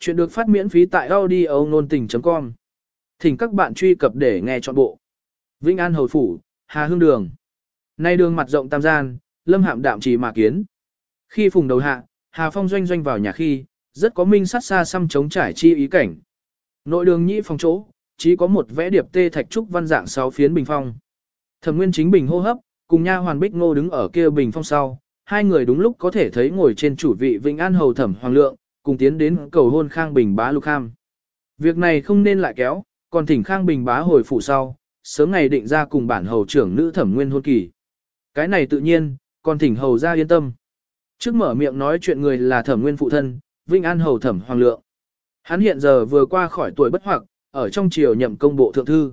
Chuyện được phát miễn phí tại audio nôn tình.com. Thỉnh các bạn truy cập để nghe trọn bộ. Vĩnh An Hầu Phủ, Hà Hương Đường. Nay đường mặt rộng tam gian, lâm hạm đạm chỉ mà kiến. Khi phùng đầu hạ, Hà Phong doanh doanh vào nhà khi, rất có minh sát xa xăm chống trải chi ý cảnh. Nội đường nhĩ phòng chỗ, chỉ có một vẽ điệp tê thạch trúc văn dạng sáu phiến bình phong. Thẩm Nguyên chính bình hô hấp, cùng nha hoàn Bích Ngô đứng ở kia bình phong sau, hai người đúng lúc có thể thấy ngồi trên chủ vị Vĩnh An hầu Thẩm Hoàng Lượng, cùng tiến đến cầu hôn Khang Bình bá Lục Kham. Việc này không nên lại kéo, còn thỉnh Khang Bình bá hồi phủ sau, sớm ngày định ra cùng bản hầu trưởng nữ Thẩm Nguyên hôn kỳ. Cái này tự nhiên, còn thỉnh hầu ra yên tâm. Trước mở miệng nói chuyện người là Thẩm Nguyên phụ thân, vinh An hầu Thẩm Hoàng Lượng. Hắn hiện giờ vừa qua khỏi tuổi bất hoặc, ở trong triều nhậm công bộ thượng thư.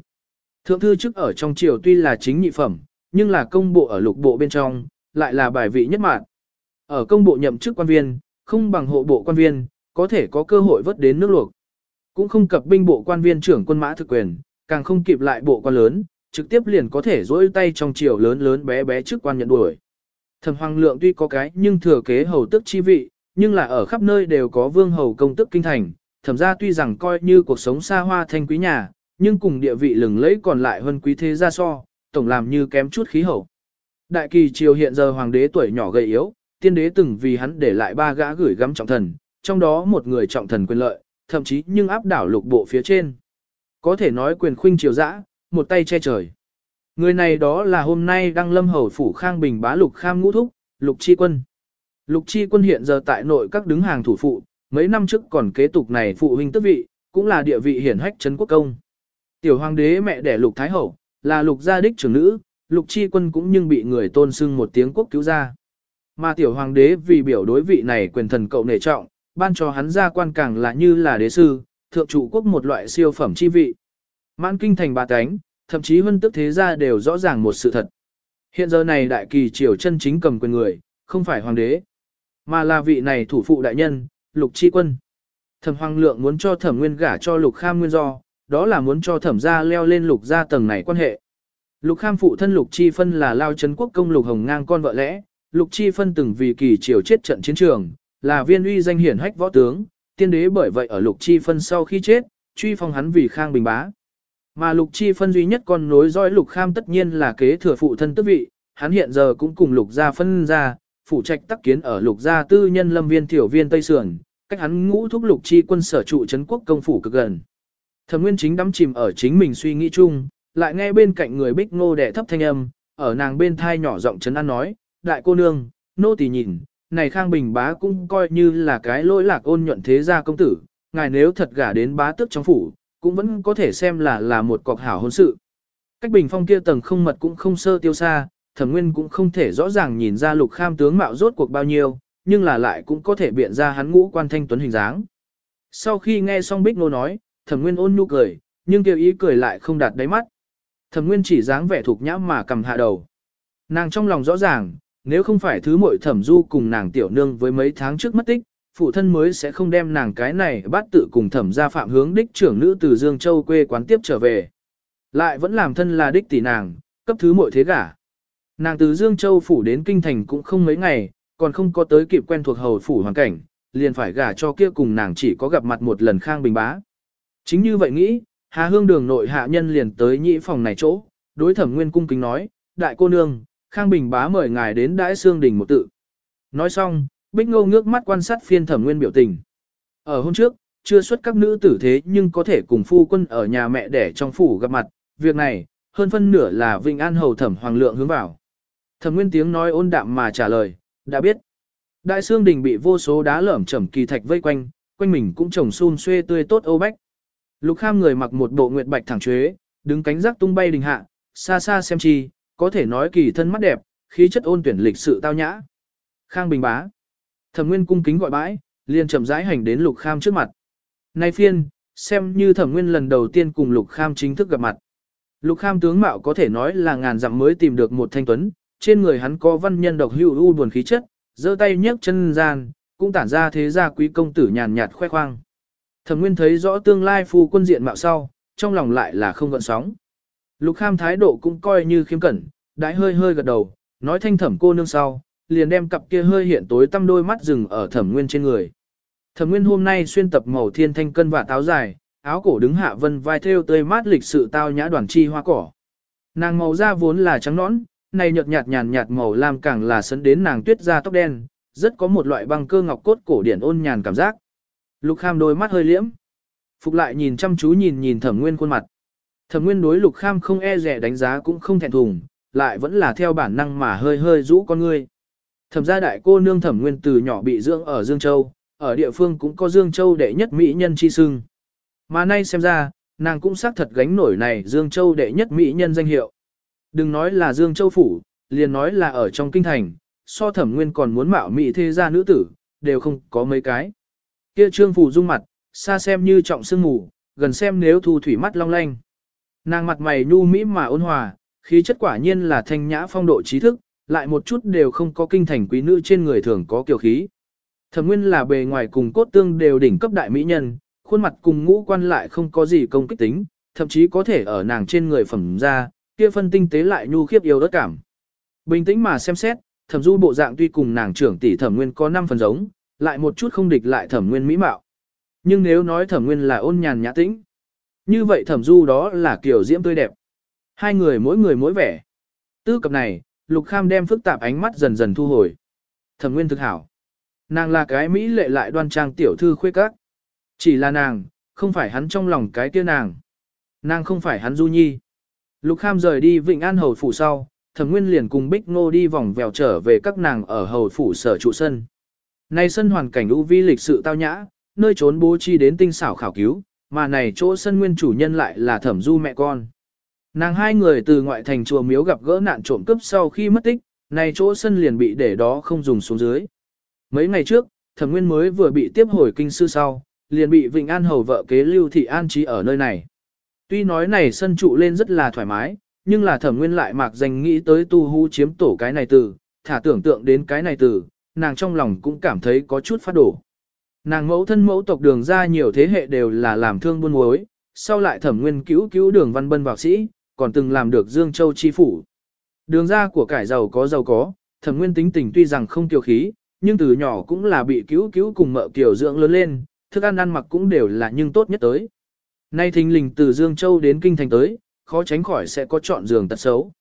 Thượng thư chức ở trong triều tuy là chính nhị phẩm, nhưng là công bộ ở lục bộ bên trong, lại là bài vị nhất mạng. Ở công bộ nhậm chức quan viên, không bằng hộ bộ quan viên, có thể có cơ hội vớt đến nước luộc. Cũng không cập binh bộ quan viên trưởng quân mã thực quyền, càng không kịp lại bộ quan lớn, trực tiếp liền có thể dỗi tay trong triều lớn lớn bé bé trước quan nhận đuổi. Thẩm Hoàng Lượng tuy có cái nhưng thừa kế hầu tức chi vị, nhưng là ở khắp nơi đều có vương hầu công tức kinh thành, thẩm ra tuy rằng coi như cuộc sống xa hoa thanh quý nhà, nhưng cùng địa vị lừng lẫy còn lại hơn quý thế gia so, tổng làm như kém chút khí hậu. Đại kỳ triều hiện giờ hoàng đế tuổi nhỏ gầy yếu, tiên đế từng vì hắn để lại ba gã gửi gắm trọng thần, trong đó một người trọng thần quyền lợi, thậm chí nhưng áp đảo lục bộ phía trên. Có thể nói quyền khuynh triều dã, một tay che trời. Người này đó là hôm nay đang lâm hầu phủ khang bình bá lục kham ngũ thúc, lục chi quân. Lục chi quân hiện giờ tại nội các đứng hàng thủ phụ, mấy năm trước còn kế tục này phụ huynh tước vị, cũng là địa vị hiển hách trấn quốc công. Tiểu hoàng đế mẹ đẻ lục thái hậu, là lục gia đích trưởng nữ, lục chi quân cũng nhưng bị người tôn xưng một tiếng quốc cứu gia. Mà tiểu hoàng đế vì biểu đối vị này quyền thần cậu nể trọng, ban cho hắn gia quan càng là như là đế sư, thượng trụ quốc một loại siêu phẩm chi vị. Mãn kinh thành ba cánh, thậm chí vân tức thế gia đều rõ ràng một sự thật. Hiện giờ này đại kỳ triều chân chính cầm quyền người, không phải hoàng đế, mà là vị này thủ phụ đại nhân, lục chi quân. Thẩm hoàng lượng muốn cho thẩm nguyên gả cho lục kham nguyên do, đó là muốn cho thẩm gia leo lên lục gia tầng này quan hệ. Lục kham phụ thân lục chi phân là lao chấn quốc công lục hồng ngang con vợ lẽ, lục chi phân từng vì kỳ triều chết trận chiến trường, là viên uy danh hiển hách võ tướng, tiên đế bởi vậy ở lục chi phân sau khi chết, truy phong hắn vì khang bình bá. Mà lục chi phân duy nhất con nối dõi lục kham tất nhiên là kế thừa phụ thân tước vị, hắn hiện giờ cũng cùng lục gia phân ra, phụ trách tác kiến ở lục gia tư nhân lâm viên tiểu viên Tây Sườn, cách hắn ngũ thúc lục chi quân sở trụ trấn quốc công phủ cực gần. Thẩm Nguyên chính đắm chìm ở chính mình suy nghĩ chung, lại nghe bên cạnh người bích ngô đẻ thấp thanh âm, ở nàng bên thai nhỏ giọng chấn an nói, đại cô nương, nô tỳ nhìn, này Khang Bình bá cũng coi như là cái lỗi lạc ôn nhuận thế gia công tử, ngài nếu thật gả đến bá tước trong phủ, cũng vẫn có thể xem là là một cọc hảo hôn sự. Cách bình phong kia tầng không mật cũng không sơ tiêu xa, thẩm nguyên cũng không thể rõ ràng nhìn ra lục kham tướng mạo rốt cuộc bao nhiêu, nhưng là lại cũng có thể biện ra hắn ngũ quan thanh tuấn hình dáng. Sau khi nghe xong Bích Nô nói, thẩm nguyên ôn nhu cười, nhưng kêu ý cười lại không đạt đáy mắt. Thẩm nguyên chỉ dáng vẻ thuộc nhã mà cầm hạ đầu. Nàng trong lòng rõ ràng, nếu không phải thứ muội thẩm du cùng nàng tiểu nương với mấy tháng trước mất tích, phụ thân mới sẽ không đem nàng cái này bắt tự cùng thẩm gia phạm hướng đích trưởng nữ từ Dương Châu quê quán tiếp trở về. Lại vẫn làm thân là đích tỷ nàng, cấp thứ muội thế gả. Nàng từ Dương Châu phủ đến Kinh Thành cũng không mấy ngày, còn không có tới kịp quen thuộc hầu phủ hoàn cảnh, liền phải gả cho kia cùng nàng chỉ có gặp mặt một lần khang bình bá. Chính như vậy nghĩ, Hà Hương đường nội hạ nhân liền tới nhị phòng này chỗ, đối thẩm nguyên cung kính nói, đại cô nương, khang bình bá mời ngài đến đãi xương đình một tự. Nói xong, Bích Ngô ngước mắt quan sát phiên thẩm nguyên biểu tình. Ở hôm trước, chưa xuất các nữ tử thế nhưng có thể cùng phu quân ở nhà mẹ đẻ trong phủ gặp mặt, việc này, hơn phân nửa là Vinh An hầu thẩm hoàng lượng hướng vào. Thẩm nguyên tiếng nói ôn đạm mà trả lời, đã biết. Đại xương đình bị vô số đá lởm chẩm kỳ thạch vây quanh, quanh mình cũng trồng xun xuê tươi tốt âu bách. Lục kham người mặc một bộ nguyệt bạch thẳng chuế, đứng cánh rác tung bay đình hạ, xa xa xem chi, có thể nói kỳ thân mắt đẹp, khí chất ôn tuyển lịch sự tao nhã. Khang bình bá. Thẩm Nguyên cung kính gọi bãi, liền chậm rãi hành đến Lục Kham trước mặt. Nay phiên, xem như Thẩm Nguyên lần đầu tiên cùng Lục Kham chính thức gặp mặt. Lục Kham tướng mạo có thể nói là ngàn dặm mới tìm được một thanh tuấn, trên người hắn có văn nhân độc hữu u buồn khí chất, giơ tay nhấc chân gian, cũng tản ra thế gia quý công tử nhàn nhạt khoe khoang. Thẩm Nguyên thấy rõ tương lai phu quân diện mạo sau, trong lòng lại là không gợn sóng. Lục Kham thái độ cũng coi như khiêm cẩn, đãi hơi hơi gật đầu, nói thanh thẩm cô nương sau, liền đem cặp kia hơi hiện tối tăm đôi mắt rừng ở thẩm nguyên trên người. Thẩm Nguyên hôm nay xuyên tập màu thiên thanh cân và táo dài, áo cổ đứng hạ vân vai thêu tươi mát lịch sự tao nhã đoàn chi hoa cỏ. Nàng màu da vốn là trắng nõn, này nhợt nhạt nhàn nhạt màu lam càng là sấn đến nàng tuyết da tóc đen, rất có một loại băng cơ ngọc cốt cổ điển ôn nhàn cảm giác. Lục Kham đôi mắt hơi liễm. Phục lại nhìn chăm chú nhìn nhìn Thẩm Nguyên khuôn mặt. Thẩm Nguyên đối Lục Kham không e rẻ đánh giá cũng không thẹn thùng, lại vẫn là theo bản năng mà hơi hơi rũ con ngươi. Thẩm gia đại cô nương Thẩm Nguyên từ nhỏ bị dưỡng ở Dương Châu, ở địa phương cũng có Dương Châu đệ nhất mỹ nhân chi sưng. Mà nay xem ra, nàng cũng xác thật gánh nổi này Dương Châu đệ nhất mỹ nhân danh hiệu. Đừng nói là Dương Châu phủ, liền nói là ở trong kinh thành, so Thẩm Nguyên còn muốn mạo mỹ thế gia nữ tử, đều không có mấy cái. Kia trương phủ dung mặt, xa xem như trọng sương mù, gần xem nếu thu thủy mắt long lanh. Nàng mặt mày nhu mỹ mà ôn hòa, khí chất quả nhiên là thanh nhã phong độ trí thức, lại một chút đều không có kinh thành quý nữ trên người thường có kiều khí. Thẩm Nguyên là bề ngoài cùng cốt tương đều đỉnh cấp đại mỹ nhân, khuôn mặt cùng ngũ quan lại không có gì công kích tính, thậm chí có thể ở nàng trên người phẩm ra, kia phân tinh tế lại nhu khiếp yêu đất cảm. Bình tĩnh mà xem xét, Thẩm Du bộ dạng tuy cùng nàng trưởng tỷ Thẩm Nguyên có 5 phần giống, lại một chút không địch lại Thẩm Nguyên mỹ mạo. Nhưng nếu nói Thẩm Nguyên là ôn nhàn nhã tĩnh, như vậy Thẩm Du đó là kiểu diễm tươi đẹp. Hai người mỗi người mỗi vẻ. Tư cập này, Lục Kham đem phức tạp ánh mắt dần dần thu hồi. Thẩm Nguyên thực hảo. Nàng là cái Mỹ lệ lại đoan trang tiểu thư khuê các. Chỉ là nàng, không phải hắn trong lòng cái kia nàng. Nàng không phải hắn du nhi. Lục Kham rời đi Vịnh An Hầu Phủ sau, Thẩm Nguyên liền cùng Bích Ngô đi vòng vèo trở về các nàng ở Hầu Phủ sở trụ sân. Này sân hoàn cảnh u vi lịch sự tao nhã, nơi trốn bố trí đến tinh xảo khảo cứu, mà này chỗ sân nguyên chủ nhân lại là Thẩm Du mẹ con. Nàng hai người từ ngoại thành chùa miếu gặp gỡ nạn trộm cướp sau khi mất tích, này chỗ sân liền bị để đó không dùng xuống dưới. Mấy ngày trước, thẩm nguyên mới vừa bị tiếp hồi kinh sư sau, liền bị Vịnh An hầu vợ kế Lưu Thị An trí ở nơi này. Tuy nói này sân trụ lên rất là thoải mái, nhưng là thẩm nguyên lại mạc danh nghĩ tới tu hú chiếm tổ cái này từ, thả tưởng tượng đến cái này từ, nàng trong lòng cũng cảm thấy có chút phát đổ. Nàng mẫu thân mẫu tộc đường ra nhiều thế hệ đều là làm thương buôn muối, sau lại thẩm nguyên cứu cứu đường văn bân vào sĩ, còn từng làm được Dương Châu chi phủ. Đường ra của cải giàu có giàu có, thẩm nguyên tính tình tuy rằng không kiêu khí, nhưng từ nhỏ cũng là bị cứu cứu cùng mợ kiểu dưỡng lớn lên, thức ăn ăn mặc cũng đều là nhưng tốt nhất tới. Nay thình lình từ Dương Châu đến Kinh Thành tới, khó tránh khỏi sẽ có chọn giường tật xấu.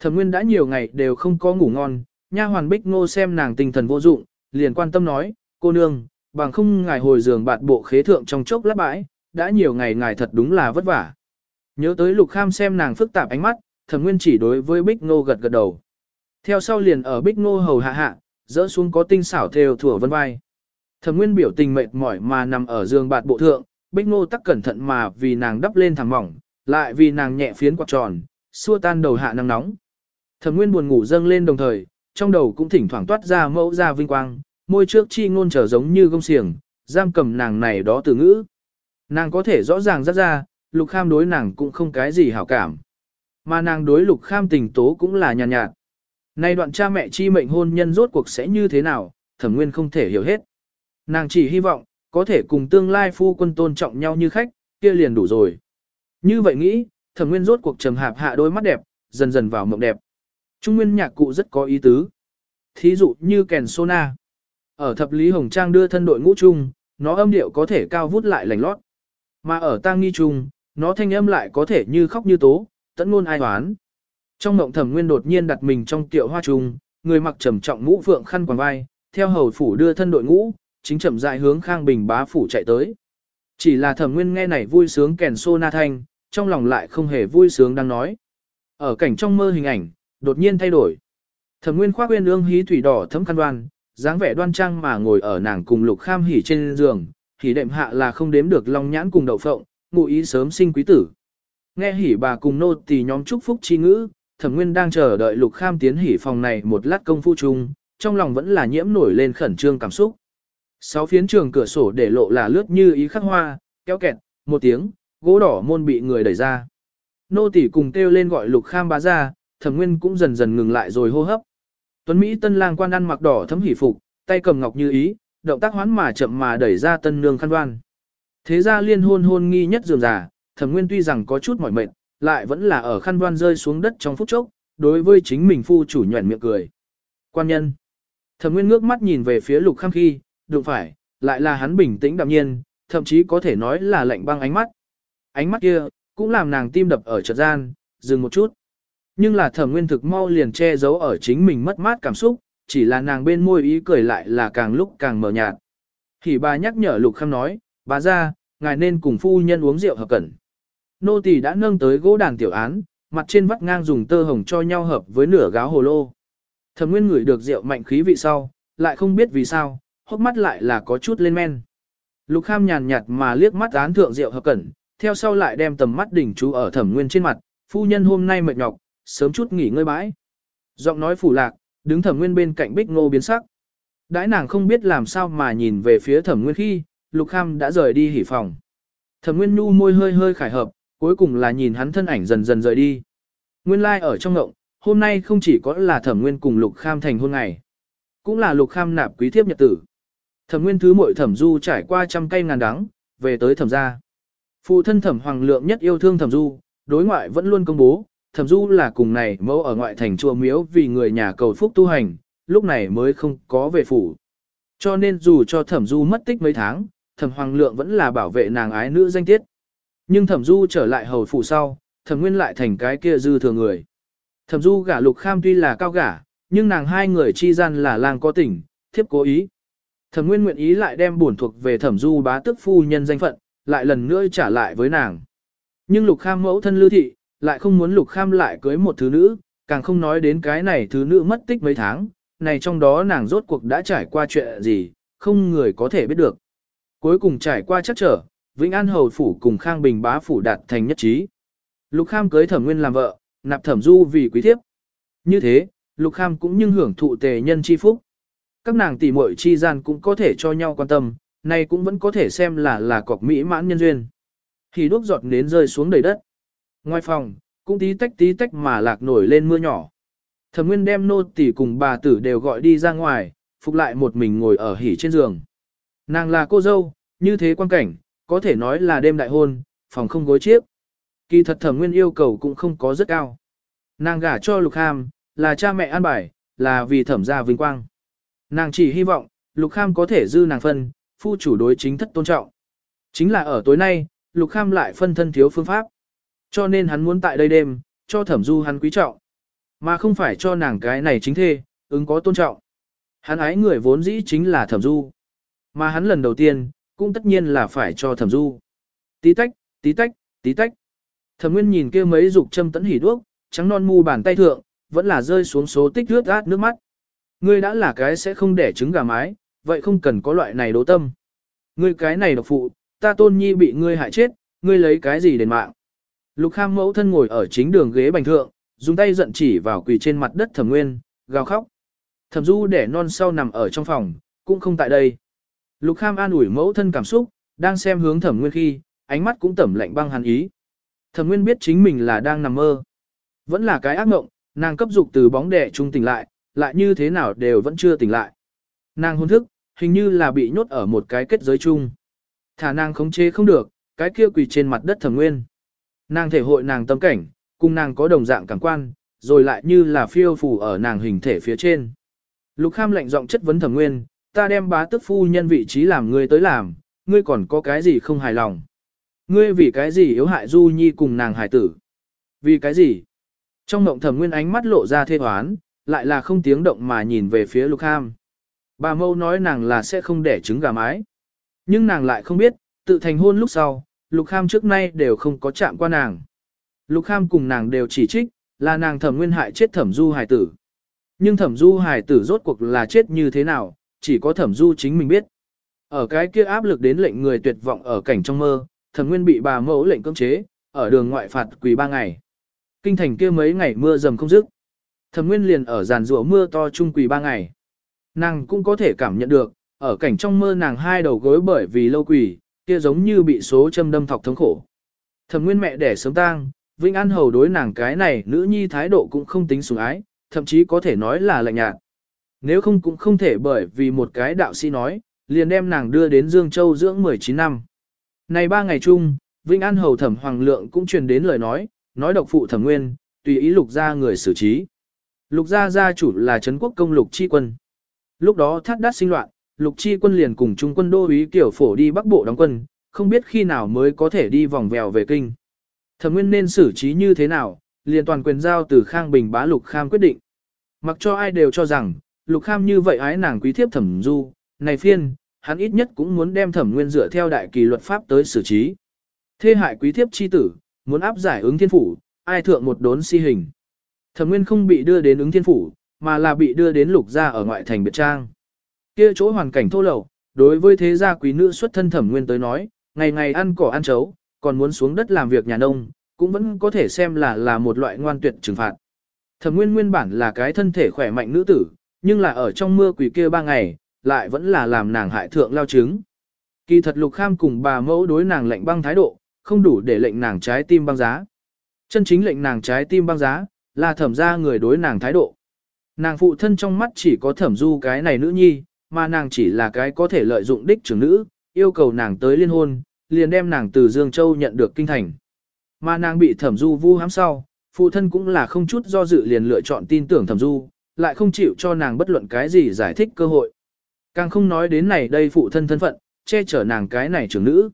Thẩm Nguyên đã nhiều ngày đều không có ngủ ngon, nha hoàn Bích Ngô xem nàng tinh thần vô dụng, liền quan tâm nói, cô nương, bằng không ngài hồi giường bạt bộ khế thượng trong chốc lát bãi, đã nhiều ngày ngài thật đúng là vất vả. Nhớ tới Lục Kham xem nàng phức tạp ánh mắt, Thẩm Nguyên chỉ đối với Bích Ngô gật gật đầu. Theo sau liền ở Bích Ngô hầu hạ hạ, dỡ xuống có tinh xảo theo thủa vân vai. Thẩm Nguyên biểu tình mệt mỏi mà nằm ở giường bạt bộ thượng, Bích Ngô tắc cẩn thận mà vì nàng đắp lên thẳng mỏng, lại vì nàng nhẹ phiến quạt tròn, xua tan đầu hạ nắng nóng. Thẩm Nguyên buồn ngủ dâng lên đồng thời, trong đầu cũng thỉnh thoảng toát ra mẫu ra vinh quang, môi trước chi ngôn trở giống như gông xiềng, giam cầm nàng này đó từ ngữ. Nàng có thể rõ ràng rất ra, Lục Kham đối nàng cũng không cái gì hảo cảm. Mà nàng đối Lục Kham tình tố cũng là nhàn nhạt, nhạt. Nay đoạn cha mẹ chi mệnh hôn nhân rốt cuộc sẽ như thế nào, thẩm nguyên không thể hiểu hết. Nàng chỉ hy vọng, có thể cùng tương lai phu quân tôn trọng nhau như khách, kia liền đủ rồi. Như vậy nghĩ, thẩm nguyên rốt cuộc trầm hạp hạ đôi mắt đẹp, dần dần vào mộng đẹp. Trung nguyên nhạc cụ rất có ý tứ. Thí dụ như kèn sona. Ở thập lý hồng trang đưa thân đội ngũ chung, nó âm điệu có thể cao vút lại lành lót. Mà ở tang nghi chung, nó thanh âm lại có thể như khóc như tố, tẫn ngôn ai hoán. Trong mộng thẩm nguyên đột nhiên đặt mình trong tiệu hoa trùng người mặc trầm trọng mũ phượng khăn quàng vai, theo hầu phủ đưa thân đội ngũ, chính chậm rãi hướng Khang Bình bá phủ chạy tới. Chỉ là thẩm nguyên nghe này vui sướng kèn xô na thanh, trong lòng lại không hề vui sướng đang nói. Ở cảnh trong mơ hình ảnh, đột nhiên thay đổi. Thẩm nguyên khoác uyên ương hí thủy đỏ thấm khăn đoan, dáng vẻ đoan trang mà ngồi ở nàng cùng lục kham hỉ trên giường, hỉ đệm hạ là không đếm được long nhãn cùng đậu phộng, ngụ ý sớm sinh quý tử. Nghe hỉ bà cùng nô tỳ nhóm chúc phúc chi ngữ, thẩm nguyên đang chờ đợi lục kham tiến hỉ phòng này một lát công phu chung, trong lòng vẫn là nhiễm nổi lên khẩn trương cảm xúc. Sáu phiến trường cửa sổ để lộ là lướt như ý khắc hoa, kéo kẹt, một tiếng, gỗ đỏ môn bị người đẩy ra. Nô tỷ cùng kêu lên gọi lục kham bá ra, thẩm nguyên cũng dần dần ngừng lại rồi hô hấp. Tuấn Mỹ tân lang quan ăn mặc đỏ thấm hỉ phục, tay cầm ngọc như ý, động tác hoán mà chậm mà đẩy ra tân nương khăn đoan. Thế ra liên hôn hôn nghi nhất dường già, thẩm nguyên tuy rằng có chút mỏi mệt, lại vẫn là ở khăn đoan rơi xuống đất trong phút chốc, đối với chính mình phu chủ nhuẩn miệng cười. Quan nhân. Thẩm Nguyên ngước mắt nhìn về phía Lục Kham khi, đụng phải, lại là hắn bình tĩnh đạm nhiên, thậm chí có thể nói là lạnh băng ánh mắt. Ánh mắt kia, cũng làm nàng tim đập ở chợt gian, dừng một chút. Nhưng là thẩm nguyên thực mau liền che giấu ở chính mình mất mát cảm xúc, chỉ là nàng bên môi ý cười lại là càng lúc càng mờ nhạt. Thì bà nhắc nhở lục khâm nói, bà ra, ngài nên cùng phu nhân uống rượu hợp cẩn. Nô tỳ đã nâng tới gỗ đàn tiểu án, mặt trên vắt ngang dùng tơ hồng cho nhau hợp với nửa gáo hồ lô. Thẩm Nguyên ngửi được rượu mạnh khí vị sau, lại không biết vì sao, hốc mắt lại là có chút lên men. Lục Kham nhàn nhạt mà liếc mắt án thượng rượu hợp cẩn, theo sau lại đem tầm mắt đỉnh chú ở Thẩm Nguyên trên mặt, phu nhân hôm nay mệt nhọc, sớm chút nghỉ ngơi bãi. Giọng nói phủ lạc, đứng Thẩm Nguyên bên cạnh Bích Ngô biến sắc. Đãi nàng không biết làm sao mà nhìn về phía Thẩm Nguyên khi, Lục Kham đã rời đi hỉ phòng. Thẩm Nguyên nu môi hơi hơi khải hợp, cuối cùng là nhìn hắn thân ảnh dần dần rời đi. Nguyên lai like ở trong ngộng, hôm nay không chỉ có là Thẩm Nguyên cùng Lục Kham thành hôn ngày, cũng là Lục Kham nạp quý thiếp nhật tử. Thẩm Nguyên thứ mỗi Thẩm Du trải qua trăm cây ngàn đắng, về tới Thẩm gia. Phụ thân Thẩm Hoàng Lượng nhất yêu thương Thẩm Du, đối ngoại vẫn luôn công bố, Thẩm Du là cùng này mẫu ở ngoại thành chùa miếu vì người nhà cầu phúc tu hành, lúc này mới không có về phủ. Cho nên dù cho Thẩm Du mất tích mấy tháng, Thẩm Hoàng Lượng vẫn là bảo vệ nàng ái nữ danh tiết. Nhưng Thẩm Du trở lại hầu phủ sau, Thẩm Nguyên lại thành cái kia dư thừa người. Thẩm Du gả Lục Kham tuy là cao gả, nhưng nàng hai người chi gian là lang có tình, thiếp cố ý. Thẩm Nguyên nguyện ý lại đem bổn thuộc về Thẩm Du bá tức phu nhân danh phận, lại lần nữa trả lại với nàng. Nhưng Lục Kham mẫu thân lưu thị, lại không muốn Lục Kham lại cưới một thứ nữ, càng không nói đến cái này thứ nữ mất tích mấy tháng, này trong đó nàng rốt cuộc đã trải qua chuyện gì, không người có thể biết được. Cuối cùng trải qua chắc trở, Vĩnh An Hầu Phủ cùng Khang Bình Bá Phủ đạt thành nhất trí. Lục Kham cưới Thẩm Nguyên làm vợ, nạp Thẩm Du vì quý thiếp. Như thế, Lục Kham cũng nhưng hưởng thụ tề nhân chi phúc. Các nàng tỷ muội chi gian cũng có thể cho nhau quan tâm, này cũng vẫn có thể xem là là cọc mỹ mãn nhân duyên. Thì đuốc giọt nến rơi xuống đầy đất. Ngoài phòng, cũng tí tách tí tách mà lạc nổi lên mưa nhỏ. Thẩm Nguyên đem nô tỷ cùng bà tử đều gọi đi ra ngoài, phục lại một mình ngồi ở hỉ trên giường. Nàng là cô dâu, như thế quan cảnh, có thể nói là đêm đại hôn, phòng không gối chiếc. Kỳ thật Thẩm Nguyên yêu cầu cũng không có rất cao. Nàng gả cho Lục ham là cha mẹ an bài, là vì thẩm gia vinh quang. Nàng chỉ hy vọng, Lục Kham có thể dư nàng phân, phu chủ đối chính thất tôn trọng. Chính là ở tối nay, Lục Kham lại phân thân thiếu phương pháp. Cho nên hắn muốn tại đây đêm, cho thẩm du hắn quý trọng. Mà không phải cho nàng cái này chính thê, ứng có tôn trọng. Hắn ái người vốn dĩ chính là thẩm du. Mà hắn lần đầu tiên, cũng tất nhiên là phải cho thẩm du. Tí tách, tí tách, tí tách. Thẩm nguyên nhìn kia mấy dục châm tấn hỉ đuốc, trắng non mu bàn tay thượng, vẫn là rơi xuống số tích ướt át nước mắt. Ngươi đã là cái sẽ không đẻ trứng gà mái, vậy không cần có loại này đố tâm. Ngươi cái này độc phụ, ta tôn nhi bị ngươi hại chết, ngươi lấy cái gì đền mạng. Lục kham mẫu thân ngồi ở chính đường ghế bành thượng, dùng tay giận chỉ vào quỳ trên mặt đất thẩm nguyên, gào khóc. Thẩm du để non sau nằm ở trong phòng, cũng không tại đây. Lục kham an ủi mẫu thân cảm xúc, đang xem hướng thẩm nguyên khi, ánh mắt cũng tẩm lạnh băng hàn ý. Thẩm nguyên biết chính mình là đang nằm mơ. Vẫn là cái ác mộng, nàng cấp dục từ bóng đẻ trung tỉnh lại, lại như thế nào đều vẫn chưa tỉnh lại. Nàng hôn thức, hình như là bị nhốt ở một cái kết giới chung. Thả nàng khống chế không được, cái kia quỳ trên mặt đất thẩm nguyên. Nàng thể hội nàng tâm cảnh, cùng nàng có đồng dạng cảm quan, rồi lại như là phiêu phù ở nàng hình thể phía trên. Lục Kham lạnh giọng chất vấn thẩm nguyên, ta đem bá tức phu nhân vị trí làm ngươi tới làm, ngươi còn có cái gì không hài lòng. Ngươi vì cái gì yếu hại Du Nhi cùng nàng hài tử? Vì cái gì? Trong mộng thẩm nguyên ánh mắt lộ ra thê hoán, lại là không tiếng động mà nhìn về phía Lục Kham. Bà mâu nói nàng là sẽ không đẻ trứng gà mái. Nhưng nàng lại không biết, tự thành hôn lúc sau, Lục Kham trước nay đều không có chạm qua nàng. Lục Kham cùng nàng đều chỉ trích, là nàng thẩm nguyên hại chết thẩm du Hải tử. Nhưng thẩm du Hải tử rốt cuộc là chết như thế nào, chỉ có thẩm du chính mình biết. Ở cái kia áp lực đến lệnh người tuyệt vọng ở cảnh trong mơ, thẩm nguyên bị bà mẫu lệnh cưỡng chế, ở đường ngoại phạt quỳ ba ngày. Kinh thành kia mấy ngày mưa dầm không dứt. Thẩm nguyên liền ở giàn rủa mưa to trung quỳ ba ngày. Nàng cũng có thể cảm nhận được, ở cảnh trong mơ nàng hai đầu gối bởi vì lâu quỳ, kia giống như bị số châm đâm thọc thống khổ. Thẩm nguyên mẹ đẻ sớm tang, Vinh An hầu đối nàng cái này nữ nhi thái độ cũng không tính sủng ái, thậm chí có thể nói là lạnh nhạt. Nếu không cũng không thể bởi vì một cái đạo sĩ nói, liền đem nàng đưa đến Dương Châu dưỡng 19 năm. Này ba ngày chung, Vinh An hầu thẩm hoàng lượng cũng truyền đến lời nói, nói độc phụ thẩm nguyên, tùy ý lục gia người xử trí. Lục gia gia chủ là Trấn quốc công lục chi quân. Lúc đó thắt đát sinh loạn, lục chi quân liền cùng trung quân đô úy kiểu phổ đi bắc bộ đóng quân, không biết khi nào mới có thể đi vòng vèo về kinh. Thẩm Nguyên nên xử trí như thế nào, liền toàn quyền giao từ Khang Bình bá Lục Kham quyết định. Mặc cho ai đều cho rằng, Lục Kham như vậy ái nàng quý thiếp Thẩm Du, này phiên, hắn ít nhất cũng muốn đem Thẩm Nguyên dựa theo đại kỳ luật pháp tới xử trí. Thê hại quý thiếp chi tử, muốn áp giải ứng thiên phủ, ai thượng một đốn si hình. Thẩm Nguyên không bị đưa đến ứng thiên phủ, mà là bị đưa đến lục gia ở ngoại thành biệt trang. Kia chỗ hoàn cảnh thô lậu, đối với thế gia quý nữ xuất thân Thẩm Nguyên tới nói, ngày ngày ăn cỏ ăn chấu, còn muốn xuống đất làm việc nhà nông, cũng vẫn có thể xem là là một loại ngoan tuyệt trừng phạt. Thẩm Nguyên nguyên bản là cái thân thể khỏe mạnh nữ tử, nhưng là ở trong mưa quỷ kia ba ngày, lại vẫn là làm nàng hại thượng lao trứng Kỳ thật Lục Kham cùng bà mẫu đối nàng lệnh băng thái độ, không đủ để lệnh nàng trái tim băng giá. Chân chính lệnh nàng trái tim băng giá, là thẩm ra người đối nàng thái độ. Nàng phụ thân trong mắt chỉ có thẩm du cái này nữ nhi, mà nàng chỉ là cái có thể lợi dụng đích trưởng nữ, yêu cầu nàng tới liên hôn, liền đem nàng từ Dương Châu nhận được kinh thành. Mà nàng bị thẩm du vu hám sau, phụ thân cũng là không chút do dự liền lựa chọn tin tưởng thẩm du, lại không chịu cho nàng bất luận cái gì giải thích cơ hội. Càng không nói đến này đây phụ thân thân phận, che chở nàng cái này trưởng nữ.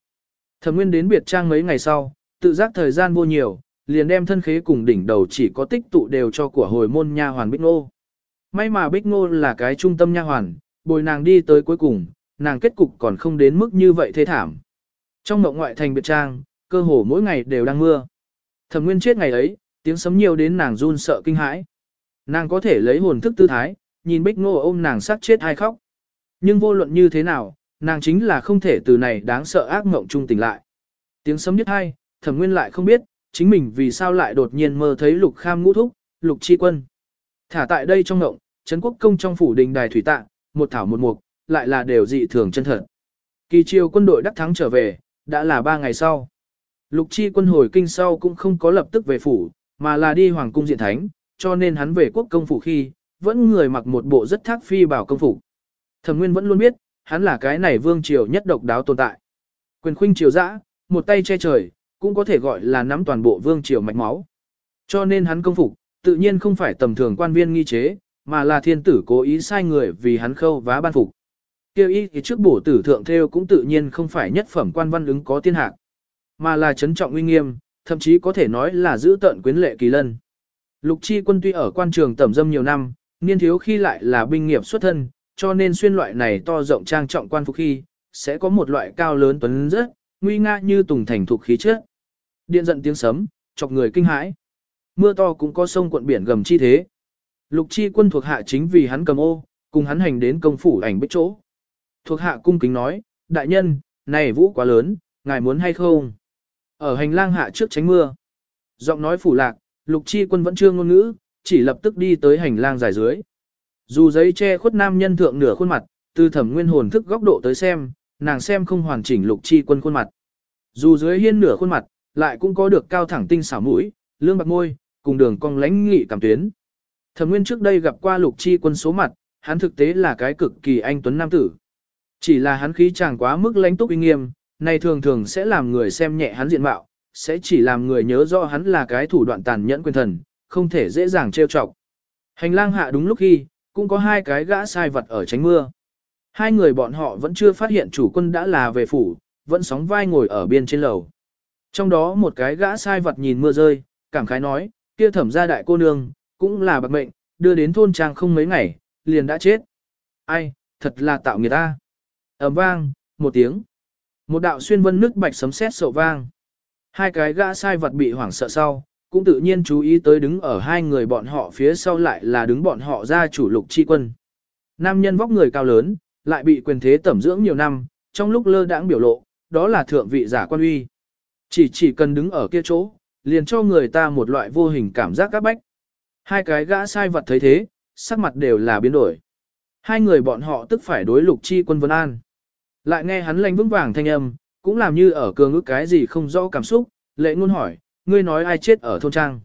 Thẩm Nguyên đến biệt trang mấy ngày sau, tự giác thời gian vô nhiều, liền đem thân khế cùng đỉnh đầu chỉ có tích tụ đều cho của hồi môn nha hoàn Bích Ngô. May mà Bích Ngô là cái trung tâm nha hoàn, bồi nàng đi tới cuối cùng, nàng kết cục còn không đến mức như vậy thế thảm. Trong mộng ngoại thành biệt trang, cơ hồ mỗi ngày đều đang mưa. Thẩm Nguyên chết ngày ấy, tiếng sấm nhiều đến nàng run sợ kinh hãi. Nàng có thể lấy hồn thức tư thái, nhìn Bích Ngô ôm nàng sát chết hay khóc. Nhưng vô luận như thế nào, nàng chính là không thể từ này đáng sợ ác mộng trung tỉnh lại. Tiếng sấm nhất hai, Thẩm Nguyên lại không biết, chính mình vì sao lại đột nhiên mơ thấy Lục Kham ngũ thúc, Lục Chi Quân. Thả tại đây trong mộng, Trấn Quốc công trong phủ đình đài thủy tạ, một thảo một mục, lại là đều dị thường chân thật. Kỳ triều quân đội đắc thắng trở về, đã là ba ngày sau. Lục chi quân hồi kinh sau cũng không có lập tức về phủ, mà là đi hoàng cung diện thánh, cho nên hắn về quốc công phủ khi, vẫn người mặc một bộ rất thác phi bảo công phủ. Thẩm Nguyên vẫn luôn biết, hắn là cái này vương triều nhất độc đáo tồn tại. Quyền khuynh triều dã, một tay che trời, cũng có thể gọi là nắm toàn bộ vương triều mạch máu. Cho nên hắn công phục, tự nhiên không phải tầm thường quan viên nghi chế, mà là thiên tử cố ý sai người vì hắn khâu vá ban phục. Kêu ý thì trước bổ tử thượng theo cũng tự nhiên không phải nhất phẩm quan văn ứng có tiên hạc, mà là trấn trọng uy nghiêm, thậm chí có thể nói là giữ tận quyến lệ kỳ lân. Lục chi quân tuy ở quan trường tẩm dâm nhiều năm, niên thiếu khi lại là binh nghiệp xuất thân, cho nên xuyên loại này to rộng trang trọng quan phục khi, sẽ có một loại cao lớn tuấn rất, nguy nga như tùng thành thuộc khí chất. Điện giận tiếng sấm, chọc người kinh hãi. Mưa to cũng có sông cuộn biển gầm chi thế. Lục chi quân thuộc hạ chính vì hắn cầm ô, cùng hắn hành đến công phủ ảnh bích chỗ. Thuộc hạ cung kính nói, đại nhân, này vũ quá lớn, ngài muốn hay không? Ở hành lang hạ trước tránh mưa. Giọng nói phủ lạc, lục chi quân vẫn chưa ngôn ngữ, chỉ lập tức đi tới hành lang dài dưới. Dù giấy che khuất nam nhân thượng nửa khuôn mặt, từ thẩm nguyên hồn thức góc độ tới xem, nàng xem không hoàn chỉnh lục chi quân khuôn mặt. Dù dưới hiên nửa khuôn mặt, lại cũng có được cao thẳng tinh xảo mũi, lương bạc môi, cùng đường cong lánh nghị cảm tuyến. Thẩm Nguyên trước đây gặp qua Lục Chi Quân số mặt, hắn thực tế là cái cực kỳ anh tuấn nam tử. Chỉ là hắn khí chàng quá mức lãnh túc uy nghiêm, này thường thường sẽ làm người xem nhẹ hắn diện mạo, sẽ chỉ làm người nhớ rõ hắn là cái thủ đoạn tàn nhẫn quyền thần, không thể dễ dàng trêu chọc. Hành lang hạ đúng lúc khi, cũng có hai cái gã sai vật ở tránh mưa. Hai người bọn họ vẫn chưa phát hiện chủ quân đã là về phủ, vẫn sóng vai ngồi ở biên trên lầu. Trong đó một cái gã sai vật nhìn mưa rơi, cảm khái nói, kia thẩm gia đại cô nương, cũng là bạc mệnh, đưa đến thôn trang không mấy ngày, liền đã chết. Ai, thật là tạo người ta. ầm vang, một tiếng. Một đạo xuyên vân nước bạch sấm sét sậu vang. Hai cái gã sai vật bị hoảng sợ sau, cũng tự nhiên chú ý tới đứng ở hai người bọn họ phía sau lại là đứng bọn họ ra chủ lục chi quân. Nam nhân vóc người cao lớn, lại bị quyền thế tẩm dưỡng nhiều năm, trong lúc lơ đãng biểu lộ, đó là thượng vị giả quan uy. Chỉ chỉ cần đứng ở kia chỗ, liền cho người ta một loại vô hình cảm giác các bách. Hai cái gã sai vật thấy thế, sắc mặt đều là biến đổi. Hai người bọn họ tức phải đối lục chi quân vân an. Lại nghe hắn lanh vững vàng thanh âm, cũng làm như ở cường ước cái gì không rõ cảm xúc, lệ ngôn hỏi, ngươi nói ai chết ở thôn trang.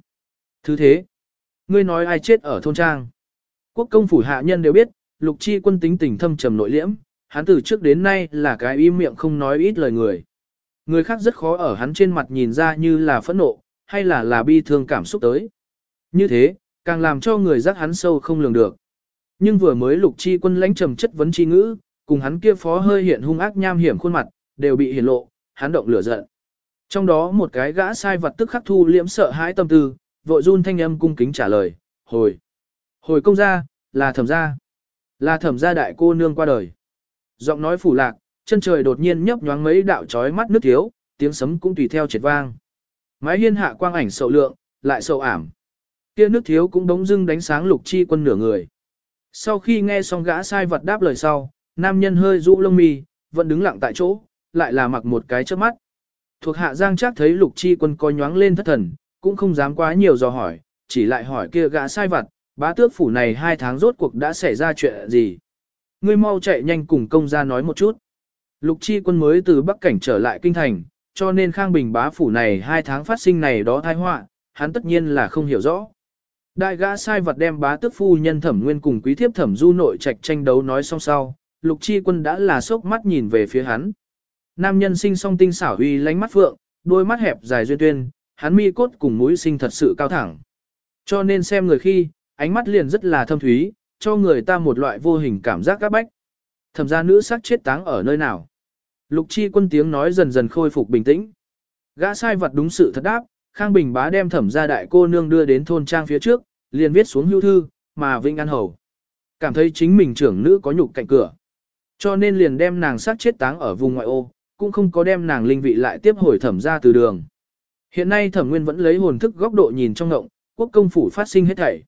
Thứ thế, ngươi nói ai chết ở thôn trang. Quốc công phủ hạ nhân đều biết, lục chi quân tính tình thâm trầm nội liễm, hắn từ trước đến nay là cái im miệng không nói ít lời người. Người khác rất khó ở hắn trên mặt nhìn ra như là phẫn nộ, hay là là bi thương cảm xúc tới. Như thế, càng làm cho người giác hắn sâu không lường được. Nhưng vừa mới lục chi quân lãnh trầm chất vấn chi ngữ, cùng hắn kia phó hơi hiện hung ác nham hiểm khuôn mặt, đều bị hiển lộ, hắn động lửa giận. Trong đó một cái gã sai vật tức khắc thu liễm sợ hãi tâm tư, vội run thanh âm cung kính trả lời, hồi. Hồi công gia, là thẩm gia. Là thẩm gia đại cô nương qua đời. Giọng nói phủ lạc, chân trời đột nhiên nhấp nhoáng mấy đạo chói mắt nước thiếu, tiếng sấm cũng tùy theo triệt vang. Mái hiên hạ quang ảnh sậu lượng, lại sậu ảm. Kia nước thiếu cũng đống dưng đánh sáng lục chi quân nửa người. Sau khi nghe xong gã sai vật đáp lời sau, nam nhân hơi rũ lông mi, vẫn đứng lặng tại chỗ, lại là mặc một cái trước mắt. Thuộc hạ giang chắc thấy lục chi quân coi nhoáng lên thất thần, cũng không dám quá nhiều dò hỏi, chỉ lại hỏi kia gã sai vật, bá tước phủ này hai tháng rốt cuộc đã xảy ra chuyện gì. Ngươi mau chạy nhanh cùng công gia nói một chút. Lục chi quân mới từ Bắc Cảnh trở lại kinh thành, cho nên Khang Bình bá phủ này hai tháng phát sinh này đó tai họa, hắn tất nhiên là không hiểu rõ. Đại gã sai vật đem bá tước phu nhân thẩm nguyên cùng quý thiếp thẩm du nội trạch tranh đấu nói xong sau, lục chi quân đã là sốc mắt nhìn về phía hắn. Nam nhân sinh song tinh xảo huy lánh mắt phượng, đôi mắt hẹp dài duyên tuyên, hắn mi cốt cùng mũi sinh thật sự cao thẳng. Cho nên xem người khi, ánh mắt liền rất là thâm thúy, cho người ta một loại vô hình cảm giác các bách. Thẩm ra nữ sắc chết táng ở nơi nào. Lục chi quân tiếng nói dần dần khôi phục bình tĩnh. Gã sai vật đúng sự thật đáp, Khang Bình bá đem thẩm gia đại cô nương đưa đến thôn trang phía trước, liền viết xuống hưu thư, mà Vinh An Hầu. Cảm thấy chính mình trưởng nữ có nhục cạnh cửa. Cho nên liền đem nàng sát chết táng ở vùng ngoại ô, cũng không có đem nàng linh vị lại tiếp hồi thẩm gia từ đường. Hiện nay thẩm nguyên vẫn lấy hồn thức góc độ nhìn trong ngộng, quốc công phủ phát sinh hết thảy.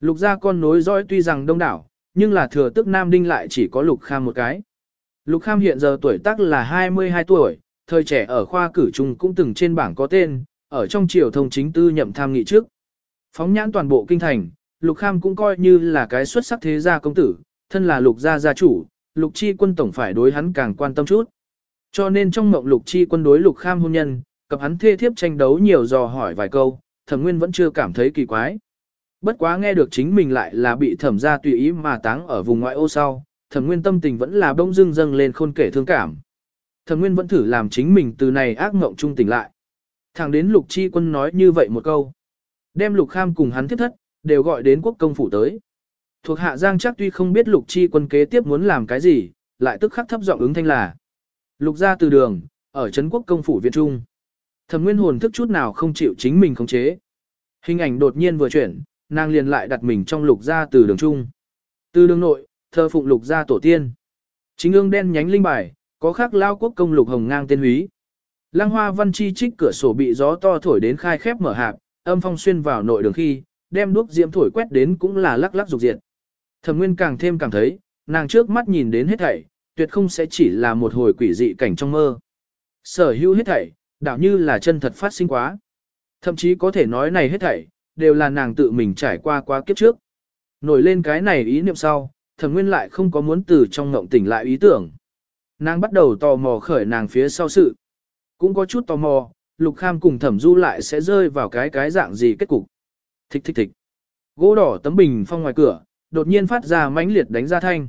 Lục gia con nối dõi tuy rằng đông đảo, nhưng là thừa tức nam đinh lại chỉ có lục kham một cái. Lục kham hiện giờ tuổi tác là 22 tuổi, thời trẻ ở khoa cử trung cũng từng trên bảng có tên, ở trong triều thông chính tư nhậm tham nghị trước. Phóng nhãn toàn bộ kinh thành, lục kham cũng coi như là cái xuất sắc thế gia công tử, thân là lục gia gia chủ, lục chi quân tổng phải đối hắn càng quan tâm chút. Cho nên trong mộng lục chi quân đối lục kham hôn nhân, cặp hắn thê thiếp tranh đấu nhiều dò hỏi vài câu, thẩm nguyên vẫn chưa cảm thấy kỳ quái. Bất quá nghe được chính mình lại là bị thẩm gia tùy ý mà táng ở vùng ngoại ô sau, thẩm nguyên tâm tình vẫn là bỗng dưng dâng lên khôn kể thương cảm. Thẩm nguyên vẫn thử làm chính mình từ này ác mộng trung tỉnh lại. Thẳng đến lục chi quân nói như vậy một câu. Đem lục kham cùng hắn thiết thất, đều gọi đến quốc công phủ tới. Thuộc hạ giang chắc tuy không biết lục chi quân kế tiếp muốn làm cái gì, lại tức khắc thấp giọng ứng thanh là. Lục ra từ đường, ở Trấn quốc công phủ viện trung. Thẩm nguyên hồn thức chút nào không chịu chính mình khống chế. Hình ảnh đột nhiên vừa chuyển, nàng liền lại đặt mình trong lục gia từ đường trung. Từ đường nội, thờ phụng lục gia tổ tiên. Chính ương đen nhánh linh bài, có khắc lao quốc công lục hồng ngang tên húy. Lăng hoa văn chi trích cửa sổ bị gió to thổi đến khai khép mở hạp, âm phong xuyên vào nội đường khi, đem đuốc diễm thổi quét đến cũng là lắc lắc dục diệt. Thẩm Nguyên càng thêm cảm thấy, nàng trước mắt nhìn đến hết thảy, tuyệt không sẽ chỉ là một hồi quỷ dị cảnh trong mơ. Sở hữu hết thảy, đảo như là chân thật phát sinh quá. Thậm chí có thể nói này hết thảy, đều là nàng tự mình trải qua quá kiếp trước. Nổi lên cái này ý niệm sau, thẩm nguyên lại không có muốn từ trong ngộng tỉnh lại ý tưởng. Nàng bắt đầu tò mò khởi nàng phía sau sự. Cũng có chút tò mò, lục kham cùng thẩm du lại sẽ rơi vào cái cái dạng gì kết cục. Thích thích thích. Gỗ đỏ tấm bình phong ngoài cửa, đột nhiên phát ra mãnh liệt đánh ra thanh.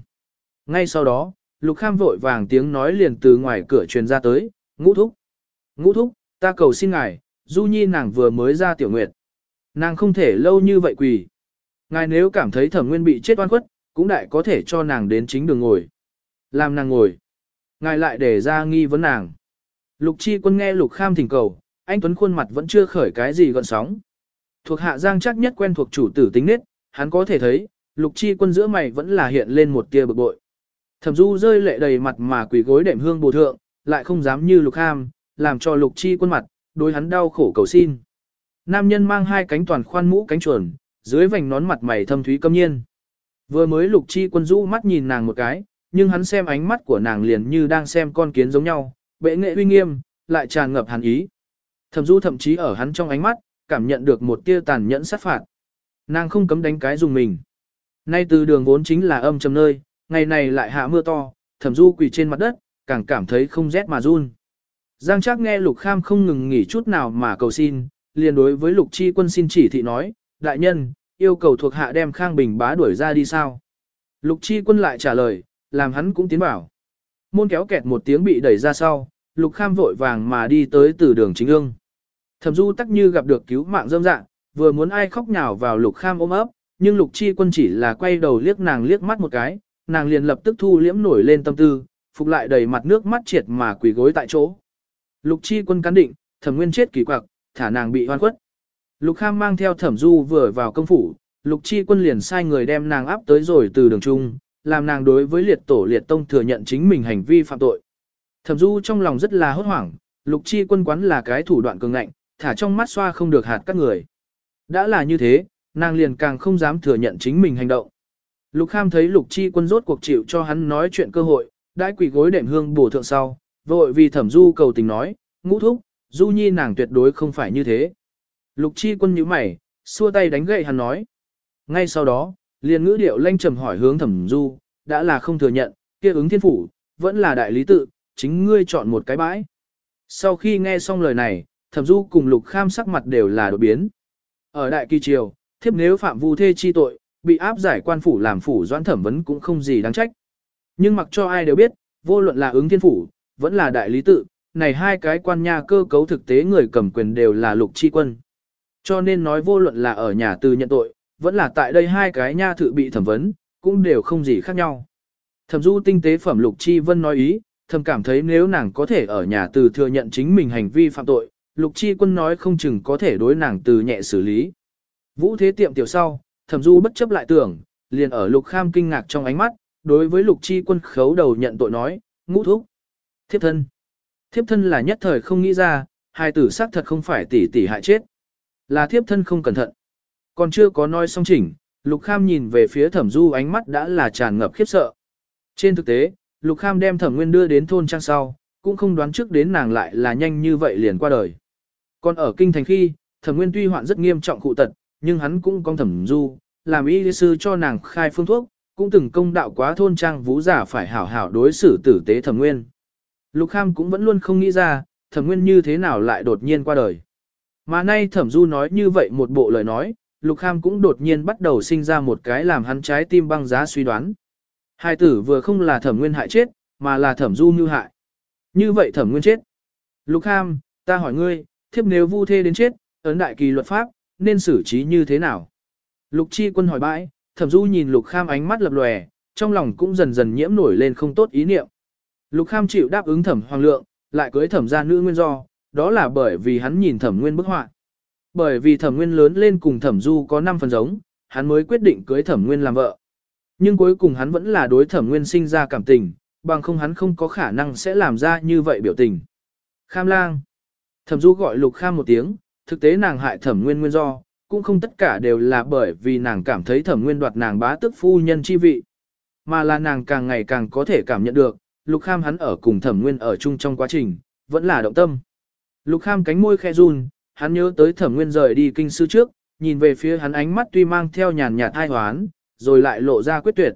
Ngay sau đó, lục kham vội vàng tiếng nói liền từ ngoài cửa truyền ra tới, ngũ thúc. Ngũ thúc, ta cầu xin ngài, du nhi nàng vừa mới ra tiểu nguyệt. Nàng không thể lâu như vậy quỳ. Ngài nếu cảm thấy thẩm nguyên bị chết oan khuất, cũng đại có thể cho nàng đến chính đường ngồi. Làm nàng ngồi. Ngài lại để ra nghi vấn nàng. Lục chi quân nghe lục kham thỉnh cầu, anh Tuấn khuôn mặt vẫn chưa khởi cái gì gọn sóng. Thuộc hạ giang chắc nhất quen thuộc chủ tử tính nết, hắn có thể thấy, lục chi quân giữa mày vẫn là hiện lên một tia bực bội. Thẩm du rơi lệ đầy mặt mà quỳ gối đệm hương bồ thượng, lại không dám như lục kham, làm cho lục chi quân mặt, đối hắn đau khổ cầu xin. Nam nhân mang hai cánh toàn khoan mũ cánh chuồn, dưới vành nón mặt mày thâm thúy câm nhiên. Vừa mới lục chi quân rũ mắt nhìn nàng một cái, nhưng hắn xem ánh mắt của nàng liền như đang xem con kiến giống nhau, bệ nghệ uy nghiêm, lại tràn ngập hàn ý. Thẩm du thậm chí ở hắn trong ánh mắt, cảm nhận được một tia tàn nhẫn sát phạt. Nàng không cấm đánh cái dùng mình. Nay từ đường vốn chính là âm trầm nơi, ngày này lại hạ mưa to, thẩm du quỳ trên mặt đất, càng cảm thấy không rét mà run. Giang Trác nghe Lục Kham không ngừng nghỉ chút nào mà cầu xin, liền đối với Lục Chi Quân xin chỉ thị nói, đại nhân, yêu cầu thuộc hạ đem Khang Bình bá đuổi ra đi sao. Lục Chi Quân lại trả lời, làm hắn cũng tiến bảo. Môn kéo kẹt một tiếng bị đẩy ra sau, Lục Kham vội vàng mà đi tới từ đường chính ương. Thẩm Du tắc như gặp được cứu mạng dâm dạng, vừa muốn ai khóc nhào vào Lục Kham ôm ấp, nhưng Lục Chi Quân chỉ là quay đầu liếc nàng liếc mắt một cái, nàng liền lập tức thu liễm nổi lên tâm tư, phục lại đầy mặt nước mắt triệt mà quỳ gối tại chỗ. Lục chi quân cán định, thẩm nguyên chết kỳ quặc, thả nàng bị hoan khuất. Lục kham mang theo thẩm du vừa vào công phủ, lục chi quân liền sai người đem nàng áp tới rồi từ đường trung, làm nàng đối với liệt tổ liệt tông thừa nhận chính mình hành vi phạm tội. Thẩm du trong lòng rất là hốt hoảng, lục chi quân quán là cái thủ đoạn cường ngạnh, thả trong mắt xoa không được hạt các người. Đã là như thế, nàng liền càng không dám thừa nhận chính mình hành động. Lục kham thấy lục chi quân rốt cuộc chịu cho hắn nói chuyện cơ hội, đãi quỷ gối đệm hương bổ thượng sau, vội vì thẩm du cầu tình nói, ngũ thúc, du nhi nàng tuyệt đối không phải như thế. Lục chi quân nhíu mày, xua tay đánh gậy hắn nói. Ngay sau đó, liền ngữ điệu lanh trầm hỏi hướng thẩm du, đã là không thừa nhận, kia ứng thiên phủ, vẫn là đại lý tự, chính ngươi chọn một cái bãi. Sau khi nghe xong lời này, thẩm du cùng lục kham sắc mặt đều là đột biến. Ở đại kỳ triều, thiếp nếu phạm vu thê chi tội, bị áp giải quan phủ làm phủ doãn thẩm vấn cũng không gì đáng trách. Nhưng mặc cho ai đều biết, vô luận là ứng thiên phủ, vẫn là đại lý tự, này hai cái quan nha cơ cấu thực tế người cầm quyền đều là lục chi quân. Cho nên nói vô luận là ở nhà từ nhận tội, vẫn là tại đây hai cái nha thự bị thẩm vấn, cũng đều không gì khác nhau. Thẩm du tinh tế phẩm lục chi vân nói ý, thầm cảm thấy nếu nàng có thể ở nhà từ thừa nhận chính mình hành vi phạm tội, lục chi quân nói không chừng có thể đối nàng từ nhẹ xử lý. Vũ thế tiệm tiểu sau, thẩm du bất chấp lại tưởng, liền ở lục kham kinh ngạc trong ánh mắt, đối với lục chi quân khấu đầu nhận tội nói, ngũ thúc, thiếp thân. Thiếp thân là nhất thời không nghĩ ra, hai tử xác thật không phải tỷ tỷ hại chết. Là thiếp thân không cẩn thận. Còn chưa có nói xong chỉnh, lục kham nhìn về phía thẩm du ánh mắt đã là tràn ngập khiếp sợ. Trên thực tế, lục kham đem thẩm nguyên đưa đến thôn trang sau, cũng không đoán trước đến nàng lại là nhanh như vậy liền qua đời. Còn ở kinh thành khi, thẩm nguyên tuy hoạn rất nghiêm trọng cụ tật, nhưng hắn cũng có thẩm du, làm y sư cho nàng khai phương thuốc, cũng từng công đạo quá thôn trang vũ giả phải hảo hảo đối xử tử tế thẩm nguyên. Lục Kham cũng vẫn luôn không nghĩ ra, thẩm nguyên như thế nào lại đột nhiên qua đời. Mà nay thẩm du nói như vậy một bộ lời nói, Lục Kham cũng đột nhiên bắt đầu sinh ra một cái làm hắn trái tim băng giá suy đoán. Hai tử vừa không là thẩm nguyên hại chết, mà là thẩm du như hại. Như vậy thẩm nguyên chết. Lục Kham, ta hỏi ngươi, thiếp nếu vu thê đến chết, ấn đại kỳ luật pháp, nên xử trí như thế nào? Lục chi quân hỏi bãi, thẩm du nhìn lục kham ánh mắt lập lòe, trong lòng cũng dần dần nhiễm nổi lên không tốt ý niệm. Lục kham chịu đáp ứng thẩm hoàng lượng, lại cưới thẩm gia nữ nguyên do, đó là bởi vì hắn nhìn thẩm nguyên bức họa. Bởi vì thẩm nguyên lớn lên cùng thẩm du có 5 phần giống, hắn mới quyết định cưới thẩm nguyên làm vợ. Nhưng cuối cùng hắn vẫn là đối thẩm nguyên sinh ra cảm tình, bằng không hắn không có khả năng sẽ làm ra như vậy biểu tình. Kham lang. Thẩm du gọi lục kham một tiếng, thực tế nàng hại thẩm nguyên nguyên do, cũng không tất cả đều là bởi vì nàng cảm thấy thẩm nguyên đoạt nàng bá tức phu nhân chi vị, mà là nàng càng ngày càng có thể cảm nhận được, lục kham hắn ở cùng thẩm nguyên ở chung trong quá trình, vẫn là động tâm. Lục kham cánh môi khe run, hắn nhớ tới thẩm nguyên rời đi kinh sư trước, nhìn về phía hắn ánh mắt tuy mang theo nhàn nhạt ai hoán, rồi lại lộ ra quyết tuyệt.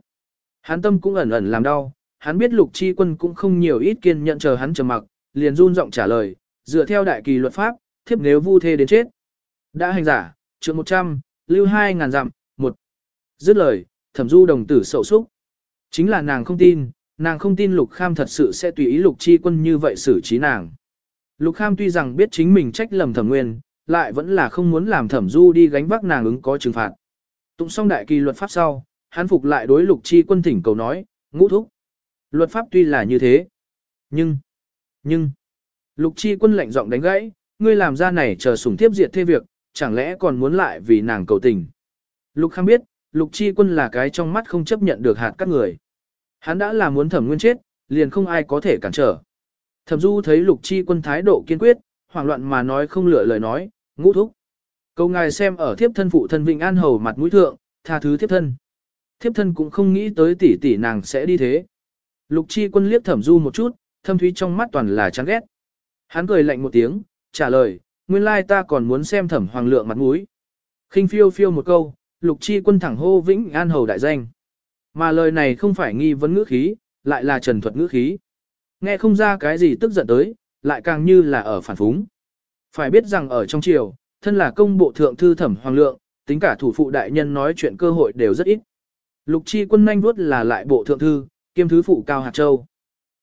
Hắn tâm cũng ẩn ẩn làm đau, hắn biết lục chi quân cũng không nhiều ít kiên nhận chờ hắn trầm mặc, liền run giọng trả lời, dựa theo đại kỳ luật pháp, thiếp nếu vu thê đến chết. Đã hành giả, chương 100, lưu 2.000 dặm, một Dứt lời, thẩm du đồng tử sầu xúc. Chính là nàng không tin, nàng không tin lục kham thật sự sẽ tùy ý lục chi quân như vậy xử trí nàng. Lục kham tuy rằng biết chính mình trách lầm thẩm nguyên, lại vẫn là không muốn làm thẩm du đi gánh vác nàng ứng có trừng phạt. Tụng xong đại kỳ luật pháp sau, hắn phục lại đối lục chi quân thỉnh cầu nói, ngũ thúc. Luật pháp tuy là như thế, nhưng, nhưng, lục chi quân lạnh giọng đánh gãy, ngươi làm ra này chờ sủng tiếp diệt thế việc, chẳng lẽ còn muốn lại vì nàng cầu tình. Lục Kham biết, Lục Chi Quân là cái trong mắt không chấp nhận được hạt các người. Hắn đã là muốn thẩm nguyên chết, liền không ai có thể cản trở. Thẩm Du thấy Lục Chi Quân thái độ kiên quyết, hoảng loạn mà nói không lựa lời nói, ngũ thúc. Câu ngài xem ở thiếp thân phụ thân Vịnh An Hầu mặt mũi thượng, tha thứ thiếp thân. Thiếp thân cũng không nghĩ tới tỷ tỷ nàng sẽ đi thế. Lục Chi Quân liếc Thẩm Du một chút, thâm thúy trong mắt toàn là chán ghét. Hắn cười lạnh một tiếng, trả lời, nguyên lai ta còn muốn xem thẩm hoàng lượng mặt mũi. khinh phiêu phiêu một câu, lục chi quân thẳng hô vĩnh an hầu đại danh. Mà lời này không phải nghi vấn ngữ khí, lại là trần thuật ngữ khí. Nghe không ra cái gì tức giận tới, lại càng như là ở phản phúng. Phải biết rằng ở trong triều, thân là công bộ thượng thư thẩm hoàng lượng, tính cả thủ phụ đại nhân nói chuyện cơ hội đều rất ít. Lục chi quân nhanh vuốt là lại bộ thượng thư, kiêm thứ phụ Cao Hạc Châu.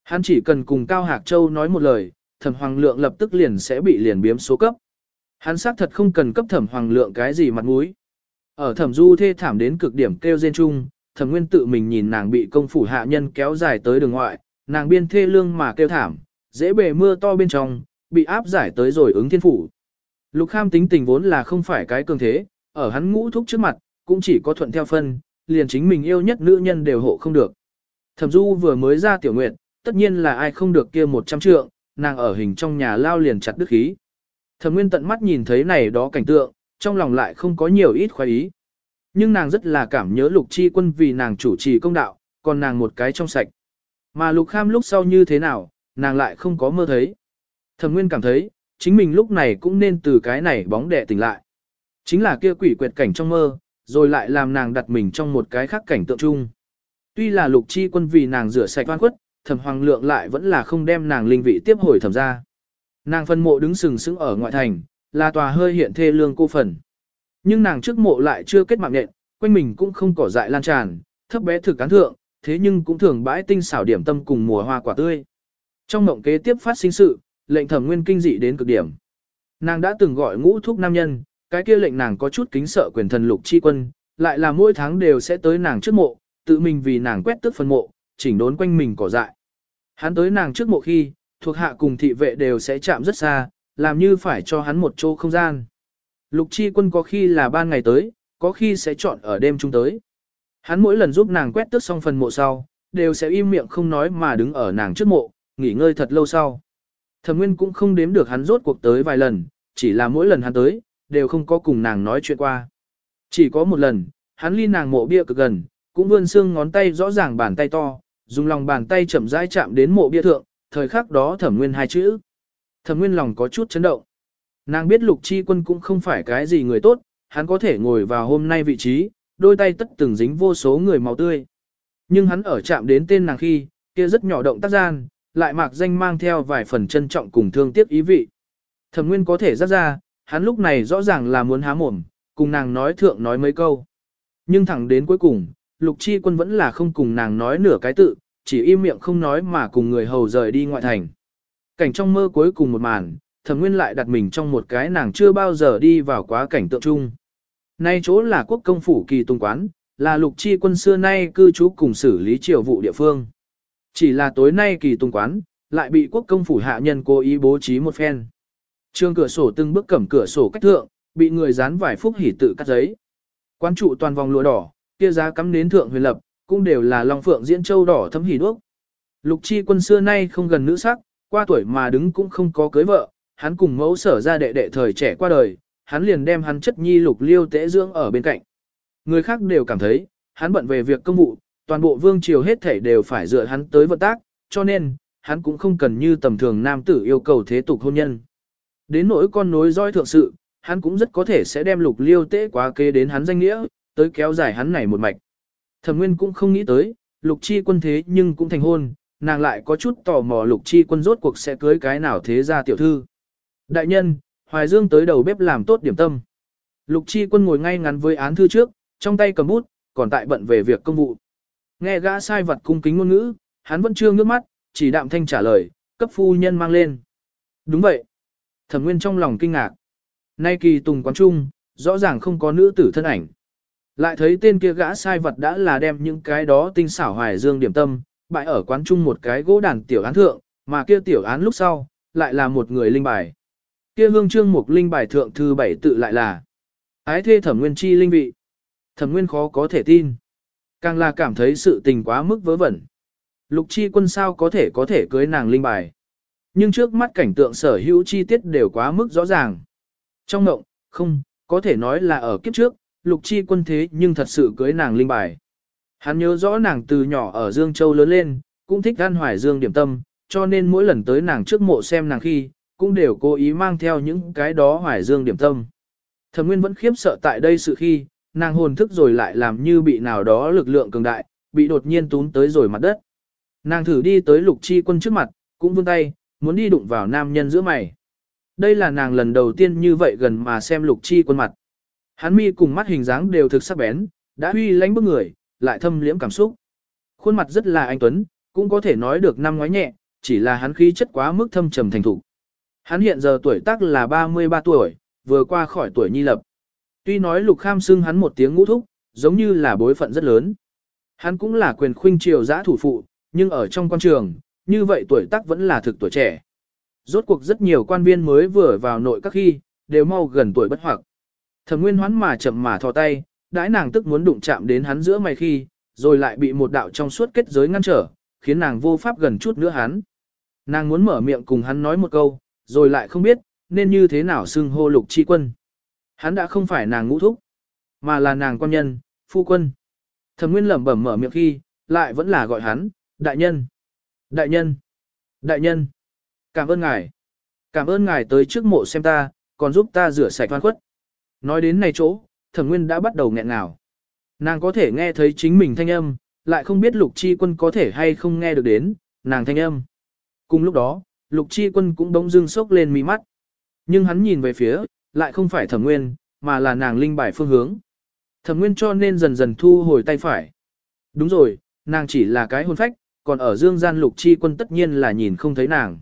Hắn chỉ cần cùng Cao Hạc Châu nói một lời, thẩm hoàng lượng lập tức liền sẽ bị liền biếm số cấp. Hắn xác thật không cần cấp thẩm hoàng lượng cái gì mặt mũi. Ở thẩm du thê thảm đến cực điểm kêu rên chung, thẩm nguyên tự mình nhìn nàng bị công phủ hạ nhân kéo dài tới đường ngoại, nàng biên thê lương mà kêu thảm, dễ bề mưa to bên trong, bị áp giải tới rồi ứng thiên phủ. Lục kham tính tình vốn là không phải cái cường thế, ở hắn ngũ thúc trước mặt, cũng chỉ có thuận theo phân, liền chính mình yêu nhất nữ nhân đều hộ không được. Thẩm du vừa mới ra tiểu nguyện, tất nhiên là ai không được kia một trăm trượng, nàng ở hình trong nhà lao liền chặt đứt khí. Thẩm nguyên tận mắt nhìn thấy này đó cảnh tượng, trong lòng lại không có nhiều ít khoái ý. Nhưng nàng rất là cảm nhớ lục chi quân vì nàng chủ trì công đạo, còn nàng một cái trong sạch. Mà lục kham lúc sau như thế nào, nàng lại không có mơ thấy. Thẩm nguyên cảm thấy, chính mình lúc này cũng nên từ cái này bóng đẻ tỉnh lại. Chính là kia quỷ quyệt cảnh trong mơ, rồi lại làm nàng đặt mình trong một cái khác cảnh tượng chung. Tuy là lục chi quân vì nàng rửa sạch oan khuất, thẩm hoàng lượng lại vẫn là không đem nàng linh vị tiếp hồi thẩm ra. Nàng phân mộ đứng sừng sững ở ngoại thành, là tòa hơi hiện thê lương cô phần. Nhưng nàng trước mộ lại chưa kết mạng nện, quanh mình cũng không cỏ dại lan tràn, thấp bé thực cán thượng, thế nhưng cũng thường bãi tinh xảo điểm tâm cùng mùa hoa quả tươi. Trong mộng kế tiếp phát sinh sự, lệnh thẩm nguyên kinh dị đến cực điểm. Nàng đã từng gọi ngũ thúc nam nhân, cái kia lệnh nàng có chút kính sợ quyền thần lục chi quân, lại là mỗi tháng đều sẽ tới nàng trước mộ, tự mình vì nàng quét tước phân mộ, chỉnh đốn quanh mình cỏ dại. Hắn tới nàng trước mộ khi, thuộc hạ cùng thị vệ đều sẽ chạm rất xa, làm như phải cho hắn một chỗ không gian. Lục chi quân có khi là ban ngày tới, có khi sẽ chọn ở đêm chung tới. Hắn mỗi lần giúp nàng quét tước xong phần mộ sau, đều sẽ im miệng không nói mà đứng ở nàng trước mộ, nghỉ ngơi thật lâu sau. Thẩm Nguyên cũng không đếm được hắn rốt cuộc tới vài lần, chỉ là mỗi lần hắn tới, đều không có cùng nàng nói chuyện qua. Chỉ có một lần, hắn ly nàng mộ bia cực gần, cũng vươn xương ngón tay rõ ràng bàn tay to, dùng lòng bàn tay chậm rãi chạm đến mộ bia thượng, thời khắc đó Thẩm Nguyên hai chữ. Thẩm Nguyên lòng có chút chấn động. Nàng biết Lục Chi Quân cũng không phải cái gì người tốt, hắn có thể ngồi vào hôm nay vị trí, đôi tay tất từng dính vô số người máu tươi. Nhưng hắn ở chạm đến tên nàng khi, kia rất nhỏ động tác gian, lại mạc danh mang theo vài phần trân trọng cùng thương tiếc ý vị. Thẩm Nguyên có thể rất ra, hắn lúc này rõ ràng là muốn há mồm, cùng nàng nói thượng nói mấy câu. Nhưng thẳng đến cuối cùng, Lục Chi Quân vẫn là không cùng nàng nói nửa cái tự, chỉ im miệng không nói mà cùng người hầu rời đi ngoại thành. Cảnh trong mơ cuối cùng một màn, Thẩm Nguyên lại đặt mình trong một cái nàng chưa bao giờ đi vào quá cảnh tượng chung. Nay chỗ là quốc công phủ kỳ tung quán, là Lục Chi Quân xưa nay cư trú cùng xử lý triều vụ địa phương. Chỉ là tối nay kỳ tung quán, lại bị quốc công phủ hạ nhân cố ý bố trí một phen. Trương cửa sổ từng bước cầm cửa sổ cách thượng, bị người dán vài phúc hỉ tự cắt giấy. Quán trụ toàn vòng lụa đỏ, kia giá cắm nến thượng huyền lập, cũng đều là long phượng diễn châu đỏ thấm hỉ đuốc. Lục chi quân xưa nay không gần nữ sắc, qua tuổi mà đứng cũng không có cưới vợ, hắn cùng mẫu sở ra đệ đệ thời trẻ qua đời, hắn liền đem hắn chất nhi lục liêu tế dưỡng ở bên cạnh. Người khác đều cảm thấy, hắn bận về việc công vụ, toàn bộ vương triều hết thảy đều phải dựa hắn tới vận tác, cho nên, hắn cũng không cần như tầm thường nam tử yêu cầu thế tục hôn nhân. Đến nỗi con nối dõi thượng sự, hắn cũng rất có thể sẽ đem lục liêu tế quá kế đến hắn danh nghĩa, tới kéo dài hắn này một mạch. Thẩm Nguyên cũng không nghĩ tới, lục chi quân thế nhưng cũng thành hôn, nàng lại có chút tò mò lục chi quân rốt cuộc sẽ cưới cái nào thế ra tiểu thư. Đại nhân, Hoài Dương tới đầu bếp làm tốt điểm tâm. Lục chi quân ngồi ngay ngắn với án thư trước, trong tay cầm bút, còn tại bận về việc công vụ. Nghe gã sai vật cung kính ngôn ngữ, hắn vẫn chưa ngước mắt, chỉ đạm thanh trả lời, cấp phu nhân mang lên. Đúng vậy. Thẩm Nguyên trong lòng kinh ngạc. Nay kỳ tùng quán trung, rõ ràng không có nữ tử thân ảnh. Lại thấy tên kia gã sai vật đã là đem những cái đó tinh xảo hoài dương điểm tâm, bại ở quán trung một cái gỗ đàn tiểu án thượng, mà kia tiểu án lúc sau, lại là một người linh bài. Kia hương trương mục linh bài thượng thư bảy tự lại là ái thê thẩm nguyên chi linh vị. Thẩm nguyên khó có thể tin. Càng là cảm thấy sự tình quá mức vớ vẩn. Lục chi quân sao có thể có thể cưới nàng linh bài. Nhưng trước mắt cảnh tượng sở hữu chi tiết đều quá mức rõ ràng. Trong ngộng, không, có thể nói là ở kiếp trước, lục chi quân thế nhưng thật sự cưới nàng linh bài. Hắn nhớ rõ nàng từ nhỏ ở Dương Châu lớn lên, cũng thích ăn hoài dương điểm tâm, cho nên mỗi lần tới nàng trước mộ xem nàng khi, cũng đều cố ý mang theo những cái đó hoài dương điểm tâm. Thẩm Nguyên vẫn khiếp sợ tại đây sự khi, nàng hồn thức rồi lại làm như bị nào đó lực lượng cường đại, bị đột nhiên tún tới rồi mặt đất. Nàng thử đi tới lục chi quân trước mặt, cũng vươn tay, muốn đi đụng vào nam nhân giữa mày. Đây là nàng lần đầu tiên như vậy gần mà xem lục chi quân mặt. Hắn mi cùng mắt hình dáng đều thực sắc bén, đã huy lánh bức người, lại thâm liễm cảm xúc. Khuôn mặt rất là anh tuấn, cũng có thể nói được năm ngoái nhẹ, chỉ là hắn khí chất quá mức thâm trầm thành thủ. Hắn hiện giờ tuổi tác là 33 tuổi, vừa qua khỏi tuổi nhi lập. Tuy nói lục kham xưng hắn một tiếng ngũ thúc, giống như là bối phận rất lớn. Hắn cũng là quyền khuynh triều giã thủ phụ, nhưng ở trong quan trường, như vậy tuổi tác vẫn là thực tuổi trẻ. Rốt cuộc rất nhiều quan viên mới vừa vào nội các khi, đều mau gần tuổi bất hoặc. Thẩm Nguyên hoán mà chậm mà thò tay, đãi nàng tức muốn đụng chạm đến hắn giữa mày khi, rồi lại bị một đạo trong suốt kết giới ngăn trở, khiến nàng vô pháp gần chút nữa hắn. Nàng muốn mở miệng cùng hắn nói một câu, rồi lại không biết, nên như thế nào xưng hô lục chi quân. Hắn đã không phải nàng ngũ thúc, mà là nàng quan nhân, phu quân. Thẩm Nguyên lẩm bẩm mở miệng khi, lại vẫn là gọi hắn, đại nhân, đại nhân, đại nhân. Cảm ơn ngài. Cảm ơn ngài tới trước mộ xem ta, còn giúp ta rửa sạch oan khuất. Nói đến này chỗ, thẩm nguyên đã bắt đầu nghẹn ngào. Nàng có thể nghe thấy chính mình thanh âm, lại không biết lục chi quân có thể hay không nghe được đến, nàng thanh âm. Cùng lúc đó, lục chi quân cũng bỗng dưng sốc lên mi mắt. Nhưng hắn nhìn về phía, lại không phải thẩm nguyên, mà là nàng linh bài phương hướng. Thẩm nguyên cho nên dần dần thu hồi tay phải. Đúng rồi, nàng chỉ là cái hôn phách, còn ở dương gian lục chi quân tất nhiên là nhìn không thấy nàng.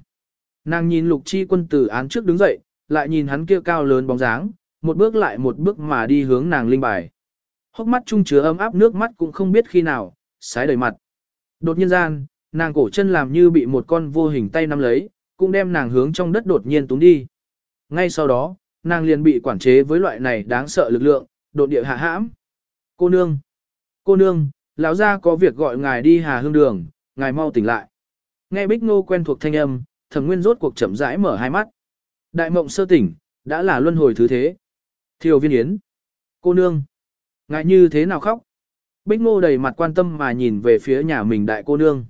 Nàng nhìn lục chi quân từ án trước đứng dậy, lại nhìn hắn kia cao lớn bóng dáng, một bước lại một bước mà đi hướng nàng linh bài. Hốc mắt trung chứa ấm áp nước mắt cũng không biết khi nào, sái đầy mặt. Đột nhiên gian, nàng cổ chân làm như bị một con vô hình tay nắm lấy, cũng đem nàng hướng trong đất đột nhiên túng đi. Ngay sau đó, nàng liền bị quản chế với loại này đáng sợ lực lượng, đột địa hạ hãm. Cô nương! Cô nương, lão gia có việc gọi ngài đi hà hương đường, ngài mau tỉnh lại. Nghe bích ngô quen thuộc thanh âm, thẩm nguyên rốt cuộc chậm rãi mở hai mắt. Đại mộng sơ tỉnh, đã là luân hồi thứ thế. Thiều viên yến. Cô nương. ngài như thế nào khóc? Bích ngô đầy mặt quan tâm mà nhìn về phía nhà mình đại cô nương.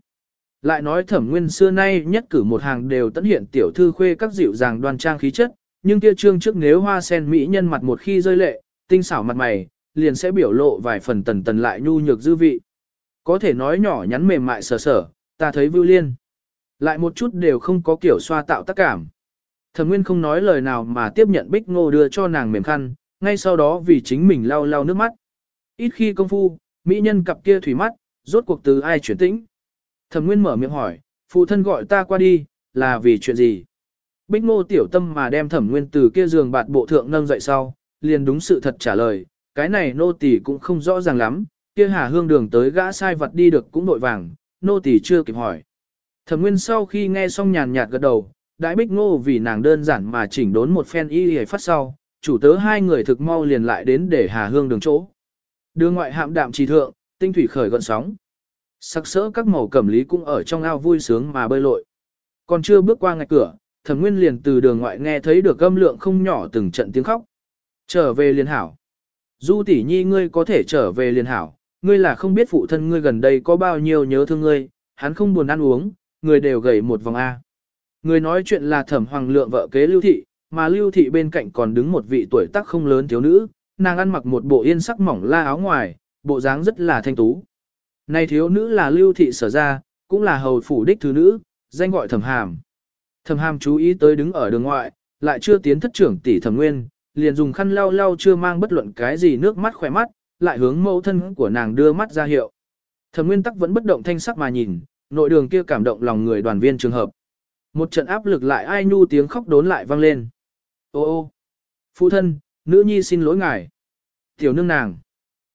Lại nói thẩm nguyên xưa nay nhất cử một hàng đều tận hiện tiểu thư khuê các dịu dàng đoan trang khí chất, nhưng kia trương trước nếu hoa sen mỹ nhân mặt một khi rơi lệ, tinh xảo mặt mày, liền sẽ biểu lộ vài phần tần tần lại nhu nhược dư vị. Có thể nói nhỏ nhắn mềm mại sở sở, ta thấy vưu liên. Lại một chút đều không có kiểu xoa tạo tác cảm. Thẩm Nguyên không nói lời nào mà tiếp nhận Bích Ngô đưa cho nàng mềm khăn, ngay sau đó vì chính mình lau lau nước mắt. Ít khi công phu, mỹ nhân cặp kia thủy mắt, rốt cuộc từ ai chuyển tĩnh. Thẩm Nguyên mở miệng hỏi, phụ thân gọi ta qua đi, là vì chuyện gì? Bích Ngô tiểu tâm mà đem Thẩm Nguyên từ kia giường bạt bộ thượng nâng dậy sau, liền đúng sự thật trả lời, cái này nô tỳ cũng không rõ ràng lắm, kia Hà Hương đường tới gã sai vật đi được cũng đội vàng, nô tỳ chưa kịp hỏi. Thẩm Nguyên sau khi nghe xong nhàn nhạt gật đầu, đại bích ngô vì nàng đơn giản mà chỉnh đốn một phen y y phát sau, chủ tớ hai người thực mau liền lại đến để Hà Hương đường chỗ. đưa ngoại hạm đạm trì thượng, tinh thủy khởi gọn sóng. Sắc sỡ các màu cẩm lý cũng ở trong ao vui sướng mà bơi lội. Còn chưa bước qua ngạch cửa, Thẩm Nguyên liền từ đường ngoại nghe thấy được âm lượng không nhỏ từng trận tiếng khóc. Trở về liền hảo. Du tỷ nhi ngươi có thể trở về liền hảo, ngươi là không biết phụ thân ngươi gần đây có bao nhiêu nhớ thương ngươi, hắn không buồn ăn uống, người đều gầy một vòng A. Người nói chuyện là thẩm hoàng lượng vợ kế lưu thị, mà lưu thị bên cạnh còn đứng một vị tuổi tác không lớn thiếu nữ, nàng ăn mặc một bộ yên sắc mỏng la áo ngoài, bộ dáng rất là thanh tú. Này thiếu nữ là lưu thị sở ra, cũng là hầu phủ đích thứ nữ, danh gọi thẩm hàm. Thẩm hàm chú ý tới đứng ở đường ngoại, lại chưa tiến thất trưởng tỷ thẩm nguyên, liền dùng khăn lau lau chưa mang bất luận cái gì nước mắt khỏe mắt, lại hướng mẫu thân của nàng đưa mắt ra hiệu. Thẩm nguyên tắc vẫn bất động thanh sắc mà nhìn, nội đường kia cảm động lòng người đoàn viên trường hợp. Một trận áp lực lại ai nhu tiếng khóc đốn lại vang lên. Ô ô, phụ thân, nữ nhi xin lỗi ngài. Tiểu nương nàng,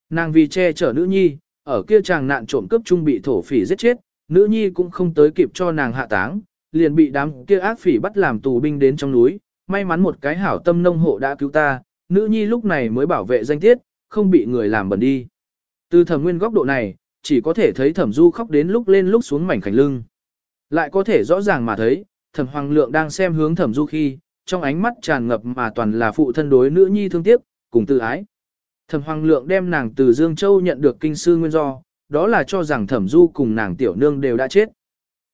nàng vì che chở nữ nhi, ở kia chàng nạn trộm cướp trung bị thổ phỉ giết chết, nữ nhi cũng không tới kịp cho nàng hạ táng, liền bị đám kia ác phỉ bắt làm tù binh đến trong núi, may mắn một cái hảo tâm nông hộ đã cứu ta, nữ nhi lúc này mới bảo vệ danh tiết, không bị người làm bẩn đi. Từ thẩm nguyên góc độ này, chỉ có thể thấy thẩm du khóc đến lúc lên lúc xuống mảnh khảnh lưng. Lại có thể rõ ràng mà thấy, thẩm hoàng lượng đang xem hướng thẩm du khi, trong ánh mắt tràn ngập mà toàn là phụ thân đối nữ nhi thương tiếc, cùng tự ái. Thẩm hoàng lượng đem nàng từ Dương Châu nhận được kinh sư nguyên do, đó là cho rằng thẩm du cùng nàng tiểu nương đều đã chết.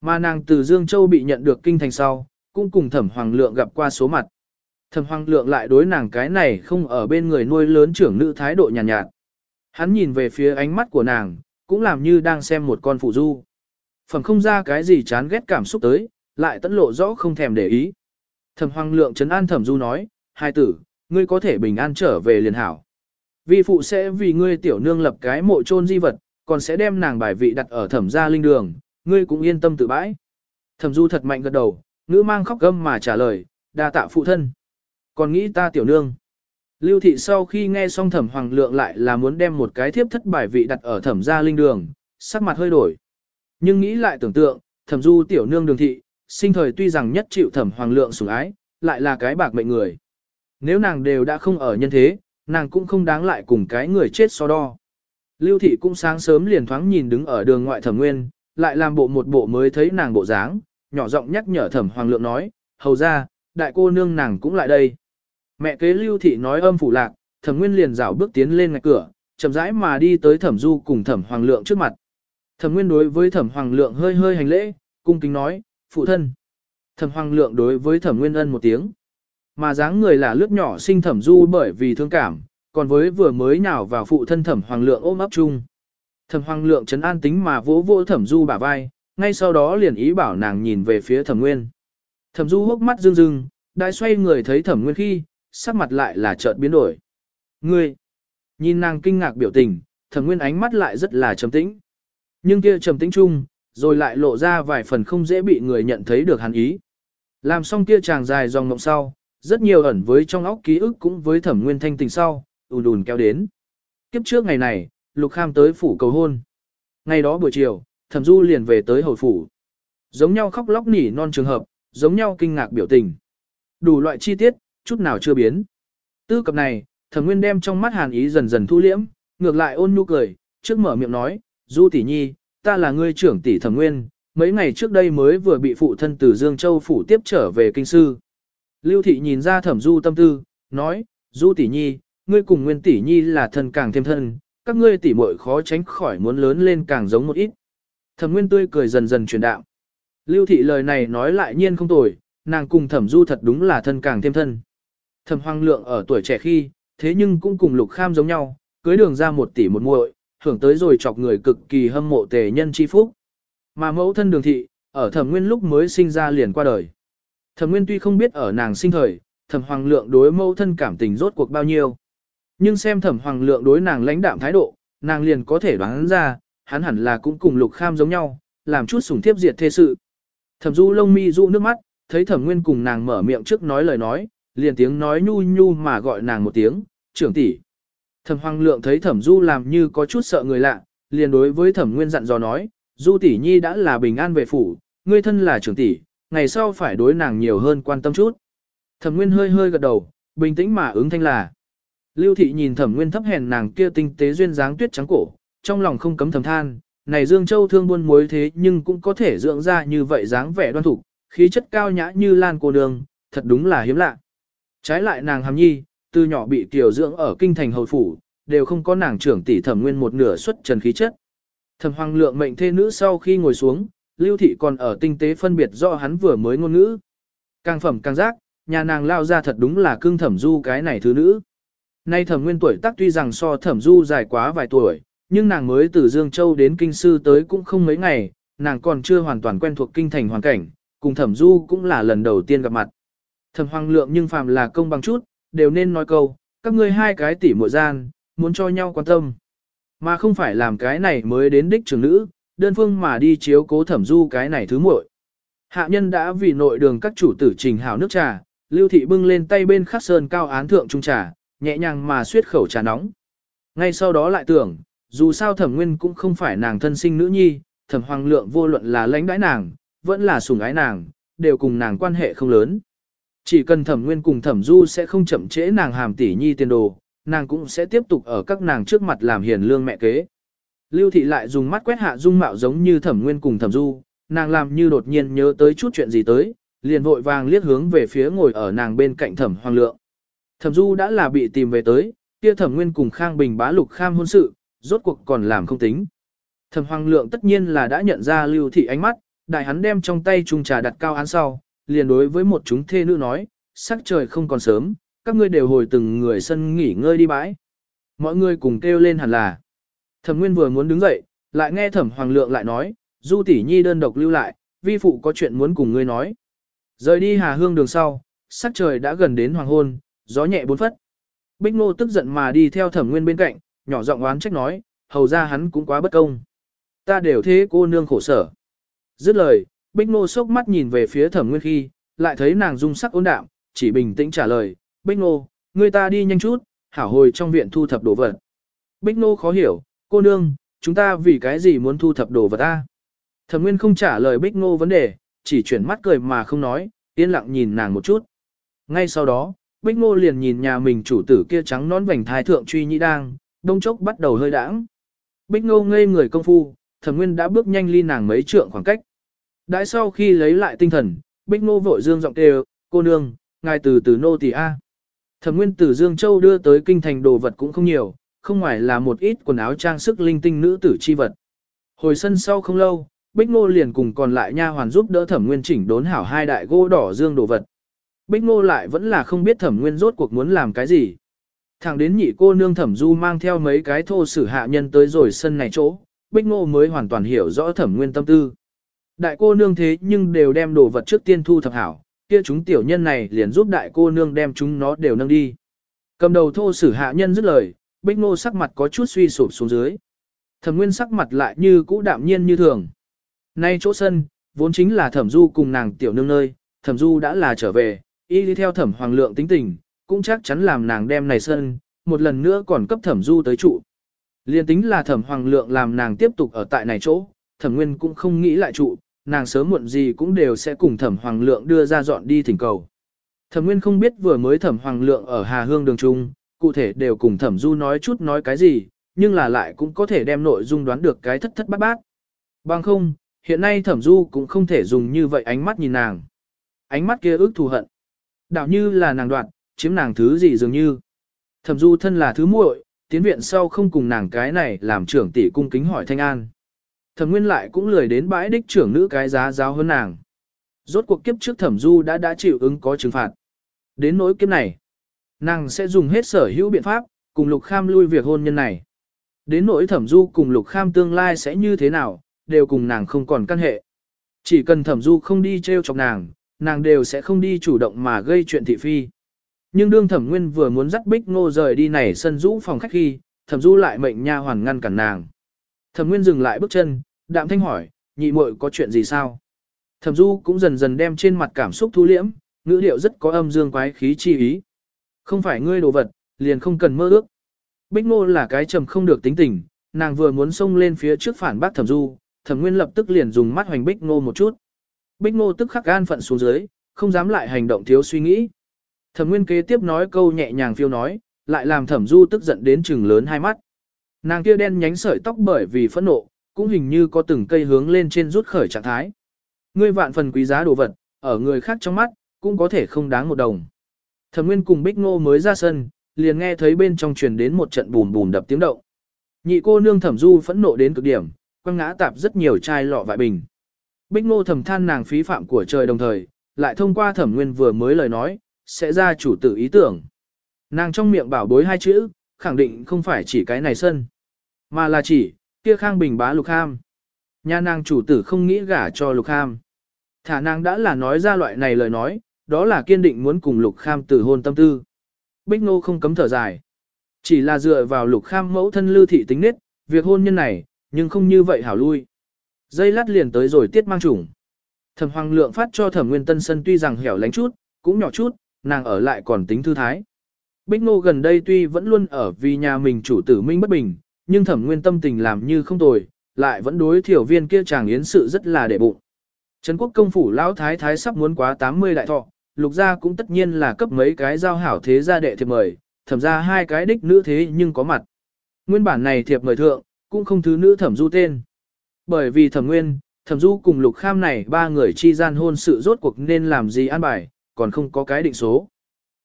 Mà nàng từ Dương Châu bị nhận được kinh thành sau, cũng cùng thẩm hoàng lượng gặp qua số mặt. Thẩm hoàng lượng lại đối nàng cái này không ở bên người nuôi lớn trưởng nữ thái độ nhàn nhạt, nhạt. Hắn nhìn về phía ánh mắt của nàng, cũng làm như đang xem một con phụ du. Phẩm không ra cái gì chán ghét cảm xúc tới, lại tẫn lộ rõ không thèm để ý. Thẩm Hoàng Lượng trấn an Thẩm Du nói, hai tử, ngươi có thể bình an trở về liền hảo. Vi phụ sẽ vì ngươi tiểu nương lập cái mộ chôn di vật, còn sẽ đem nàng bài vị đặt ở thẩm gia linh đường, ngươi cũng yên tâm tự bãi. Thẩm Du thật mạnh gật đầu, ngữ mang khóc gâm mà trả lời, đa tạ phụ thân. Còn nghĩ ta tiểu nương. Lưu thị sau khi nghe xong thẩm hoàng lượng lại là muốn đem một cái thiếp thất bài vị đặt ở thẩm gia linh đường, sắc mặt hơi đổi. Nhưng nghĩ lại tưởng tượng, thẩm du tiểu nương đường thị, sinh thời tuy rằng nhất chịu thẩm hoàng lượng sủng ái, lại là cái bạc mệnh người. Nếu nàng đều đã không ở nhân thế, nàng cũng không đáng lại cùng cái người chết so đo. Lưu thị cũng sáng sớm liền thoáng nhìn đứng ở đường ngoại thẩm nguyên, lại làm bộ một bộ mới thấy nàng bộ dáng, nhỏ giọng nhắc nhở thẩm hoàng lượng nói, hầu ra, đại cô nương nàng cũng lại đây. Mẹ kế lưu thị nói âm phủ lạc, thẩm nguyên liền rảo bước tiến lên ngạch cửa, chậm rãi mà đi tới thẩm du cùng thẩm hoàng lượng trước mặt. Thẩm nguyên đối với thẩm hoàng lượng hơi hơi hành lễ, cung kính nói, phụ thân. Thẩm hoàng lượng đối với thẩm nguyên ân một tiếng. Mà dáng người là lướt nhỏ sinh thẩm du bởi vì thương cảm, còn với vừa mới nhào vào phụ thân thẩm hoàng lượng ôm ấp chung. Thẩm hoàng lượng chấn an tính mà vỗ vỗ thẩm du bả vai, ngay sau đó liền ý bảo nàng nhìn về phía thẩm nguyên. Thẩm du hốc mắt rưng rưng, đại xoay người thấy thẩm nguyên khi, sắc mặt lại là chợt biến đổi. Ngươi! Nhìn nàng kinh ngạc biểu tình, thẩm nguyên ánh mắt lại rất là trầm tĩnh. Nhưng kia trầm tĩnh chung, rồi lại lộ ra vài phần không dễ bị người nhận thấy được hàn ý. Làm xong kia chàng dài dòng ngộng sau, rất nhiều ẩn với trong óc ký ức cũng với thẩm nguyên thanh tình sau, ùn ùn kéo đến. Kiếp trước ngày này, Lục Kham tới phủ cầu hôn. Ngày đó buổi chiều, thẩm du liền về tới hồi phủ. Giống nhau khóc lóc nỉ non trường hợp, giống nhau kinh ngạc biểu tình. Đủ loại chi tiết, chút nào chưa biến. Tư cập này, thẩm nguyên đem trong mắt hàn ý dần dần thu liễm, ngược lại ôn nhu cười, trước mở miệng nói, du tỷ nhi, ta là ngươi trưởng tỷ thẩm nguyên, mấy ngày trước đây mới vừa bị phụ thân từ Dương Châu phủ tiếp trở về kinh sư. Lưu thị nhìn ra thẩm du tâm tư, nói, du tỷ nhi, ngươi cùng nguyên tỷ nhi là thân càng thêm thân, các ngươi tỷ muội khó tránh khỏi muốn lớn lên càng giống một ít. Thẩm nguyên tươi cười dần dần truyền đạo. Lưu thị lời này nói lại nhiên không tồi, nàng cùng thẩm du thật đúng là thân càng thêm thân. Thẩm hoang lượng ở tuổi trẻ khi, thế nhưng cũng cùng lục kham giống nhau, cưới đường ra một tỷ một muội, hưởng tới rồi chọc người cực kỳ hâm mộ tề nhân chi phúc. Mà mẫu thân đường thị, ở thẩm nguyên lúc mới sinh ra liền qua đời. Thẩm nguyên tuy không biết ở nàng sinh thời, thẩm hoàng lượng đối mẫu thân cảm tình rốt cuộc bao nhiêu. Nhưng xem thẩm hoàng lượng đối nàng lãnh đạm thái độ, nàng liền có thể đoán ra, hắn hẳn là cũng cùng lục kham giống nhau, làm chút sủng thiếp diệt thế sự. Thẩm du lông mi du nước mắt, thấy thẩm nguyên cùng nàng mở miệng trước nói lời nói, liền tiếng nói nhu nhu mà gọi nàng một tiếng, trưởng tỷ. Thẩm Hoàng Lượng thấy Thẩm Du làm như có chút sợ người lạ, liền đối với Thẩm Nguyên dặn dò nói, Du tỷ nhi đã là bình an về phủ, ngươi thân là trưởng tỷ, ngày sau phải đối nàng nhiều hơn quan tâm chút. Thẩm Nguyên hơi hơi gật đầu, bình tĩnh mà ứng thanh là. Lưu thị nhìn Thẩm Nguyên thấp hèn nàng kia tinh tế duyên dáng tuyết trắng cổ, trong lòng không cấm thầm than, này Dương Châu thương buôn muối thế nhưng cũng có thể dưỡng ra như vậy dáng vẻ đoan thủ, khí chất cao nhã như lan cô đường, thật đúng là hiếm lạ. Trái lại nàng hàm nhi, từ nhỏ bị tiểu dưỡng ở kinh thành hầu phủ, đều không có nàng trưởng tỷ thẩm nguyên một nửa xuất trần khí chất. Thẩm hoàng lượng mệnh thê nữ sau khi ngồi xuống, lưu thị còn ở tinh tế phân biệt do hắn vừa mới ngôn ngữ. Càng phẩm càng giác, nhà nàng lao ra thật đúng là cưng thẩm du cái này thứ nữ. Nay thẩm nguyên tuổi tác tuy rằng so thẩm du dài quá vài tuổi, nhưng nàng mới từ Dương Châu đến Kinh Sư tới cũng không mấy ngày, nàng còn chưa hoàn toàn quen thuộc kinh thành hoàn cảnh, cùng thẩm du cũng là lần đầu tiên gặp mặt. Thẩm hoàng lượng nhưng phàm là công bằng chút, đều nên nói câu, các ngươi hai cái tỷ muội gian, muốn cho nhau quan tâm. Mà không phải làm cái này mới đến đích trưởng nữ, đơn phương mà đi chiếu cố thẩm du cái này thứ muội. Hạ nhân đã vì nội đường các chủ tử trình hảo nước trà, lưu thị bưng lên tay bên khắc sơn cao án thượng trung trà, nhẹ nhàng mà suyết khẩu trà nóng. Ngay sau đó lại tưởng, dù sao thẩm nguyên cũng không phải nàng thân sinh nữ nhi, thẩm hoàng lượng vô luận là lãnh đãi nàng, vẫn là sủng ái nàng, đều cùng nàng quan hệ không lớn. Chỉ cần thẩm nguyên cùng thẩm du sẽ không chậm trễ nàng hàm tỷ nhi tiền đồ, nàng cũng sẽ tiếp tục ở các nàng trước mặt làm hiền lương mẹ kế. Lưu thị lại dùng mắt quét hạ dung mạo giống như thẩm nguyên cùng thẩm du, nàng làm như đột nhiên nhớ tới chút chuyện gì tới, liền vội vàng liếc hướng về phía ngồi ở nàng bên cạnh thẩm hoàng lượng. Thẩm du đã là bị tìm về tới, kia thẩm nguyên cùng khang bình bá lục kham hôn sự, rốt cuộc còn làm không tính. Thẩm hoàng lượng tất nhiên là đã nhận ra lưu thị ánh mắt, đại hắn đem trong tay chung trà đặt cao án sau, liền đối với một chúng thê nữ nói, sắc trời không còn sớm, các ngươi đều hồi từng người sân nghỉ ngơi đi bãi. Mọi người cùng kêu lên hẳn là. Thẩm Nguyên vừa muốn đứng dậy, lại nghe Thẩm Hoàng Lượng lại nói, Du tỷ nhi đơn độc lưu lại, vi phụ có chuyện muốn cùng ngươi nói. Rời đi Hà Hương đường sau, sắc trời đã gần đến hoàng hôn, gió nhẹ bốn phất. Bích Ngô tức giận mà đi theo Thẩm Nguyên bên cạnh, nhỏ giọng oán trách nói, hầu ra hắn cũng quá bất công. Ta đều thế cô nương khổ sở. Dứt lời, Bích Ngô sốc mắt nhìn về phía Thẩm Nguyên khi, lại thấy nàng dung sắc ôn đạm, chỉ bình tĩnh trả lời, Bích Nô, người ta đi nhanh chút, hảo hồi trong viện thu thập đồ vật. Bích Nô khó hiểu, cô nương, chúng ta vì cái gì muốn thu thập đồ vật ta? Thẩm Nguyên không trả lời Bích Ngô vấn đề, chỉ chuyển mắt cười mà không nói, yên lặng nhìn nàng một chút. Ngay sau đó, Bích Ngô liền nhìn nhà mình chủ tử kia trắng nón vành thái thượng truy nhĩ đang, đông chốc bắt đầu hơi đãng. Bích Ngô ngây người công phu, Thẩm Nguyên đã bước nhanh ly nàng mấy trượng khoảng cách. Đãi sau khi lấy lại tinh thần, Bích Ngô vội dương giọng kêu, cô nương, ngài từ từ nô tỳ a. Thẩm Nguyên từ Dương Châu đưa tới kinh thành đồ vật cũng không nhiều, không ngoài là một ít quần áo trang sức linh tinh nữ tử chi vật. Hồi sân sau không lâu, Bích Ngô liền cùng còn lại nha hoàn giúp đỡ Thẩm Nguyên chỉnh đốn hảo hai đại gỗ đỏ dương đồ vật. Bích Ngô lại vẫn là không biết Thẩm Nguyên rốt cuộc muốn làm cái gì. Thẳng đến nhị cô nương Thẩm Du mang theo mấy cái thô sử hạ nhân tới rồi sân này chỗ, Bích Ngô mới hoàn toàn hiểu rõ Thẩm Nguyên tâm tư. Đại cô nương thế nhưng đều đem đồ vật trước tiên thu thập hảo, kia chúng tiểu nhân này liền giúp đại cô nương đem chúng nó đều nâng đi. Cầm đầu thô sử hạ nhân dứt lời, Bích Ngô sắc mặt có chút suy sụp xuống dưới. Thẩm Nguyên sắc mặt lại như cũ đạm nhiên như thường. Nay chỗ sân, vốn chính là Thẩm Du cùng nàng tiểu nương nơi, Thẩm Du đã là trở về, y đi theo Thẩm Hoàng Lượng tính tình, cũng chắc chắn làm nàng đem này sân, một lần nữa còn cấp Thẩm Du tới trụ. Liên tính là Thẩm Hoàng Lượng làm nàng tiếp tục ở tại này chỗ, Thẩm Nguyên cũng không nghĩ lại trụ, nàng sớm muộn gì cũng đều sẽ cùng Thẩm Hoàng Lượng đưa ra dọn đi thỉnh cầu. Thẩm Nguyên không biết vừa mới Thẩm Hoàng Lượng ở Hà Hương đường trung, cụ thể đều cùng Thẩm Du nói chút nói cái gì, nhưng là lại cũng có thể đem nội dung đoán được cái thất thất bát bát. Bằng không, hiện nay Thẩm Du cũng không thể dùng như vậy ánh mắt nhìn nàng. Ánh mắt kia ước thù hận. Đạo như là nàng đoạn, chiếm nàng thứ gì dường như. Thẩm Du thân là thứ muội, tiến viện sau không cùng nàng cái này làm trưởng tỷ cung kính hỏi thanh an. Thẩm Nguyên lại cũng lười đến bãi đích trưởng nữ cái giá giáo hơn nàng. Rốt cuộc kiếp trước Thẩm Du đã đã chịu ứng có trừng phạt. Đến nỗi kiếp này, nàng sẽ dùng hết sở hữu biện pháp, cùng Lục Kham lui việc hôn nhân này. Đến nỗi Thẩm Du cùng Lục Kham tương lai sẽ như thế nào, đều cùng nàng không còn căn hệ. Chỉ cần Thẩm Du không đi treo chọc nàng, nàng đều sẽ không đi chủ động mà gây chuyện thị phi. Nhưng đương Thẩm Nguyên vừa muốn dắt Bích Ngô rời đi này sân rũ phòng khách khi, Thẩm Du lại mệnh nha hoàn ngăn cản nàng. Thẩm Nguyên dừng lại bước chân, đạm thanh hỏi, nhị muội có chuyện gì sao? Thẩm Du cũng dần dần đem trên mặt cảm xúc thu liễm, ngữ điệu rất có âm dương quái khí chi ý. Không phải ngươi đồ vật, liền không cần mơ ước. Bích Ngô là cái trầm không được tính tình, nàng vừa muốn xông lên phía trước phản bác Thẩm Du, Thẩm Nguyên lập tức liền dùng mắt hoành Bích Ngô một chút. Bích Ngô tức khắc gan phận xuống dưới, không dám lại hành động thiếu suy nghĩ. Thẩm Nguyên kế tiếp nói câu nhẹ nhàng phiêu nói, lại làm Thẩm Du tức giận đến chừng lớn hai mắt. Nàng kia đen nhánh sợi tóc bởi vì phẫn nộ, cũng hình như có từng cây hướng lên trên rút khởi trạng thái. Ngươi vạn phần quý giá đồ vật, ở người khác trong mắt, cũng có thể không đáng một đồng. Thẩm Nguyên cùng Bích Ngô mới ra sân, liền nghe thấy bên trong truyền đến một trận bùm bùm đập tiếng động. Nhị cô nương Thẩm Du phẫn nộ đến cực điểm, quăng ngã tạp rất nhiều chai lọ vại bình. Bích Ngô thầm than nàng phí phạm của trời đồng thời, lại thông qua Thẩm Nguyên vừa mới lời nói, sẽ ra chủ tử ý tưởng. Nàng trong miệng bảo bối hai chữ, khẳng định không phải chỉ cái này sân, mà là chỉ, kia khang bình bá lục ham. Nhà nàng chủ tử không nghĩ gả cho lục ham. Thả nàng đã là nói ra loại này lời nói, đó là kiên định muốn cùng lục kham tử hôn tâm tư. Bích Ngô không cấm thở dài. Chỉ là dựa vào lục kham mẫu thân lưu thị tính nết, việc hôn nhân này, nhưng không như vậy hảo lui. Dây lát liền tới rồi tiết mang chủng. Thẩm Hoàng Lượng phát cho Thẩm Nguyên Tân Sân tuy rằng hẻo lánh chút, cũng nhỏ chút, nàng ở lại còn tính thư thái. Bích Ngô gần đây tuy vẫn luôn ở vì nhà mình chủ tử minh bất bình, nhưng Thẩm Nguyên tâm tình làm như không tồi, lại vẫn đối thiểu viên kia chàng yến sự rất là đệ bụng. Trấn quốc công phủ lão thái thái sắp muốn quá 80 đại thọ, lục gia cũng tất nhiên là cấp mấy cái giao hảo thế gia đệ thiệp mời, thẩm ra hai cái đích nữ thế nhưng có mặt. Nguyên bản này thiệp mời thượng, cũng không thứ nữ thẩm du tên. Bởi vì thẩm nguyên, thẩm du cùng lục kham này ba người chi gian hôn sự rốt cuộc nên làm gì an bài, còn không có cái định số.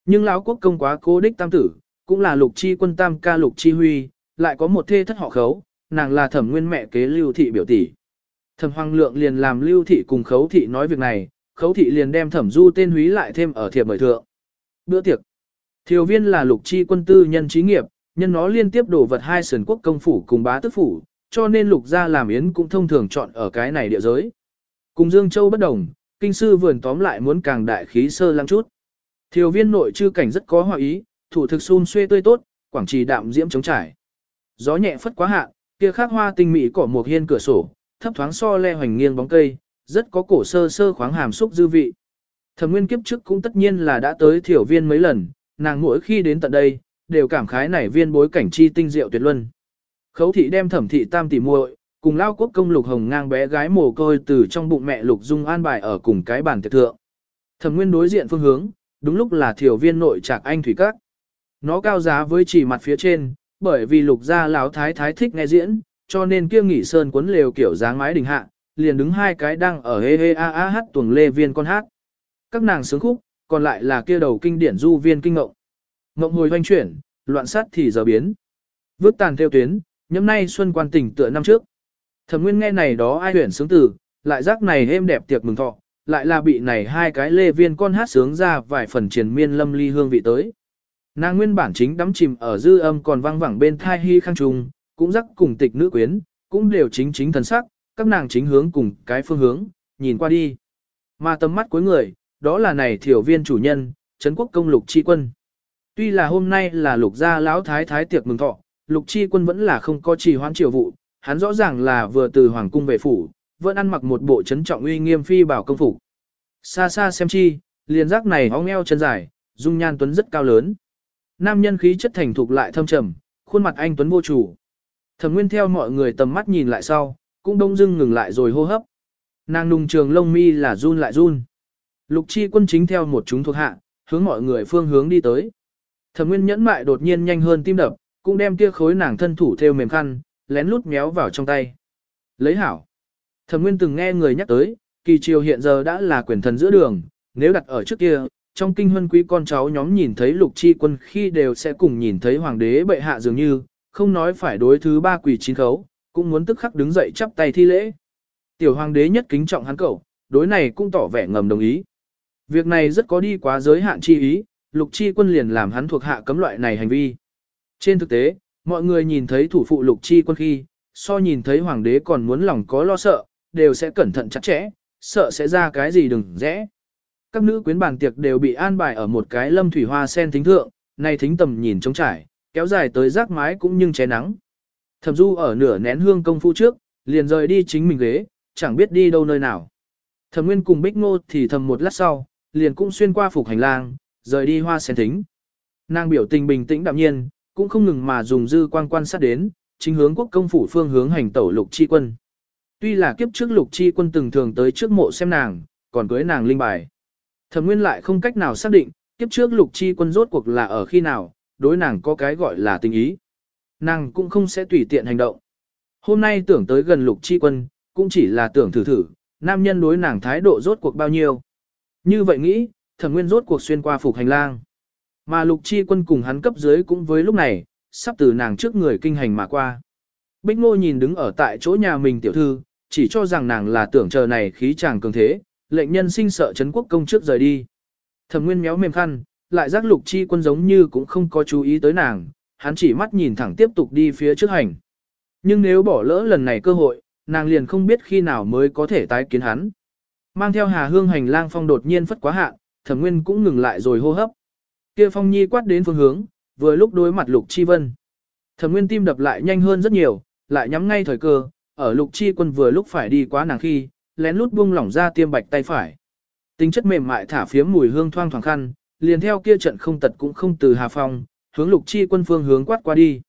Nhưng lão quốc công quá cố đích tam tử, cũng là lục chi quân tam ca lục chi huy, lại có một thê thất họ khấu, nàng là thẩm nguyên mẹ kế lưu thị biểu tỷ. Thẩm hoàng lượng liền làm lưu thị cùng khấu thị nói việc này, khấu thị liền đem thẩm du tên húy lại thêm ở thiệp mời thượng. Bữa tiệc. Thiều viên là lục chi quân tư nhân trí nghiệp, nhân nó liên tiếp đổ vật hai sườn quốc công phủ cùng bá tức phủ, cho nên lục gia làm yến cũng thông thường chọn ở cái này địa giới. Cùng Dương Châu bất đồng, kinh sư vườn tóm lại muốn càng đại khí sơ lăng chút. Thiều viên nội chư cảnh rất có hòa ý, thủ thực xun xuê tươi tốt, quảng trì đạm diễm chống trải. Gió nhẹ phất quá hạ, kia khác hoa tinh mỹ cỏ một hiên cửa sổ, thấp thoáng so le hoành nghiêng bóng cây, rất có cổ sơ sơ khoáng hàm xúc dư vị. Thẩm nguyên kiếp trước cũng tất nhiên là đã tới thiểu viên mấy lần, nàng mỗi khi đến tận đây, đều cảm khái nảy viên bối cảnh chi tinh diệu tuyệt luân. Khấu thị đem thẩm thị tam tỷ muội cùng lao quốc công lục hồng ngang bé gái mồ côi từ trong bụng mẹ lục dung an bài ở cùng cái bàn tiệc thượng. Thẩm nguyên đối diện phương hướng, đúng lúc là thiểu viên nội trạc anh thủy các. Nó cao giá với chỉ mặt phía trên, bởi vì lục gia lão thái thái thích nghe diễn, cho nên kia nghỉ sơn cuốn lều kiểu dáng mái đỉnh hạ, liền đứng hai cái đang ở hê hê a a hát tuồng lê viên con hát. Các nàng sướng khúc, còn lại là kia đầu kinh điển du viên kinh ngộng. Ngộng hồi hoanh chuyển, loạn sát thì giờ biến. Vước tàn theo tuyến, nhâm nay xuân quan tỉnh tựa năm trước. Thẩm Nguyên nghe này đó ai huyển sướng tử, lại giác này êm đẹp tiệc mừng thọ, lại là bị này hai cái lê viên con hát sướng ra vài phần triền miên lâm ly hương vị tới. Nàng nguyên bản chính đắm chìm ở dư âm còn vang vẳng bên thai hy khang trùng, cũng rắc cùng tịch nữ quyến, cũng đều chính chính thần sắc, các nàng chính hướng cùng cái phương hướng, nhìn qua đi. Mà tầm mắt cuối người, đó là này thiểu viên chủ nhân, Trấn quốc công lục chi quân. Tuy là hôm nay là lục gia lão thái thái tiệc mừng thọ, lục chi quân vẫn là không có trì hoãn triều vụ, hắn rõ ràng là vừa từ hoàng cung về phủ, vẫn ăn mặc một bộ trấn trọng uy nghiêm phi bảo công phủ. Xa xa xem chi, liền giác này óng eo chân dài, dung nhan tuấn rất cao lớn. Nam nhân khí chất thành thục lại thâm trầm, khuôn mặt anh tuấn vô chủ. Thẩm Nguyên theo mọi người tầm mắt nhìn lại sau, cũng đông dưng ngừng lại rồi hô hấp. Nàng nùng trường lông mi là run lại run. Lục chi quân chính theo một chúng thuộc hạ, hướng mọi người phương hướng đi tới. Thẩm Nguyên nhẫn mại đột nhiên nhanh hơn tim đập, cũng đem kia khối nàng thân thủ theo mềm khăn, lén lút méo vào trong tay. Lấy hảo. Thẩm Nguyên từng nghe người nhắc tới, kỳ triều hiện giờ đã là quyền thần giữa đường, nếu đặt ở trước kia, trong kinh huân quý con cháu nhóm nhìn thấy lục chi quân khi đều sẽ cùng nhìn thấy hoàng đế bệ hạ dường như, không nói phải đối thứ ba quỷ chín khấu, cũng muốn tức khắc đứng dậy chắp tay thi lễ. Tiểu hoàng đế nhất kính trọng hắn cậu, đối này cũng tỏ vẻ ngầm đồng ý. Việc này rất có đi quá giới hạn chi ý, lục chi quân liền làm hắn thuộc hạ cấm loại này hành vi. Trên thực tế, mọi người nhìn thấy thủ phụ lục chi quân khi, so nhìn thấy hoàng đế còn muốn lòng có lo sợ, đều sẽ cẩn thận chặt chẽ, sợ sẽ ra cái gì đừng rẽ. Các nữ quyến bàn tiệc đều bị an bài ở một cái lâm thủy hoa sen thính thượng, nay thính tầm nhìn trống trải, kéo dài tới rác mái cũng nhưng ché nắng. Thẩm du ở nửa nén hương công phu trước, liền rời đi chính mình ghế, chẳng biết đi đâu nơi nào. Thẩm nguyên cùng bích ngô thì thầm một lát sau, liền cũng xuyên qua phục hành lang, rời đi hoa sen thính. Nàng biểu tình bình tĩnh đạm nhiên, cũng không ngừng mà dùng dư quang quan sát đến, chính hướng quốc công phủ phương hướng hành tẩu lục chi quân. Tuy là kiếp trước lục chi quân từng thường tới trước mộ xem nàng, còn cưới nàng linh bài. Thẩm nguyên lại không cách nào xác định, kiếp trước lục chi quân rốt cuộc là ở khi nào, đối nàng có cái gọi là tình ý. Nàng cũng không sẽ tùy tiện hành động. Hôm nay tưởng tới gần lục chi quân, cũng chỉ là tưởng thử thử, nam nhân đối nàng thái độ rốt cuộc bao nhiêu. Như vậy nghĩ, thẩm nguyên rốt cuộc xuyên qua phục hành lang. Mà lục chi quân cùng hắn cấp dưới cũng với lúc này, sắp từ nàng trước người kinh hành mà qua. Bích ngô nhìn đứng ở tại chỗ nhà mình tiểu thư, chỉ cho rằng nàng là tưởng chờ này khí chàng cường thế, lệnh nhân sinh sợ chấn quốc công trước rời đi. Thẩm nguyên méo mềm khăn, lại giác lục chi quân giống như cũng không có chú ý tới nàng, hắn chỉ mắt nhìn thẳng tiếp tục đi phía trước hành. Nhưng nếu bỏ lỡ lần này cơ hội, nàng liền không biết khi nào mới có thể tái kiến hắn. Mang theo hà hương hành lang phong đột nhiên phất quá hạn, thẩm nguyên cũng ngừng lại rồi hô hấp. Kia phong nhi quát đến phương hướng, vừa lúc đối mặt lục chi vân. Thẩm nguyên tim đập lại nhanh hơn rất nhiều, lại nhắm ngay thời cơ, ở lục chi quân vừa lúc phải đi quá nàng khi, lén lút buông lỏng ra tiêm bạch tay phải. Tính chất mềm mại thả phiếm mùi hương thoang thoảng khăn, liền theo kia trận không tật cũng không từ hà phong, hướng lục chi quân phương hướng quát qua đi.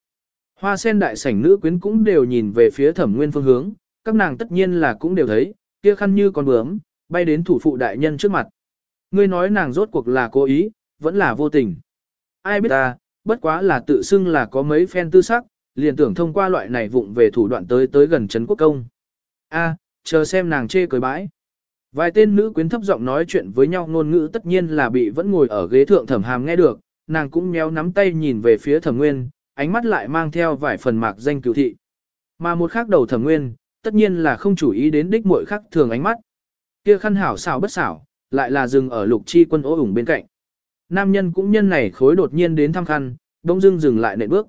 Hoa sen đại sảnh nữ quyến cũng đều nhìn về phía thẩm nguyên phương hướng, các nàng tất nhiên là cũng đều thấy, kia khăn như con bướm, bay đến thủ phụ đại nhân trước mặt. Ngươi nói nàng rốt cuộc là cố ý, vẫn là vô tình. Ai biết ta, bất quá là tự xưng là có mấy phen tư sắc, liền tưởng thông qua loại này vụng về thủ đoạn tới tới gần Trấn Quốc Công. A, chờ xem nàng chê cười bãi. Vài tên nữ quyến thấp giọng nói chuyện với nhau ngôn ngữ tất nhiên là bị vẫn ngồi ở ghế thượng thẩm hàm nghe được, nàng cũng méo nắm tay nhìn về phía thẩm nguyên, ánh mắt lại mang theo vài phần mạc danh cựu thị. Mà một khác đầu thẩm nguyên, tất nhiên là không chủ ý đến đích muội khác thường ánh mắt. Kia khăn hảo xảo bất xảo, lại là dừng ở lục chi quân ố ủng bên cạnh. Nam nhân cũng nhân này khối đột nhiên đến thăm khăn, đông dưng dừng lại nệ bước.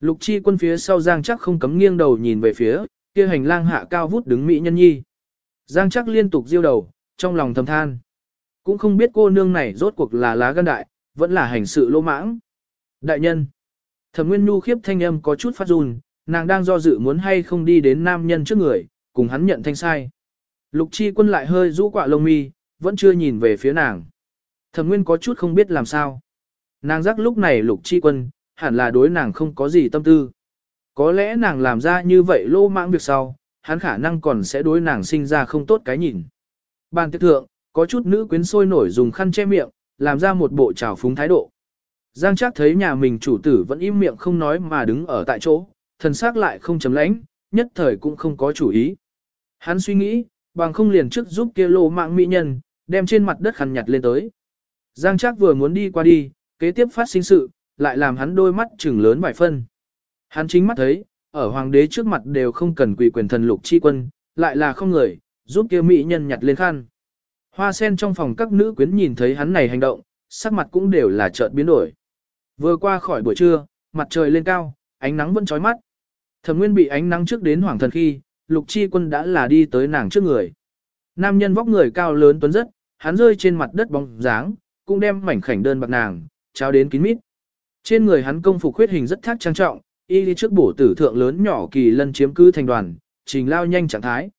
Lục chi quân phía sau Giang chắc không cấm nghiêng đầu nhìn về phía, kia hành lang hạ cao vút đứng mỹ nhân nhi. Giang chắc liên tục diêu đầu, trong lòng thầm than. Cũng không biết cô nương này rốt cuộc là lá gan đại, vẫn là hành sự lỗ mãng. Đại nhân. Thẩm Nguyên Nhu khiếp thanh âm có chút phát run, nàng đang do dự muốn hay không đi đến nam nhân trước người, cùng hắn nhận thanh sai. Lục chi quân lại hơi rũ quạ lông mi, vẫn chưa nhìn về phía nàng. Thẩm Nguyên có chút không biết làm sao. Nàng giác lúc này lục chi quân, hẳn là đối nàng không có gì tâm tư. Có lẽ nàng làm ra như vậy lô mãng việc sau, hắn khả năng còn sẽ đối nàng sinh ra không tốt cái nhìn. Bàn tiệc thượng, có chút nữ quyến sôi nổi dùng khăn che miệng, làm ra một bộ trào phúng thái độ. Giang chắc thấy nhà mình chủ tử vẫn im miệng không nói mà đứng ở tại chỗ, thần xác lại không chấm lãnh, nhất thời cũng không có chủ ý. Hắn suy nghĩ, bằng không liền trước giúp kia lô mạng mỹ nhân, đem trên mặt đất khăn nhặt lên tới. Giang chắc vừa muốn đi qua đi, kế tiếp phát sinh sự, lại làm hắn đôi mắt trừng lớn vài phân. Hắn chính mắt thấy, ở hoàng đế trước mặt đều không cần quỷ quyền thần lục chi quân, lại là không người, giúp kia mỹ nhân nhặt lên khăn. Hoa sen trong phòng các nữ quyến nhìn thấy hắn này hành động, sắc mặt cũng đều là chợt biến đổi. Vừa qua khỏi buổi trưa, mặt trời lên cao, ánh nắng vẫn chói mắt. Thẩm Nguyên bị ánh nắng trước đến hoàng thần khi, Lục Chi Quân đã là đi tới nàng trước người. Nam nhân vóc người cao lớn tuấn rất, hắn rơi trên mặt đất bóng dáng, cũng đem mảnh khảnh đơn bạc nàng, trao đến kín mít. Trên người hắn công phục huyết hình rất thác trang trọng, y đi trước bổ tử thượng lớn nhỏ kỳ lân chiếm cứ thành đoàn, trình lao nhanh trạng thái.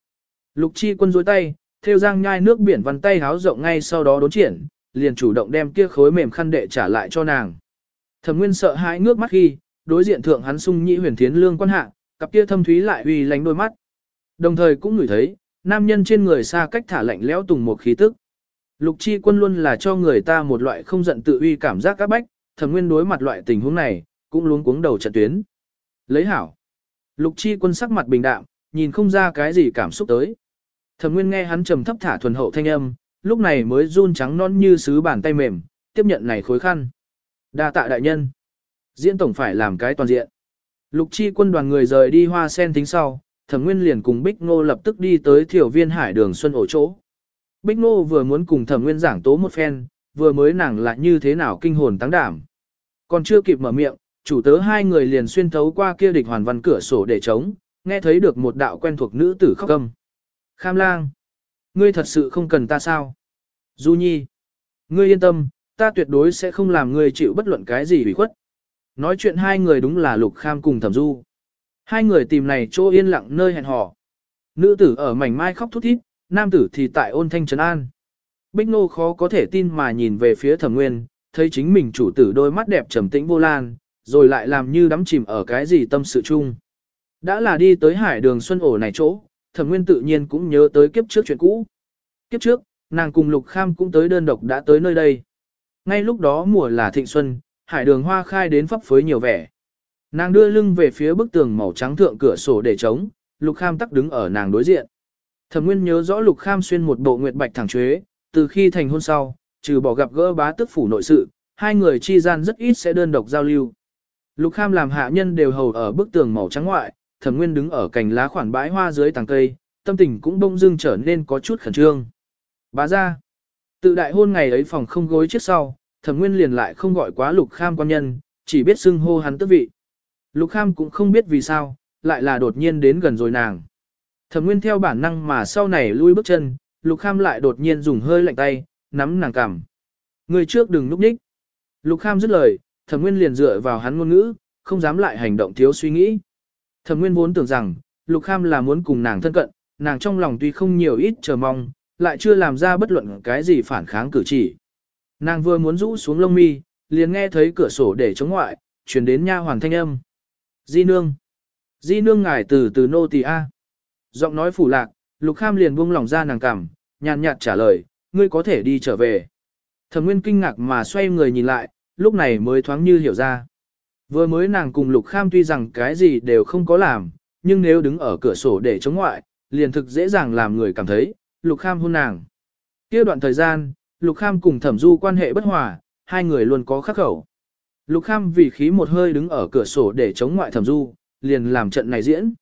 Lục Chi Quân duỗi tay, theo giang nhai nước biển văn tay háo rộng ngay sau đó đốn triển, liền chủ động đem kia khối mềm khăn đệ trả lại cho nàng. Thẩm Nguyên sợ hãi ngước mắt khi, đối diện thượng hắn sung nhĩ huyền thiến lương quan hạ, cặp kia thâm thúy lại uy lánh đôi mắt. Đồng thời cũng ngửi thấy, nam nhân trên người xa cách thả lạnh lẽo tùng một khí tức. Lục chi quân luôn là cho người ta một loại không giận tự uy cảm giác các bách, thẩm nguyên đối mặt loại tình huống này, cũng luống cuống đầu trận tuyến. Lấy hảo. Lục chi quân sắc mặt bình đạm, nhìn không ra cái gì cảm xúc tới. Thẩm nguyên nghe hắn trầm thấp thả thuần hậu thanh âm, lúc này mới run trắng non như sứ bàn tay mềm, tiếp nhận này khối khăn. Đa tạ đại nhân. Diễn tổng phải làm cái toàn diện. Lục chi quân đoàn người rời đi hoa sen tính sau, thẩm nguyên liền cùng Bích Ngô lập tức đi tới thiểu viên hải đường xuân ổ chỗ. Bích Ngô vừa muốn cùng thẩm nguyên giảng tố một phen, vừa mới nàng lại như thế nào kinh hồn tăng đảm. Còn chưa kịp mở miệng, chủ tớ hai người liền xuyên thấu qua kia địch hoàn văn cửa sổ để chống, nghe thấy được một đạo quen thuộc nữ tử khóc câm. Kham lang, ngươi thật sự không cần ta sao? Du nhi, ngươi yên tâm, ta tuyệt đối sẽ không làm ngươi chịu bất luận cái gì hủy khuất. Nói chuyện hai người đúng là Lục Kham cùng Thẩm Du. Hai người tìm này chỗ yên lặng nơi hẹn hò. Nữ tử ở mảnh mai khóc thút thít, nam tử thì tại ôn thanh trấn an. Bích Nô khó có thể tin mà nhìn về phía Thẩm Nguyên, thấy chính mình chủ tử đôi mắt đẹp trầm tĩnh vô lan, rồi lại làm như đắm chìm ở cái gì tâm sự chung. Đã là đi tới hải đường xuân ổ này chỗ, Thẩm Nguyên tự nhiên cũng nhớ tới kiếp trước chuyện cũ. Kiếp trước, nàng cùng Lục Kham cũng tới đơn độc đã tới nơi đây. Ngay lúc đó mùa là thịnh xuân, hải đường hoa khai đến phấp phới nhiều vẻ. Nàng đưa lưng về phía bức tường màu trắng thượng cửa sổ để trống, Lục Kham tắc đứng ở nàng đối diện. Thẩm Nguyên nhớ rõ Lục Kham xuyên một bộ nguyệt bạch thẳng chuế, từ khi thành hôn sau, trừ bỏ gặp gỡ bá tức phủ nội sự, hai người chi gian rất ít sẽ đơn độc giao lưu. Lục Kham làm hạ nhân đều hầu ở bức tường màu trắng ngoại, Thẩm Nguyên đứng ở cành lá khoản bãi hoa dưới tàng cây, tâm tình cũng bỗng dưng trở nên có chút khẩn trương. Bá ra, tự đại hôn ngày ấy phòng không gối trước sau, thẩm nguyên liền lại không gọi quá lục kham quan nhân, chỉ biết xưng hô hắn tức vị. Lục kham cũng không biết vì sao, lại là đột nhiên đến gần rồi nàng. Thẩm nguyên theo bản năng mà sau này lui bước chân, lục kham lại đột nhiên dùng hơi lạnh tay, nắm nàng cằm. Người trước đừng núp nhích. Lục kham dứt lời, thẩm nguyên liền dựa vào hắn ngôn ngữ, không dám lại hành động thiếu suy nghĩ. Thẩm nguyên vốn tưởng rằng, lục kham là muốn cùng nàng thân cận, nàng trong lòng tuy không nhiều ít chờ mong, lại chưa làm ra bất luận cái gì phản kháng cử chỉ. Nàng vừa muốn rũ xuống lông mi, liền nghe thấy cửa sổ để chống ngoại, chuyển đến nha hoàn thanh âm. Di nương. Di nương ngài từ từ nô tỳ A. Giọng nói phủ lạc, lục kham liền buông lòng ra nàng cằm, nhàn nhạt trả lời, ngươi có thể đi trở về. Thẩm nguyên kinh ngạc mà xoay người nhìn lại, lúc này mới thoáng như hiểu ra. Vừa mới nàng cùng lục kham tuy rằng cái gì đều không có làm, nhưng nếu đứng ở cửa sổ để chống ngoại, liền thực dễ dàng làm người cảm thấy, lục kham hôn nàng. kia đoạn thời gian, Lục Kham cùng Thẩm Du quan hệ bất hòa, hai người luôn có khắc khẩu. Lục Kham vì khí một hơi đứng ở cửa sổ để chống ngoại Thẩm Du, liền làm trận này diễn.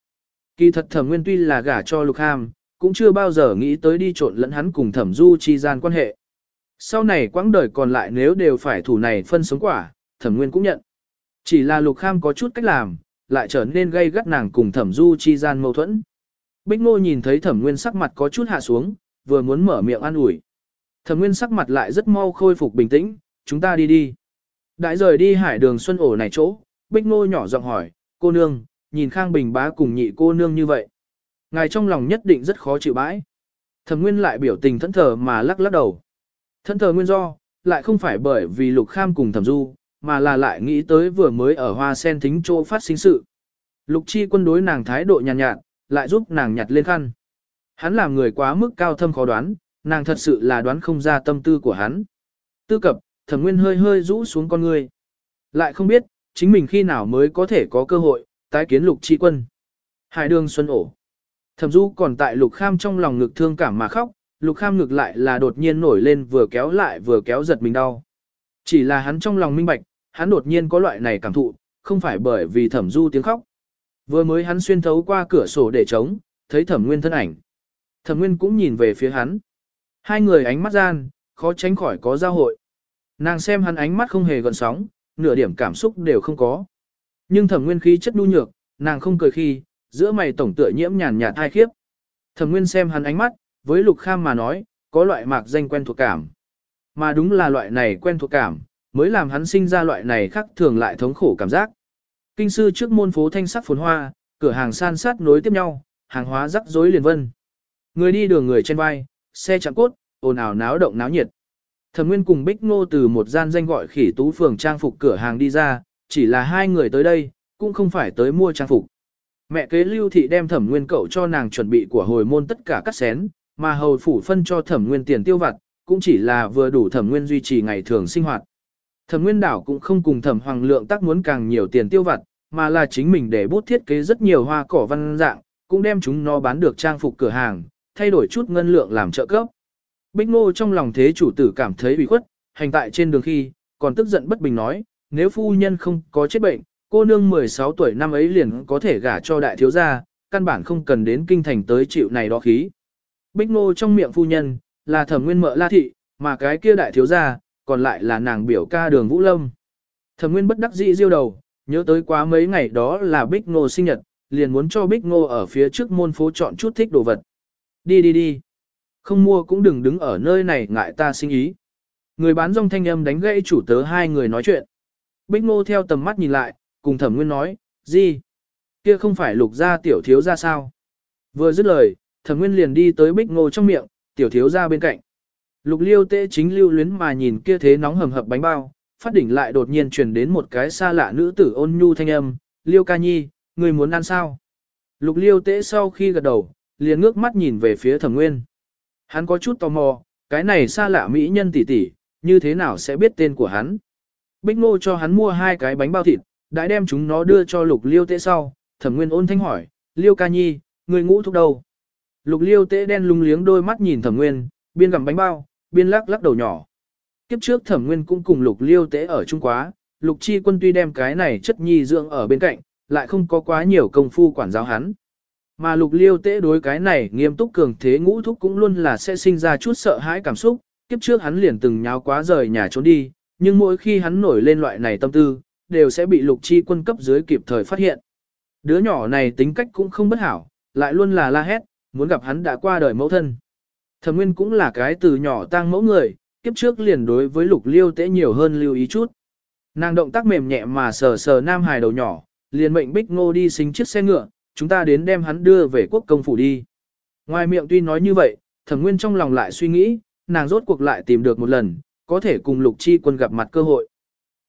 Kỳ thật Thẩm Nguyên tuy là gả cho Lục Kham, cũng chưa bao giờ nghĩ tới đi trộn lẫn hắn cùng Thẩm Du chi gian quan hệ. Sau này quãng đời còn lại nếu đều phải thủ này phân sống quả, Thẩm Nguyên cũng nhận. Chỉ là Lục Kham có chút cách làm, lại trở nên gây gắt nàng cùng Thẩm Du chi gian mâu thuẫn. Bích Ngô nhìn thấy Thẩm Nguyên sắc mặt có chút hạ xuống, vừa muốn mở miệng an ủi. Thẩm Nguyên sắc mặt lại rất mau khôi phục bình tĩnh, chúng ta đi đi. Đại rời đi hải đường xuân ổ này chỗ, Bích Ngô nhỏ giọng hỏi, cô nương, nhìn Khang Bình bá cùng nhị cô nương như vậy. Ngài trong lòng nhất định rất khó chịu bãi. Thẩm Nguyên lại biểu tình thẫn thờ mà lắc lắc đầu. Thẫn thờ nguyên do, lại không phải bởi vì Lục Kham cùng Thẩm Du, mà là lại nghĩ tới vừa mới ở Hoa Sen Thính chỗ phát sinh sự. Lục chi quân đối nàng thái độ nhàn nhạt, nhạt, lại giúp nàng nhặt lên khăn. Hắn làm người quá mức cao thâm khó đoán, nàng thật sự là đoán không ra tâm tư của hắn. Tư cập, thẩm nguyên hơi hơi rũ xuống con người. Lại không biết, chính mình khi nào mới có thể có cơ hội, tái kiến lục chi quân. Hải đường xuân ổ. Thẩm du còn tại lục kham trong lòng ngực thương cảm mà khóc, lục kham ngực lại là đột nhiên nổi lên vừa kéo lại vừa kéo giật mình đau. Chỉ là hắn trong lòng minh bạch, hắn đột nhiên có loại này cảm thụ, không phải bởi vì thẩm du tiếng khóc. Vừa mới hắn xuyên thấu qua cửa sổ để trống, thấy thẩm nguyên thân ảnh. Thẩm nguyên cũng nhìn về phía hắn. Hai người ánh mắt gian, khó tránh khỏi có giao hội. Nàng xem hắn ánh mắt không hề gợn sóng, nửa điểm cảm xúc đều không có. Nhưng thẩm nguyên khí chất nhu nhược, nàng không cười khi, giữa mày tổng tựa nhiễm nhàn nhạt hai khiếp. Thẩm nguyên xem hắn ánh mắt, với lục kham mà nói, có loại mạc danh quen thuộc cảm. Mà đúng là loại này quen thuộc cảm, mới làm hắn sinh ra loại này khác thường lại thống khổ cảm giác. Kinh sư trước môn phố thanh sắc phồn hoa, cửa hàng san sát nối tiếp nhau, hàng hóa rắc rối liền vân. Người đi đường người trên vai, xe chạm cốt, ồn ào náo động náo nhiệt. Thẩm Nguyên cùng Bích Ngô từ một gian danh gọi khỉ tú phường trang phục cửa hàng đi ra, chỉ là hai người tới đây, cũng không phải tới mua trang phục. Mẹ kế lưu thị đem Thẩm Nguyên cậu cho nàng chuẩn bị của hồi môn tất cả các xén, mà hầu phủ phân cho Thẩm Nguyên tiền tiêu vặt, cũng chỉ là vừa đủ Thẩm Nguyên duy trì ngày thường sinh hoạt. Thẩm Nguyên đảo cũng không cùng Thẩm Hoàng lượng tác muốn càng nhiều tiền tiêu vặt, mà là chính mình để bút thiết kế rất nhiều hoa cỏ văn dạng, cũng đem chúng nó bán được trang phục cửa hàng, thay đổi chút ngân lượng làm trợ cấp. Bích Ngô trong lòng thế chủ tử cảm thấy bị khuất, hành tại trên đường khi, còn tức giận bất bình nói, nếu phu nhân không có chết bệnh, cô nương 16 tuổi năm ấy liền có thể gả cho đại thiếu gia, căn bản không cần đến kinh thành tới chịu này đó khí. Bích Ngô trong miệng phu nhân, là thẩm nguyên mợ la thị, mà cái kia đại thiếu gia, còn lại là nàng biểu ca đường Vũ Lâm. Thẩm nguyên bất đắc dĩ diêu đầu, nhớ tới quá mấy ngày đó là Bích Ngô sinh nhật, liền muốn cho Bích Ngô ở phía trước môn phố chọn chút thích đồ vật. Đi đi đi. Không mua cũng đừng đứng ở nơi này ngại ta sinh ý. Người bán rong thanh âm đánh gãy chủ tớ hai người nói chuyện. Bích Ngô theo tầm mắt nhìn lại, cùng thẩm nguyên nói, gì? Kia không phải lục gia tiểu thiếu ra sao? Vừa dứt lời, thẩm nguyên liền đi tới Bích Ngô trong miệng, tiểu thiếu ra bên cạnh. Lục liêu tê chính lưu luyến mà nhìn kia thế nóng hầm hập bánh bao, phát đỉnh lại đột nhiên truyền đến một cái xa lạ nữ tử ôn nhu thanh âm, liêu ca nhi, người muốn ăn sao? Lục liêu tễ sau khi gật đầu, liền ngước mắt nhìn về phía thẩm nguyên. Hắn có chút tò mò, cái này xa lạ mỹ nhân tỷ tỷ, như thế nào sẽ biết tên của hắn. Bích ngô cho hắn mua hai cái bánh bao thịt, đã đem chúng nó đưa cho lục liêu tễ sau, thẩm nguyên ôn thanh hỏi, liêu ca nhi, người ngũ thúc đâu? Lục liêu tễ đen lung liếng đôi mắt nhìn thẩm nguyên, biên gặm bánh bao, biên lắc lắc đầu nhỏ. Kiếp trước thẩm nguyên cũng cùng lục liêu tế ở Trung Quá, lục chi quân tuy đem cái này chất nhi dưỡng ở bên cạnh, lại không có quá nhiều công phu quản giáo hắn. Mà lục liêu tế đối cái này nghiêm túc cường thế ngũ thúc cũng luôn là sẽ sinh ra chút sợ hãi cảm xúc, kiếp trước hắn liền từng nháo quá rời nhà trốn đi, nhưng mỗi khi hắn nổi lên loại này tâm tư, đều sẽ bị lục chi quân cấp dưới kịp thời phát hiện. Đứa nhỏ này tính cách cũng không bất hảo, lại luôn là la hét, muốn gặp hắn đã qua đời mẫu thân. Thẩm Nguyên cũng là cái từ nhỏ tăng mẫu người, kiếp trước liền đối với lục liêu tế nhiều hơn lưu ý chút. Nàng động tác mềm nhẹ mà sờ sờ nam hài đầu nhỏ, liền mệnh bích ngô đi xính chiếc xe ngựa, chúng ta đến đem hắn đưa về quốc công phủ đi. Ngoài miệng tuy nói như vậy, thẩm nguyên trong lòng lại suy nghĩ, nàng rốt cuộc lại tìm được một lần, có thể cùng lục chi quân gặp mặt cơ hội.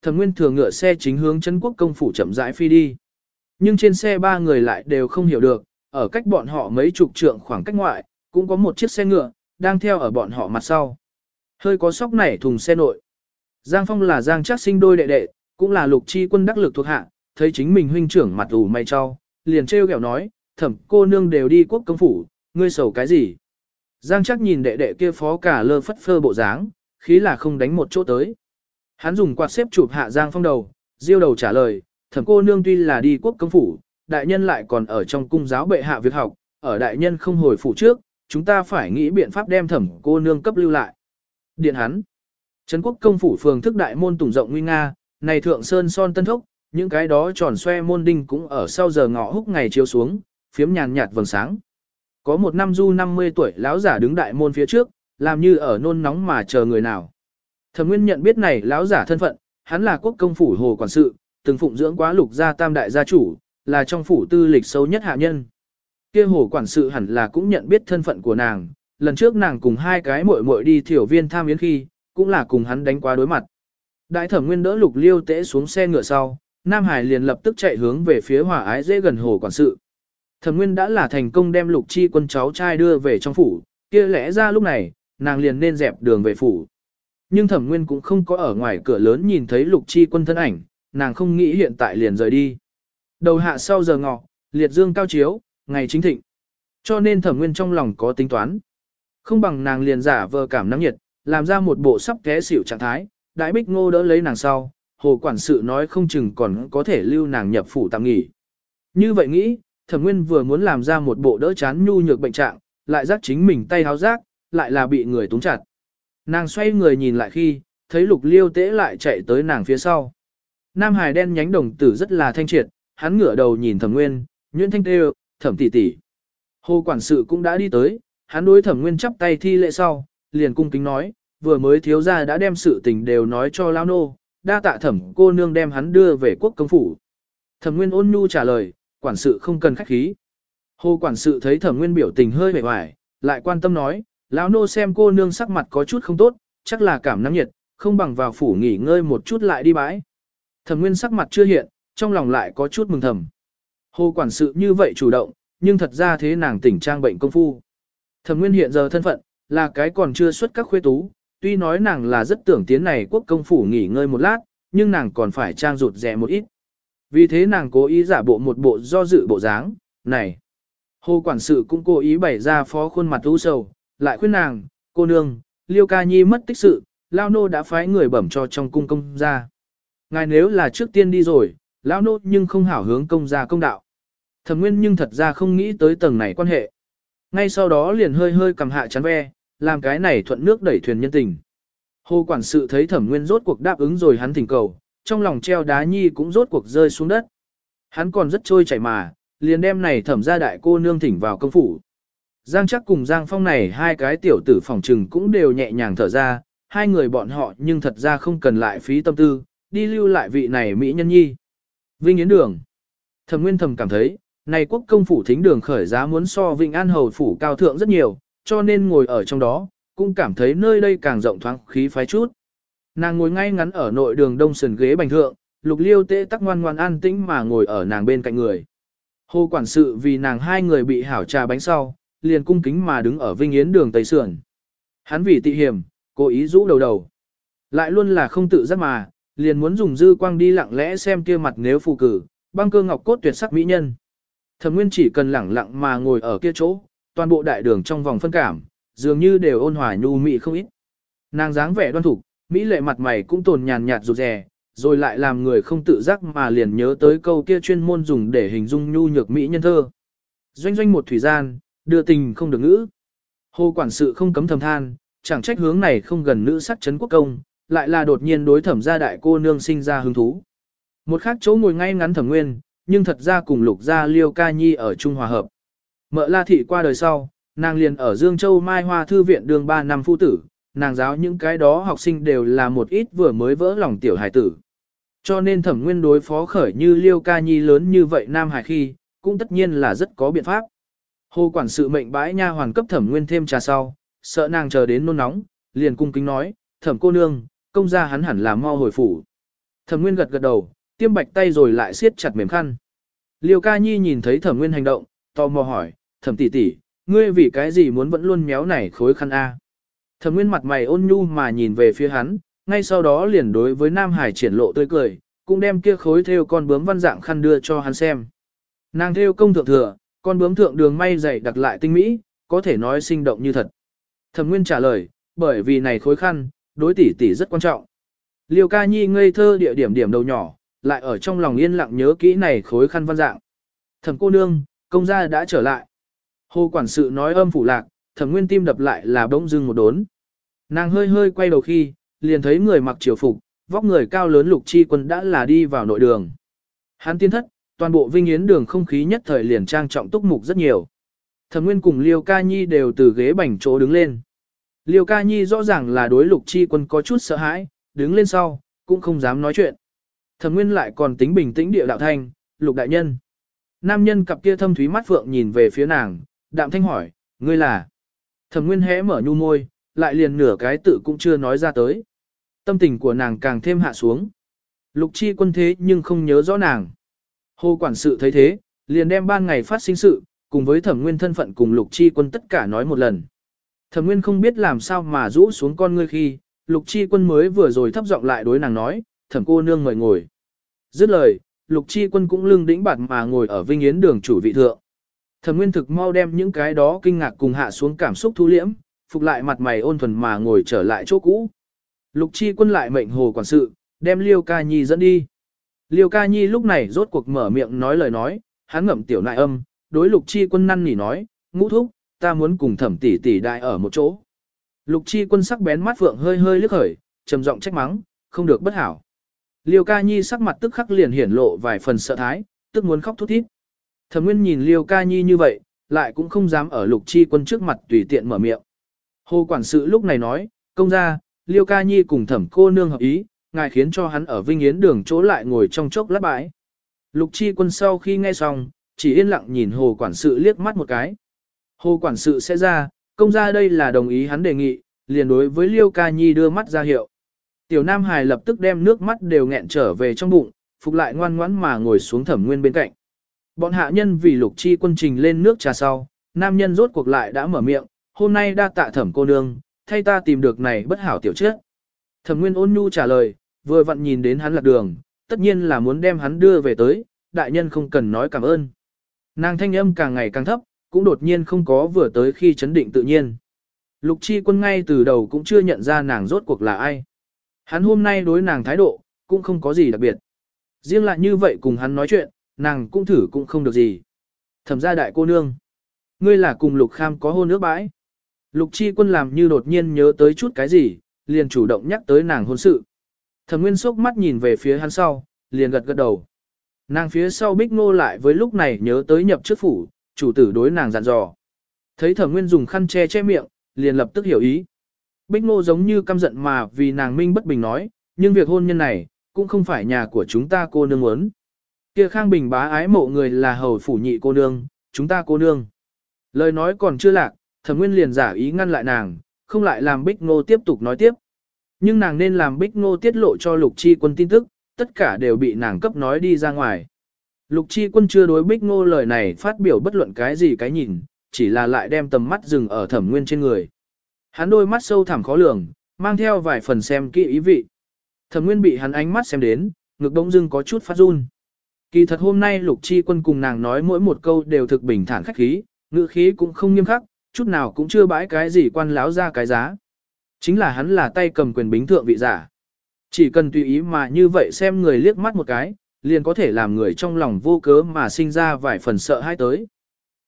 Thẩm nguyên thừa ngựa xe chính hướng chân quốc công phủ chậm rãi phi đi. Nhưng trên xe ba người lại đều không hiểu được, ở cách bọn họ mấy chục trượng khoảng cách ngoại, cũng có một chiếc xe ngựa, đang theo ở bọn họ mặt sau. Hơi có sóc nảy thùng xe nội. Giang Phong là Giang Trác sinh đôi đệ đệ, cũng là lục chi quân đắc lực thuộc hạ, thấy chính mình huynh trưởng mặt ủ mày cho, liền trêu ghẹo nói, thẩm cô nương đều đi quốc công phủ, ngươi sầu cái gì? Giang Trác nhìn đệ đệ kia phó cả lơ phất phơ bộ dáng, khí là không đánh một chỗ tới. Hắn dùng quạt xếp chụp hạ Giang phong đầu, diêu đầu trả lời, thẩm cô nương tuy là đi quốc công phủ, đại nhân lại còn ở trong cung giáo bệ hạ việc học, ở đại nhân không hồi phủ trước, chúng ta phải nghĩ biện pháp đem thẩm cô nương cấp lưu lại. Điện hắn. Trấn quốc công phủ phường thức đại môn tùng rộng nguy nga, này thượng sơn son tân thốc, những cái đó tròn xoe môn đinh cũng ở sau giờ ngọ húc ngày chiếu xuống, phiếm nhàn nhạt vầng sáng. Có một năm du 50 tuổi lão giả đứng đại môn phía trước, làm như ở nôn nóng mà chờ người nào. Thẩm Nguyên nhận biết này lão giả thân phận, hắn là quốc công phủ hồ quản sự, từng phụng dưỡng quá lục gia tam đại gia chủ, là trong phủ tư lịch sâu nhất hạ nhân. Kia hồ quản sự hẳn là cũng nhận biết thân phận của nàng, lần trước nàng cùng hai cái muội muội đi thiểu viên tham yến khi, cũng là cùng hắn đánh quá đối mặt. Đại thẩm nguyên đỡ lục liêu tễ xuống xe ngựa sau, Nam Hải liền lập tức chạy hướng về phía hòa ái dễ gần hồ quản sự. Thẩm Nguyên đã là thành công đem lục chi quân cháu trai đưa về trong phủ, kia lẽ ra lúc này, nàng liền nên dẹp đường về phủ. Nhưng Thẩm Nguyên cũng không có ở ngoài cửa lớn nhìn thấy lục chi quân thân ảnh, nàng không nghĩ hiện tại liền rời đi. Đầu hạ sau giờ ngọ, liệt dương cao chiếu, ngày chính thịnh. Cho nên Thẩm Nguyên trong lòng có tính toán. Không bằng nàng liền giả vờ cảm nắng nhiệt, làm ra một bộ sắp té xỉu trạng thái, đại bích ngô đỡ lấy nàng sau, hồ quản sự nói không chừng còn có thể lưu nàng nhập phủ tạm nghỉ. Như vậy nghĩ, thẩm nguyên vừa muốn làm ra một bộ đỡ chán nhu nhược bệnh trạng, lại giác chính mình tay háo rác, lại là bị người túng chặt. Nàng xoay người nhìn lại khi, thấy lục liêu tễ lại chạy tới nàng phía sau. Nam Hải đen nhánh đồng tử rất là thanh triệt, hắn ngửa đầu nhìn thẩm nguyên, nhuyễn thanh tê thẩm tỷ tỷ. Hồ quản sự cũng đã đi tới, hắn đối thẩm nguyên chắp tay thi lễ sau, liền cung kính nói, vừa mới thiếu gia đã đem sự tình đều nói cho lao nô, đa tạ thẩm cô nương đem hắn đưa về quốc công phủ. Thẩm nguyên ôn nhu trả lời, quản sự không cần khách khí. Hồ quản sự thấy thẩm nguyên biểu tình hơi vẻ vải, lại quan tâm nói, lão nô xem cô nương sắc mặt có chút không tốt, chắc là cảm nắng nhiệt, không bằng vào phủ nghỉ ngơi một chút lại đi bãi. Thẩm nguyên sắc mặt chưa hiện, trong lòng lại có chút mừng thầm. Hồ quản sự như vậy chủ động, nhưng thật ra thế nàng tỉnh trang bệnh công phu. Thẩm nguyên hiện giờ thân phận, là cái còn chưa xuất các khuê tú, tuy nói nàng là rất tưởng tiến này quốc công phủ nghỉ ngơi một lát, nhưng nàng còn phải trang rụt rẻ một ít. Vì thế nàng cố ý giả bộ một bộ do dự bộ dáng, này. Hồ quản sự cũng cố ý bày ra phó khuôn mặt u sầu, lại khuyên nàng, cô nương, liêu ca nhi mất tích sự, lao nô đã phái người bẩm cho trong cung công ra. Ngài nếu là trước tiên đi rồi, lão nô nhưng không hảo hướng công gia công đạo. Thẩm nguyên nhưng thật ra không nghĩ tới tầng này quan hệ. Ngay sau đó liền hơi hơi cầm hạ chắn ve, làm cái này thuận nước đẩy thuyền nhân tình. Hồ quản sự thấy thẩm nguyên rốt cuộc đáp ứng rồi hắn thỉnh cầu, trong lòng treo đá nhi cũng rốt cuộc rơi xuống đất. Hắn còn rất trôi chảy mà, liền đem này thẩm ra đại cô nương thỉnh vào công phủ. Giang chắc cùng Giang Phong này hai cái tiểu tử phòng trừng cũng đều nhẹ nhàng thở ra, hai người bọn họ nhưng thật ra không cần lại phí tâm tư, đi lưu lại vị này Mỹ nhân nhi. Vinh Yến Đường Thẩm Nguyên Thẩm cảm thấy, này quốc công phủ thính đường khởi giá muốn so Vinh An Hầu phủ cao thượng rất nhiều, cho nên ngồi ở trong đó, cũng cảm thấy nơi đây càng rộng thoáng khí phái chút. Nàng ngồi ngay ngắn ở nội đường đông sườn ghế bành thượng, lục liêu tê tắc ngoan ngoan an tĩnh mà ngồi ở nàng bên cạnh người. Hồ quản sự vì nàng hai người bị hảo trà bánh sau, liền cung kính mà đứng ở vinh yến đường tây sườn. Hắn vì tị hiểm, cố ý rũ đầu đầu. Lại luôn là không tự giác mà, liền muốn dùng dư quang đi lặng lẽ xem kia mặt nếu phù cử, băng cơ ngọc cốt tuyệt sắc mỹ nhân. Thẩm Nguyên chỉ cần lẳng lặng mà ngồi ở kia chỗ, toàn bộ đại đường trong vòng phân cảm, dường như đều ôn hòa nhu mị không ít. Nàng dáng vẻ đoan thục, mỹ lệ mặt mày cũng tồn nhàn nhạt rụt rè, rồi lại làm người không tự giác mà liền nhớ tới câu kia chuyên môn dùng để hình dung nhu nhược mỹ nhân thơ. Doanh doanh một thủy gian, đưa tình không được ngữ. Hồ quản sự không cấm thầm than, chẳng trách hướng này không gần nữ sắc chấn quốc công, lại là đột nhiên đối thẩm gia đại cô nương sinh ra hứng thú. Một khác chỗ ngồi ngay ngắn thẩm nguyên, nhưng thật ra cùng lục gia liêu ca nhi ở Trung Hòa Hợp. Mợ la thị qua đời sau, nàng liền ở Dương Châu Mai Hoa Thư viện đường 3 năm phu tử, nàng giáo những cái đó học sinh đều là một ít vừa mới vỡ lòng tiểu hài tử. Cho nên thẩm nguyên đối phó khởi như liêu ca nhi lớn như vậy nam hải khi, cũng tất nhiên là rất có biện pháp. Hồ quản sự mệnh bãi nha hoàn cấp thẩm nguyên thêm trà sau, sợ nàng chờ đến nôn nóng, liền cung kính nói, thẩm cô nương, công gia hắn hẳn là mau hồi phủ. Thẩm nguyên gật gật đầu, tiêm bạch tay rồi lại siết chặt mềm khăn. Liêu ca nhi nhìn thấy thẩm nguyên hành động, tò mò hỏi, thẩm tỷ tỷ, ngươi vì cái gì muốn vẫn luôn méo này khối khăn A. Thẩm nguyên mặt mày ôn nhu mà nhìn về phía hắn, ngay sau đó liền đối với Nam Hải triển lộ tươi cười, cũng đem kia khối theo con bướm văn dạng khăn đưa cho hắn xem. Nàng theo công thượng thừa, con bướm thượng đường may dày đặt lại tinh mỹ, có thể nói sinh động như thật. Thẩm Nguyên trả lời, bởi vì này khối khăn, đối tỷ tỷ rất quan trọng. Liêu ca nhi ngây thơ địa điểm điểm đầu nhỏ, lại ở trong lòng yên lặng nhớ kỹ này khối khăn văn dạng. Thẩm cô nương, công gia đã trở lại. Hồ quản sự nói âm phủ lạc, thẩm nguyên tim đập lại là bỗng dưng một đốn. Nàng hơi hơi quay đầu khi, liền thấy người mặc triều phục, vóc người cao lớn lục chi quân đã là đi vào nội đường. Hắn tiên thất, toàn bộ vinh yến đường không khí nhất thời liền trang trọng túc mục rất nhiều. Thẩm Nguyên cùng Liêu Ca Nhi đều từ ghế bành chỗ đứng lên. Liêu Ca Nhi rõ ràng là đối lục chi quân có chút sợ hãi, đứng lên sau, cũng không dám nói chuyện. Thẩm Nguyên lại còn tính bình tĩnh địa đạo thanh, lục đại nhân. Nam nhân cặp kia thâm thúy mắt phượng nhìn về phía nàng, đạm thanh hỏi, ngươi là. Thẩm Nguyên hé mở nhu môi, lại liền nửa cái tự cũng chưa nói ra tới. Tâm tình của nàng càng thêm hạ xuống. Lục chi quân thế nhưng không nhớ rõ nàng. Hồ quản sự thấy thế, liền đem ban ngày phát sinh sự, cùng với thẩm nguyên thân phận cùng lục chi quân tất cả nói một lần. Thẩm nguyên không biết làm sao mà rũ xuống con ngươi khi, lục chi quân mới vừa rồi thấp giọng lại đối nàng nói, thẩm cô nương mời ngồi. Dứt lời, lục chi quân cũng lưng đĩnh bạt mà ngồi ở vinh yến đường chủ vị thượng. Thẩm nguyên thực mau đem những cái đó kinh ngạc cùng hạ xuống cảm xúc thu liễm, phục lại mặt mày ôn thuần mà ngồi trở lại chỗ cũ. Lục chi quân lại mệnh hồ quản sự, đem liêu ca nhi dẫn đi. Liêu ca nhi lúc này rốt cuộc mở miệng nói lời nói, hắn ngậm tiểu nại âm, đối lục chi quân năn nỉ nói, ngũ thúc, ta muốn cùng thẩm tỷ tỷ đại ở một chỗ. Lục chi quân sắc bén mắt vượng hơi hơi liếc khởi, trầm giọng trách mắng, không được bất hảo. Liêu ca nhi sắc mặt tức khắc liền hiển lộ vài phần sợ thái, tức muốn khóc thút thít. Thẩm nguyên nhìn liêu ca nhi như vậy, lại cũng không dám ở lục chi quân trước mặt tùy tiện mở miệng. Hồ quản sự lúc này nói, công ra, liêu ca nhi cùng thẩm cô nương hợp ý, ngài khiến cho hắn ở vinh yến đường chỗ lại ngồi trong chốc lát bãi. Lục chi quân sau khi nghe xong, chỉ yên lặng nhìn hồ quản sự liếc mắt một cái. Hồ quản sự sẽ ra, công ra đây là đồng ý hắn đề nghị, liền đối với liêu ca nhi đưa mắt ra hiệu. Tiểu Nam Hải lập tức đem nước mắt đều nghẹn trở về trong bụng, phục lại ngoan ngoãn mà ngồi xuống thẩm nguyên bên cạnh. Bọn hạ nhân vì lục chi quân trình lên nước trà sau, nam nhân rốt cuộc lại đã mở miệng, hôm nay đa tạ thẩm cô nương, thay ta tìm được này bất hảo tiểu chết. Thẩm nguyên ôn nhu trả lời, vừa vặn nhìn đến hắn lạc đường, tất nhiên là muốn đem hắn đưa về tới, đại nhân không cần nói cảm ơn. Nàng thanh âm càng ngày càng thấp, cũng đột nhiên không có vừa tới khi chấn định tự nhiên. Lục chi quân ngay từ đầu cũng chưa nhận ra nàng rốt cuộc là ai. Hắn hôm nay đối nàng thái độ, cũng không có gì đặc biệt. Riêng lại như vậy cùng hắn nói chuyện, nàng cũng thử cũng không được gì. Thẩm gia đại cô nương. Ngươi là cùng lục kham có hôn ước bãi. Lục chi quân làm như đột nhiên nhớ tới chút cái gì, liền chủ động nhắc tới nàng hôn sự. Thẩm nguyên sốc mắt nhìn về phía hắn sau, liền gật gật đầu. Nàng phía sau bích ngô lại với lúc này nhớ tới nhập trước phủ, chủ tử đối nàng dặn dò. Thấy thẩm nguyên dùng khăn che che miệng, liền lập tức hiểu ý. Bích ngô giống như căm giận mà vì nàng minh bất bình nói, nhưng việc hôn nhân này, cũng không phải nhà của chúng ta cô nương muốn. Kia khang bình bá ái mộ người là hầu phủ nhị cô nương, chúng ta cô nương. Lời nói còn chưa lạc, thẩm nguyên liền giả ý ngăn lại nàng, không lại làm bích ngô tiếp tục nói tiếp. Nhưng nàng nên làm bích ngô tiết lộ cho lục chi quân tin tức, tất cả đều bị nàng cấp nói đi ra ngoài. Lục chi quân chưa đối bích ngô lời này phát biểu bất luận cái gì cái nhìn, chỉ là lại đem tầm mắt dừng ở thẩm nguyên trên người. Hắn đôi mắt sâu thẳm khó lường, mang theo vài phần xem kỹ ý vị. Thẩm nguyên bị hắn ánh mắt xem đến, ngực bỗng dưng có chút phát run. Kỳ thật hôm nay lục chi quân cùng nàng nói mỗi một câu đều thực bình thản khách khí, ngữ khí cũng không nghiêm khắc, chút nào cũng chưa bãi cái gì quan láo ra cái giá. Chính là hắn là tay cầm quyền bính thượng vị giả. Chỉ cần tùy ý mà như vậy xem người liếc mắt một cái, liền có thể làm người trong lòng vô cớ mà sinh ra vài phần sợ hãi tới.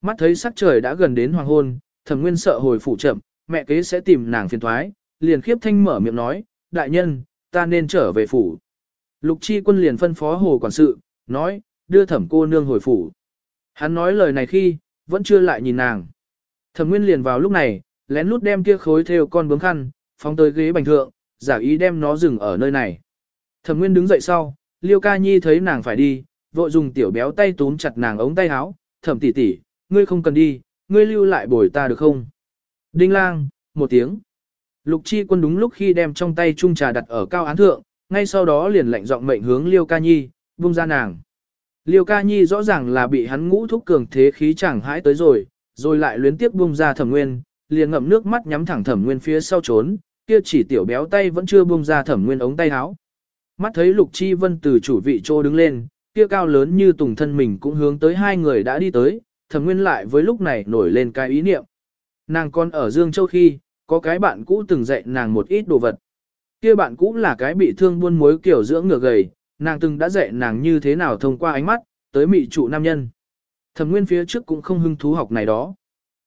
Mắt thấy sắc trời đã gần đến hoàng hôn, thẩm nguyên sợ hồi phủ chậm, mẹ kế sẽ tìm nàng phiền thoái, liền khiếp thanh mở miệng nói, đại nhân, ta nên trở về phủ. Lục chi quân liền phân phó hồ quản sự, nói, đưa thẩm cô nương hồi phủ. Hắn nói lời này khi, vẫn chưa lại nhìn nàng. Thẩm nguyên liền vào lúc này, lén lút đem kia khối theo con bướm khăn, phóng tới ghế bành thượng, giả ý đem nó dừng ở nơi này. Thẩm Nguyên đứng dậy sau, Liêu Ca Nhi thấy nàng phải đi, vội dùng tiểu béo tay túm chặt nàng ống tay áo, "Thẩm tỷ tỷ, ngươi không cần đi, ngươi lưu lại bồi ta được không?" Đinh lang, một tiếng. Lục Chi Quân đúng lúc khi đem trong tay chung trà đặt ở cao án thượng, ngay sau đó liền lệnh giọng mệnh hướng Liêu Ca Nhi, buông ra nàng. Liêu Ca Nhi rõ ràng là bị hắn ngũ thúc cường thế khí chẳng hãi tới rồi, rồi lại luyến tiếp buông ra Thẩm Nguyên, liền ngậm nước mắt nhắm thẳng Thẩm Nguyên phía sau trốn, kia chỉ tiểu béo tay vẫn chưa buông ra thẩm nguyên ống tay áo. Mắt thấy Lục Chi Vân từ chủ vị trô đứng lên, kia cao lớn như tùng thân mình cũng hướng tới hai người đã đi tới, thẩm nguyên lại với lúc này nổi lên cái ý niệm. Nàng còn ở Dương Châu khi, có cái bạn cũ từng dạy nàng một ít đồ vật. Kia bạn cũ là cái bị thương buôn mối kiểu dưỡng ngược gầy, nàng từng đã dạy nàng như thế nào thông qua ánh mắt, tới mị trụ nam nhân. Thẩm nguyên phía trước cũng không hưng thú học này đó.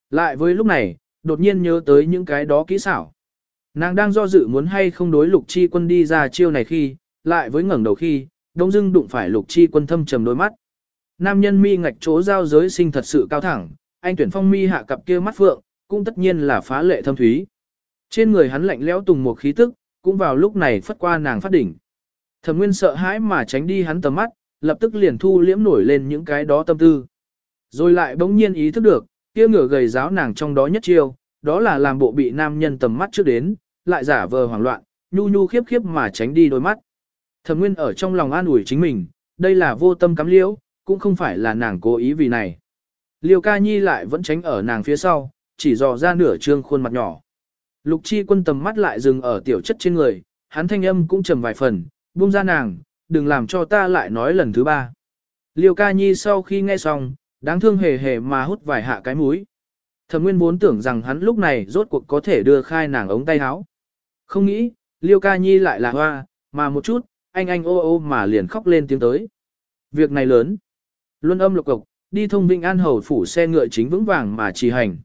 Lại với lúc này, đột nhiên nhớ tới những cái đó kỹ xảo. Nàng đang do dự muốn hay không đối lục chi quân đi ra chiêu này khi, lại với ngẩng đầu khi, đông dưng đụng phải lục chi quân thâm trầm đôi mắt. Nam nhân mi ngạch chỗ giao giới sinh thật sự cao thẳng, anh tuyển phong mi hạ cặp kia mắt phượng, cũng tất nhiên là phá lệ thâm thúy. Trên người hắn lạnh lẽo tùng một khí tức, cũng vào lúc này phất qua nàng phát đỉnh. Thẩm Nguyên sợ hãi mà tránh đi hắn tầm mắt, lập tức liền thu liễm nổi lên những cái đó tâm tư. Rồi lại bỗng nhiên ý thức được, kia ngửa gầy giáo nàng trong đó nhất chiêu, đó là làm bộ bị nam nhân tầm mắt trước đến, lại giả vờ hoảng loạn, nhu nhu khiếp khiếp mà tránh đi đôi mắt. Thẩm Nguyên ở trong lòng an ủi chính mình, đây là vô tâm cắm liễu, cũng không phải là nàng cố ý vì này. Liêu ca nhi lại vẫn tránh ở nàng phía sau, chỉ dò ra nửa trương khuôn mặt nhỏ. Lục chi quân tầm mắt lại dừng ở tiểu chất trên người, hắn thanh âm cũng trầm vài phần, buông ra nàng, đừng làm cho ta lại nói lần thứ ba. Liêu ca nhi sau khi nghe xong, đáng thương hề hề mà hút vài hạ cái mũi. Thẩm nguyên vốn tưởng rằng hắn lúc này rốt cuộc có thể đưa khai nàng ống tay áo. Không nghĩ, liêu ca nhi lại là hoa, mà một chút, anh anh ô ô mà liền khóc lên tiếng tới. Việc này lớn. Luân âm lục cộc, đi thông Vinh An Hầu phủ xe ngựa chính vững vàng mà trì hành.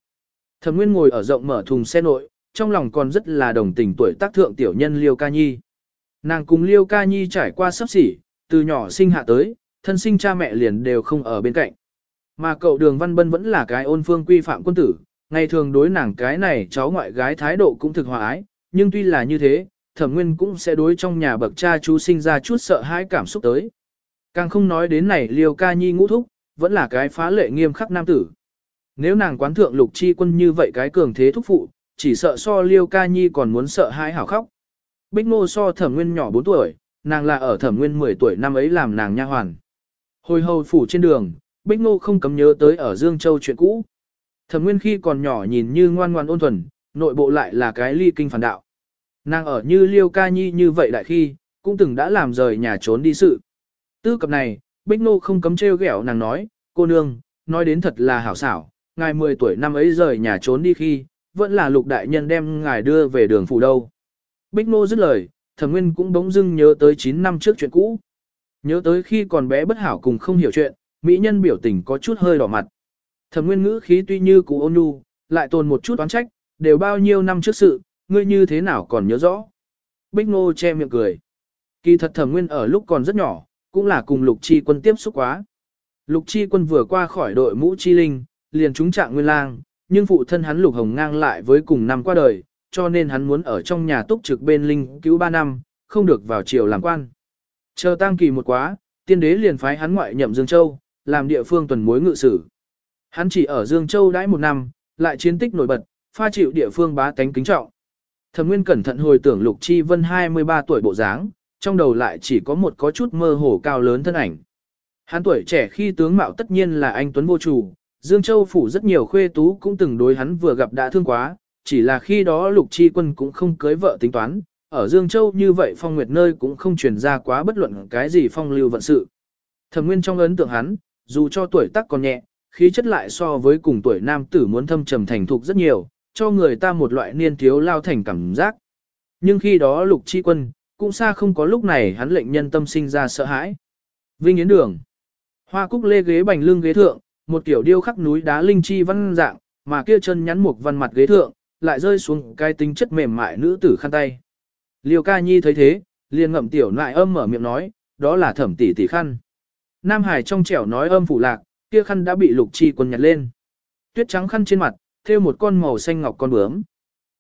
Thẩm Nguyên ngồi ở rộng mở thùng xe nội, trong lòng còn rất là đồng tình tuổi tác thượng tiểu nhân Liêu Ca Nhi. Nàng cùng Liêu Ca Nhi trải qua sắp xỉ, từ nhỏ sinh hạ tới, thân sinh cha mẹ liền đều không ở bên cạnh. Mà cậu Đường Văn Bân vẫn là cái ôn phương quy phạm quân tử, ngày thường đối nàng cái này cháu ngoại gái thái độ cũng thực hòa ái, nhưng tuy là như thế, Thẩm Nguyên cũng sẽ đối trong nhà bậc cha chú sinh ra chút sợ hãi cảm xúc tới. Càng không nói đến này Liêu Ca Nhi ngũ thúc, vẫn là cái phá lệ nghiêm khắc nam tử. Nếu nàng quán thượng lục chi quân như vậy cái cường thế thúc phụ, chỉ sợ so liêu ca nhi còn muốn sợ hãi hảo khóc. Bích ngô so thẩm nguyên nhỏ 4 tuổi, nàng là ở thẩm nguyên 10 tuổi năm ấy làm nàng nha hoàn. Hồi hầu phủ trên đường, Bích ngô không cấm nhớ tới ở Dương Châu chuyện cũ. Thẩm nguyên khi còn nhỏ nhìn như ngoan ngoan ôn thuần, nội bộ lại là cái ly kinh phản đạo. Nàng ở như liêu ca nhi như vậy đại khi, cũng từng đã làm rời nhà trốn đi sự. Tư cập này, Bích Nô không cấm trêu ghẹo nàng nói, cô nương, nói đến thật là hảo xảo, ngài 10 tuổi năm ấy rời nhà trốn đi khi, vẫn là lục đại nhân đem ngài đưa về đường phủ đâu. Bích Nô dứt lời, thẩm nguyên cũng bỗng dưng nhớ tới 9 năm trước chuyện cũ. Nhớ tới khi còn bé bất hảo cùng không hiểu chuyện, mỹ nhân biểu tình có chút hơi đỏ mặt. Thẩm nguyên ngữ khí tuy như cũ ôn nhu, lại tồn một chút oán trách, đều bao nhiêu năm trước sự, ngươi như thế nào còn nhớ rõ. Bích Ngô che miệng cười. Kỳ thật thẩm nguyên ở lúc còn rất nhỏ, cũng là cùng lục chi quân tiếp xúc quá. Lục chi quân vừa qua khỏi đội mũ chi linh, liền trúng trạng nguyên lang, nhưng phụ thân hắn lục hồng ngang lại với cùng năm qua đời, cho nên hắn muốn ở trong nhà túc trực bên linh cứu 3 năm, không được vào triều làm quan. Chờ tang kỳ một quá, tiên đế liền phái hắn ngoại nhậm Dương Châu, làm địa phương tuần mối ngự sử. Hắn chỉ ở Dương Châu đãi một năm, lại chiến tích nổi bật, pha chịu địa phương bá tánh kính trọng. Thẩm Nguyên cẩn thận hồi tưởng Lục Chi Vân 23 tuổi bộ dáng, trong đầu lại chỉ có một có chút mơ hồ cao lớn thân ảnh. Hắn tuổi trẻ khi tướng mạo tất nhiên là anh Tuấn vô chủ, Dương Châu phủ rất nhiều khuê tú cũng từng đối hắn vừa gặp đã thương quá, chỉ là khi đó lục chi quân cũng không cưới vợ tính toán, ở Dương Châu như vậy phong nguyệt nơi cũng không truyền ra quá bất luận cái gì phong lưu vận sự. Thẩm nguyên trong ấn tượng hắn, dù cho tuổi tác còn nhẹ, khí chất lại so với cùng tuổi nam tử muốn thâm trầm thành thục rất nhiều, cho người ta một loại niên thiếu lao thành cảm giác. Nhưng khi đó lục chi quân, cũng xa không có lúc này hắn lệnh nhân tâm sinh ra sợ hãi. Vinh Yến Đường Hoa cúc lê ghế bành lưng ghế thượng, một kiểu điêu khắc núi đá linh chi văn dạng, mà kia chân nhắn một văn mặt ghế thượng, lại rơi xuống cái tính chất mềm mại nữ tử khăn tay. Liêu ca nhi thấy thế, liền ngậm tiểu lại âm mở miệng nói, đó là thẩm tỷ tỷ khăn. Nam Hải trong trẻo nói âm phủ lạc, kia khăn đã bị lục chi quân nhặt lên. Tuyết trắng khăn trên mặt, thêu một con màu xanh ngọc con bướm.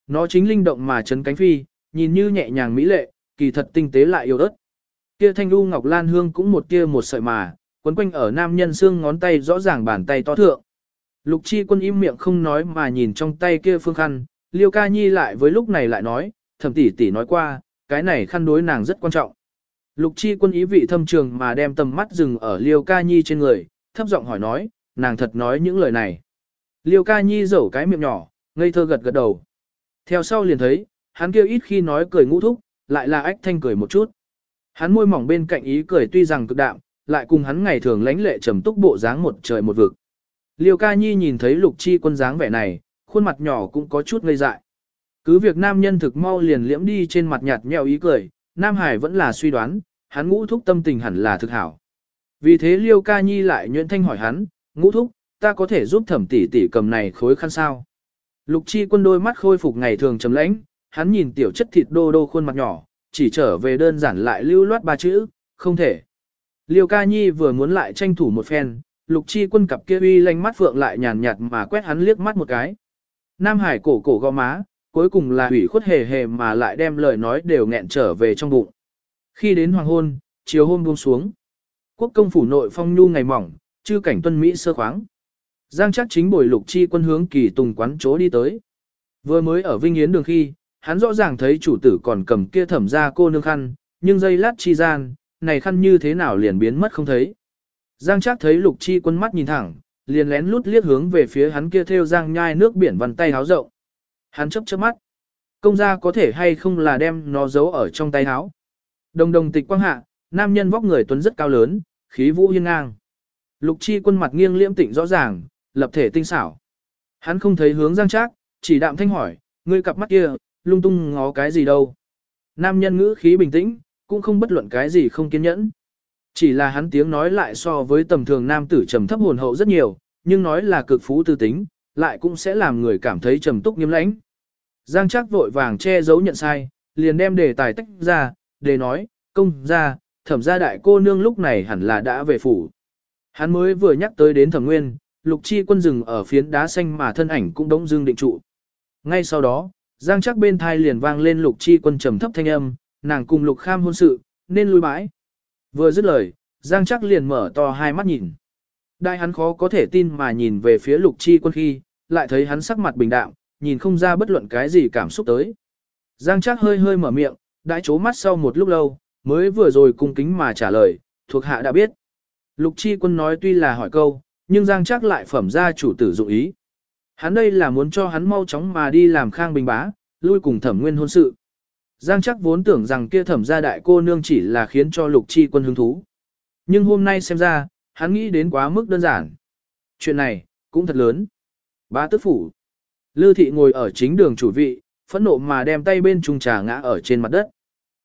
Nó chính linh động mà chấn cánh phi, nhìn như nhẹ nhàng mỹ lệ, kỳ thật tinh tế lại yêu ớt. Kia thanh lưu ngọc lan hương cũng một kia một sợi mà, quấn quanh ở nam nhân xương ngón tay rõ ràng bàn tay to thượng. Lục chi quân im miệng không nói mà nhìn trong tay kia phương khăn, liêu ca nhi lại với lúc này lại nói, thẩm tỷ tỷ nói qua, cái này khăn đối nàng rất quan trọng. Lục chi quân ý vị thâm trường mà đem tầm mắt dừng ở liêu ca nhi trên người, thấp giọng hỏi nói, nàng thật nói những lời này. Liêu ca nhi dẫu cái miệng nhỏ, ngây thơ gật gật đầu. Theo sau liền thấy, hắn kêu ít khi nói cười ngũ thúc, lại là ách thanh cười một chút. Hắn môi mỏng bên cạnh ý cười tuy rằng cực đạm, lại cùng hắn ngày thường lánh lệ trầm túc bộ dáng một trời một vực. Liêu ca nhi nhìn thấy lục chi quân dáng vẻ này, khuôn mặt nhỏ cũng có chút ngây dại. Cứ việc nam nhân thực mau liền liễm đi trên mặt nhạt nhẽo ý cười, nam hải vẫn là suy đoán, hắn ngũ thúc tâm tình hẳn là thực hảo. Vì thế liêu ca nhi lại nhuyễn thanh hỏi hắn, ngũ thúc, ta có thể giúp thẩm tỷ tỷ cầm này khối khăn sao. Lục chi quân đôi mắt khôi phục ngày thường trầm lãnh, hắn nhìn tiểu chất thịt đô đô khuôn mặt nhỏ, chỉ trở về đơn giản lại lưu loát ba chữ, không thể. Liêu ca nhi vừa muốn lại tranh thủ một phen, lục chi quân cặp kia uy lanh mắt phượng lại nhàn nhạt mà quét hắn liếc mắt một cái. Nam Hải cổ cổ gò má, cuối cùng là hủy khuất hề hề mà lại đem lời nói đều nghẹn trở về trong bụng. Khi đến hoàng hôn, chiều hôm buông xuống. Quốc công phủ nội phong nhu ngày mỏng, chư cảnh tuân Mỹ sơ khoáng. Giang chắc chính bồi lục chi quân hướng kỳ tùng quán chỗ đi tới. Vừa mới ở Vinh Yến đường khi, hắn rõ ràng thấy chủ tử còn cầm kia thẩm ra cô nương khăn, nhưng giây lát chi gian, này khăn như thế nào liền biến mất không thấy. Giang Trác thấy Lục Chi quân mắt nhìn thẳng, liền lén lút liếc hướng về phía hắn kia theo giang nhai nước biển vằn tay háo rộng. Hắn chấp chớp mắt. Công gia có thể hay không là đem nó giấu ở trong tay háo. Đồng đồng tịch quang hạ, nam nhân vóc người tuấn rất cao lớn, khí vũ hiên ngang. Lục chi quân mặt nghiêng liễm tịnh rõ ràng, lập thể tinh xảo. Hắn không thấy hướng giang trác, chỉ đạm thanh hỏi, ngươi cặp mắt kia, lung tung ngó cái gì đâu. Nam nhân ngữ khí bình tĩnh, cũng không bất luận cái gì không kiên nhẫn. Chỉ là hắn tiếng nói lại so với tầm thường nam tử trầm thấp hồn hậu rất nhiều, nhưng nói là cực phú tư tính, lại cũng sẽ làm người cảm thấy trầm túc nghiêm lãnh. Giang chắc vội vàng che giấu nhận sai, liền đem đề tài tách ra, để nói, công ra, thẩm gia đại cô nương lúc này hẳn là đã về phủ. Hắn mới vừa nhắc tới đến thẩm nguyên, lục chi quân rừng ở phiến đá xanh mà thân ảnh cũng đống dương định trụ. Ngay sau đó, Giang chắc bên thai liền vang lên lục chi quân trầm thấp thanh âm, nàng cùng lục kham hôn sự, nên lui bãi. Vừa dứt lời, Giang chắc liền mở to hai mắt nhìn. Đại hắn khó có thể tin mà nhìn về phía lục chi quân khi, lại thấy hắn sắc mặt bình đạm, nhìn không ra bất luận cái gì cảm xúc tới. Giang chắc hơi hơi mở miệng, đại chố mắt sau một lúc lâu, mới vừa rồi cung kính mà trả lời, thuộc hạ đã biết. Lục chi quân nói tuy là hỏi câu, nhưng Giang Trác lại phẩm ra chủ tử dụng ý. Hắn đây là muốn cho hắn mau chóng mà đi làm khang bình bá, lui cùng thẩm nguyên hôn sự. Giang Trác vốn tưởng rằng kia thẩm gia đại cô nương chỉ là khiến cho lục chi quân hứng thú. Nhưng hôm nay xem ra, hắn nghĩ đến quá mức đơn giản. Chuyện này, cũng thật lớn. Bá tức phủ. Lư thị ngồi ở chính đường chủ vị, phẫn nộ mà đem tay bên trung trà ngã ở trên mặt đất.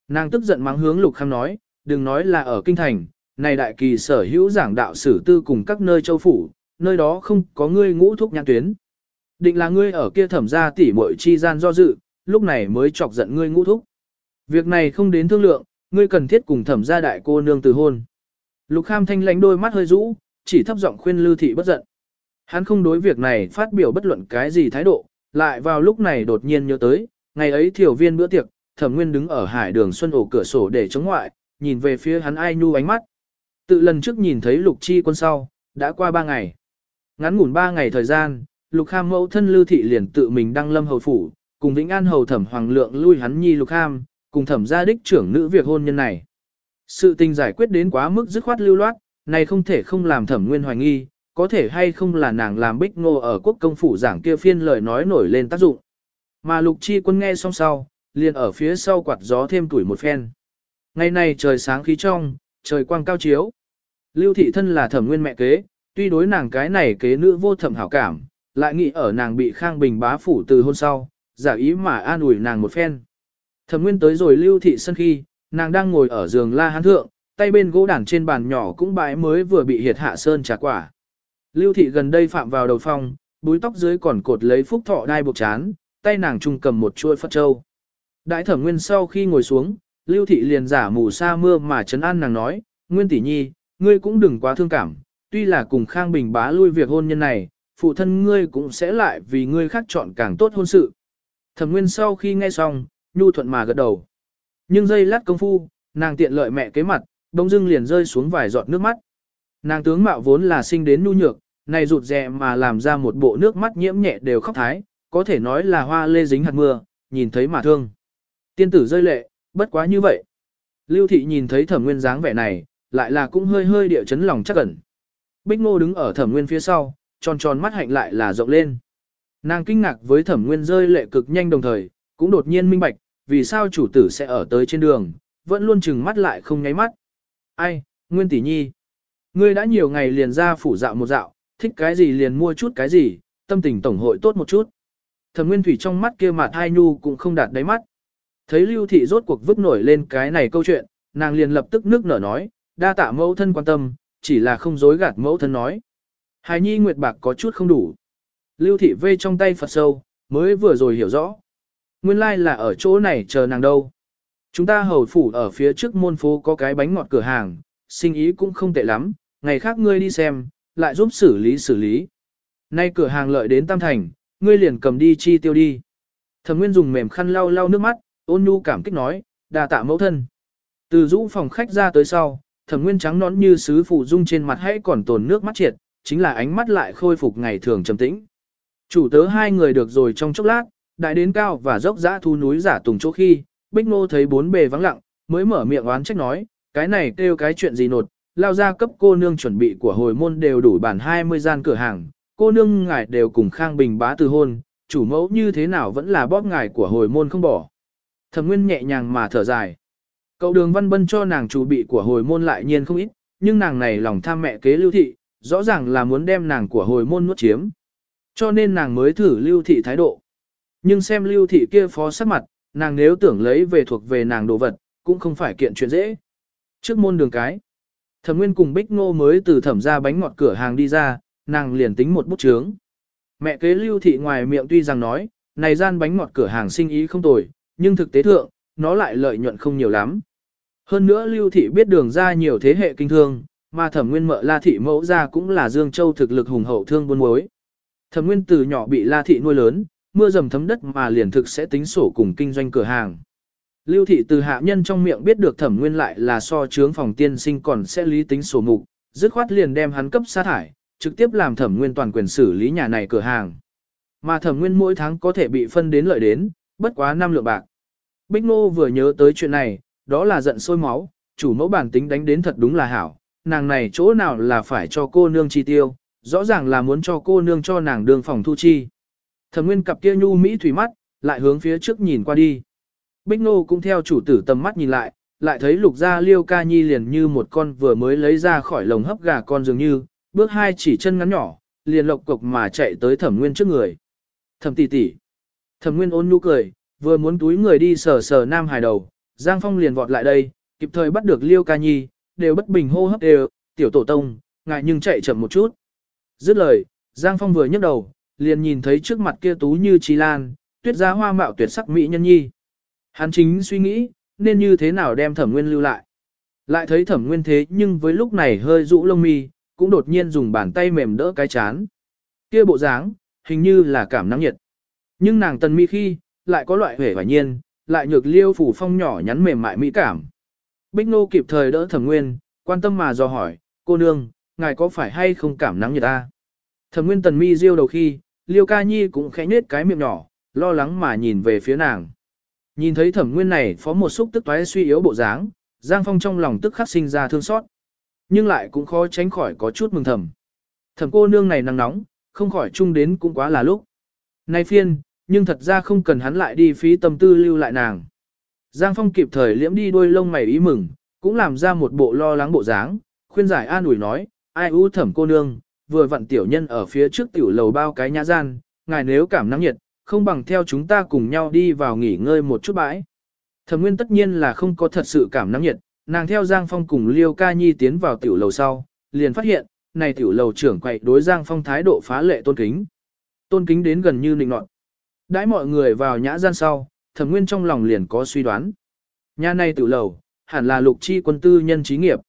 Nàng tức giận mắng hướng lục kham nói, đừng nói là ở kinh thành, này đại kỳ sở hữu giảng đạo sử tư cùng các nơi châu phủ, nơi đó không có ngươi ngũ thúc nhãn tuyến. Định là ngươi ở kia thẩm ra tỉ muội chi gian do dự, lúc này mới chọc giận ngươi ngũ thúc. Việc này không đến thương lượng, ngươi cần thiết cùng thẩm gia đại cô nương từ hôn. Lục Kham thanh lãnh đôi mắt hơi rũ, chỉ thấp giọng khuyên Lư thị bất giận. Hắn không đối việc này phát biểu bất luận cái gì thái độ, lại vào lúc này đột nhiên nhớ tới, ngày ấy thiểu viên bữa tiệc, Thẩm Nguyên đứng ở hải đường xuân ổ cửa sổ để chống ngoại, nhìn về phía hắn ai nhu ánh mắt. Tự lần trước nhìn thấy Lục Chi quân sau, đã qua ba ngày. Ngắn ngủn ba ngày thời gian, Lục Kham mẫu thân lưu thị liền tự mình đăng lâm hầu phủ, cùng Vĩnh An hầu thẩm hoàng lượng lui hắn nhi Lục Kham, cùng thẩm gia đích trưởng nữ việc hôn nhân này. Sự tình giải quyết đến quá mức dứt khoát lưu loát, này không thể không làm thẩm nguyên hoài nghi, có thể hay không là nàng làm bích ngô ở quốc công phủ giảng kia phiên lời nói nổi lên tác dụng. Mà lục chi quân nghe xong sau, liền ở phía sau quạt gió thêm tuổi một phen. Ngày này trời sáng khí trong, trời quang cao chiếu. Lưu thị thân là thẩm nguyên mẹ kế, tuy đối nàng cái này kế nữ vô thẩm hảo cảm, lại nghĩ ở nàng bị khang bình bá phủ từ hôn sau, giả ý mà an ủi nàng một phen. Thẩm nguyên tới rồi lưu thị sân khi, nàng đang ngồi ở giường la hán thượng, tay bên gỗ đàn trên bàn nhỏ cũng bãi mới vừa bị hiệt hạ sơn trà quả. Lưu thị gần đây phạm vào đầu phong, búi tóc dưới còn cột lấy phúc thọ đai buộc chán, tay nàng trung cầm một chuôi phất châu. Đại thẩm nguyên sau khi ngồi xuống, lưu thị liền giả mù sa mưa mà trấn an nàng nói, nguyên tỷ nhi, ngươi cũng đừng quá thương cảm, tuy là cùng khang bình bá lui việc hôn nhân này, phụ thân ngươi cũng sẽ lại vì ngươi khác chọn càng tốt hôn sự. Thẩm nguyên sau khi nghe xong, nhu thuận mà gật đầu. Nhưng giây lát công phu, nàng tiện lợi mẹ kế mặt, đông dưng liền rơi xuống vài giọt nước mắt. Nàng tướng mạo vốn là sinh đến nhu nhược, này rụt rè mà làm ra một bộ nước mắt nhiễm nhẹ đều khóc thái, có thể nói là hoa lê dính hạt mưa, nhìn thấy mà thương. Tiên tử rơi lệ, bất quá như vậy. Lưu thị nhìn thấy thẩm nguyên dáng vẻ này, lại là cũng hơi hơi địa chấn lòng chắc ẩn. Bích ngô đứng ở thẩm nguyên phía sau, tròn tròn mắt hạnh lại là rộng lên. Nàng kinh ngạc với thẩm nguyên rơi lệ cực nhanh đồng thời, cũng đột nhiên minh bạch, vì sao chủ tử sẽ ở tới trên đường, vẫn luôn chừng mắt lại không nháy mắt. Ai, Nguyên tỷ nhi, ngươi đã nhiều ngày liền ra phủ dạo một dạo, thích cái gì liền mua chút cái gì, tâm tình tổng hội tốt một chút. Thẩm Nguyên Thủy trong mắt kia mặt hai nhu cũng không đạt đáy mắt. Thấy Lưu Thị rốt cuộc vứt nổi lên cái này câu chuyện, nàng liền lập tức nước nở nói, đa tạ mẫu thân quan tâm, chỉ là không dối gạt mẫu thân nói. Hài nhi nguyệt bạc có chút không đủ. Lưu Thị vê trong tay Phật sâu, mới vừa rồi hiểu rõ. Nguyên lai like là ở chỗ này chờ nàng đâu. Chúng ta hầu phủ ở phía trước môn phố có cái bánh ngọt cửa hàng, sinh ý cũng không tệ lắm, ngày khác ngươi đi xem, lại giúp xử lý xử lý. Nay cửa hàng lợi đến Tam Thành, ngươi liền cầm đi chi tiêu đi. Thẩm Nguyên dùng mềm khăn lau lau nước mắt, ôn nhu cảm kích nói, đà tạ mẫu thân. Từ rũ phòng khách ra tới sau, Thẩm Nguyên trắng nón như sứ phụ dung trên mặt hãy còn tồn nước mắt triệt, chính là ánh mắt lại khôi phục ngày thường trầm tĩnh. Chủ tớ hai người được rồi trong chốc lát, đại đến cao và dốc dã thu núi giả tùng chỗ khi, Bích Nô thấy bốn bề vắng lặng, mới mở miệng oán trách nói, cái này kêu cái chuyện gì nột, lao ra cấp cô nương chuẩn bị của hồi môn đều đủ bản 20 gian cửa hàng, cô nương ngài đều cùng Khang Bình bá từ hôn, chủ mẫu như thế nào vẫn là bóp ngài của hồi môn không bỏ. Thẩm Nguyên nhẹ nhàng mà thở dài. Cậu đường văn bân cho nàng chủ bị của hồi môn lại nhiên không ít, nhưng nàng này lòng tham mẹ kế lưu thị, rõ ràng là muốn đem nàng của hồi môn nuốt chiếm. Cho nên nàng mới thử lưu thị thái độ. Nhưng xem lưu thị kia phó sắc mặt, nàng nếu tưởng lấy về thuộc về nàng đồ vật, cũng không phải kiện chuyện dễ. Trước môn đường cái, thẩm nguyên cùng bích ngô mới từ thẩm ra bánh ngọt cửa hàng đi ra, nàng liền tính một bút chướng. Mẹ kế lưu thị ngoài miệng tuy rằng nói, này gian bánh ngọt cửa hàng sinh ý không tồi, nhưng thực tế thượng, nó lại lợi nhuận không nhiều lắm. Hơn nữa lưu thị biết đường ra nhiều thế hệ kinh thương, mà thẩm nguyên mợ la thị mẫu ra cũng là Dương Châu thực lực hùng hậu thương buôn mối. Thẩm nguyên từ nhỏ bị la thị nuôi lớn, mưa dầm thấm đất mà liền thực sẽ tính sổ cùng kinh doanh cửa hàng. Lưu thị từ hạ nhân trong miệng biết được thẩm nguyên lại là so chướng phòng tiên sinh còn sẽ lý tính sổ mục, dứt khoát liền đem hắn cấp sát thải, trực tiếp làm thẩm nguyên toàn quyền xử lý nhà này cửa hàng. Mà thẩm nguyên mỗi tháng có thể bị phân đến lợi đến, bất quá năm lượng bạc. Bích Ngô vừa nhớ tới chuyện này, đó là giận sôi máu, chủ mẫu bản tính đánh đến thật đúng là hảo, nàng này chỗ nào là phải cho cô nương chi tiêu, rõ ràng là muốn cho cô nương cho nàng đường phòng thu chi. Thẩm nguyên cặp kia nhu mỹ thủy mắt, lại hướng phía trước nhìn qua đi. Bích Nô cũng theo chủ tử tầm mắt nhìn lại, lại thấy lục gia liêu ca nhi liền như một con vừa mới lấy ra khỏi lồng hấp gà con dường như, bước hai chỉ chân ngắn nhỏ, liền lộc cục mà chạy tới thẩm nguyên trước người. Thẩm tỷ tỷ. Thẩm nguyên ôn nhu cười, vừa muốn túi người đi sờ sờ nam Hải đầu, Giang Phong liền vọt lại đây, kịp thời bắt được liêu ca nhi, đều bất bình hô hấp đều, tiểu tổ tông, ngại nhưng chạy chậm một chút. Dứt lời, Giang Phong vừa nhấc đầu, liền nhìn thấy trước mặt kia tú như chi lan, tuyết giá hoa mạo tuyệt sắc mỹ nhân nhi. Hắn chính suy nghĩ, nên như thế nào đem thẩm nguyên lưu lại. Lại thấy thẩm nguyên thế nhưng với lúc này hơi rũ lông mi, cũng đột nhiên dùng bàn tay mềm đỡ cái chán. Kia bộ dáng, hình như là cảm nắng nhiệt. Nhưng nàng tần mi khi, lại có loại hể hoài nhiên, lại nhược liêu phủ phong nhỏ nhắn mềm mại mỹ cảm. Bích Nô kịp thời đỡ thẩm nguyên, quan tâm mà do hỏi, cô nương, ngài có phải hay không cảm nắng như ta? Thẩm nguyên tần mi riêu đầu khi, liêu ca nhi cũng khẽ nhếch cái miệng nhỏ, lo lắng mà nhìn về phía nàng. Nhìn thấy thẩm nguyên này phó một xúc tức toái suy yếu bộ dáng, Giang Phong trong lòng tức khắc sinh ra thương xót. Nhưng lại cũng khó tránh khỏi có chút mừng thầm. Thẩm cô nương này nắng nóng, không khỏi chung đến cũng quá là lúc. Nay phiên, nhưng thật ra không cần hắn lại đi phí tâm tư lưu lại nàng. Giang Phong kịp thời liễm đi đôi lông mày ý mừng, cũng làm ra một bộ lo lắng bộ dáng, khuyên giải an ủi nói, ai u thẩm cô nương, vừa vặn tiểu nhân ở phía trước tiểu lầu bao cái nhã gian, ngài nếu cảm nắng nhiệt, không bằng theo chúng ta cùng nhau đi vào nghỉ ngơi một chút bãi. Thẩm Nguyên tất nhiên là không có thật sự cảm nắng nhiệt, nàng theo Giang Phong cùng Liêu Ca Nhi tiến vào tiểu lầu sau, liền phát hiện, này tiểu lầu trưởng quậy đối Giang Phong thái độ phá lệ tôn kính. Tôn kính đến gần như nịnh nọt. Đãi mọi người vào nhã gian sau, Thẩm Nguyên trong lòng liền có suy đoán. Nhà này tự lầu, hẳn là lục chi quân tư nhân trí nghiệp.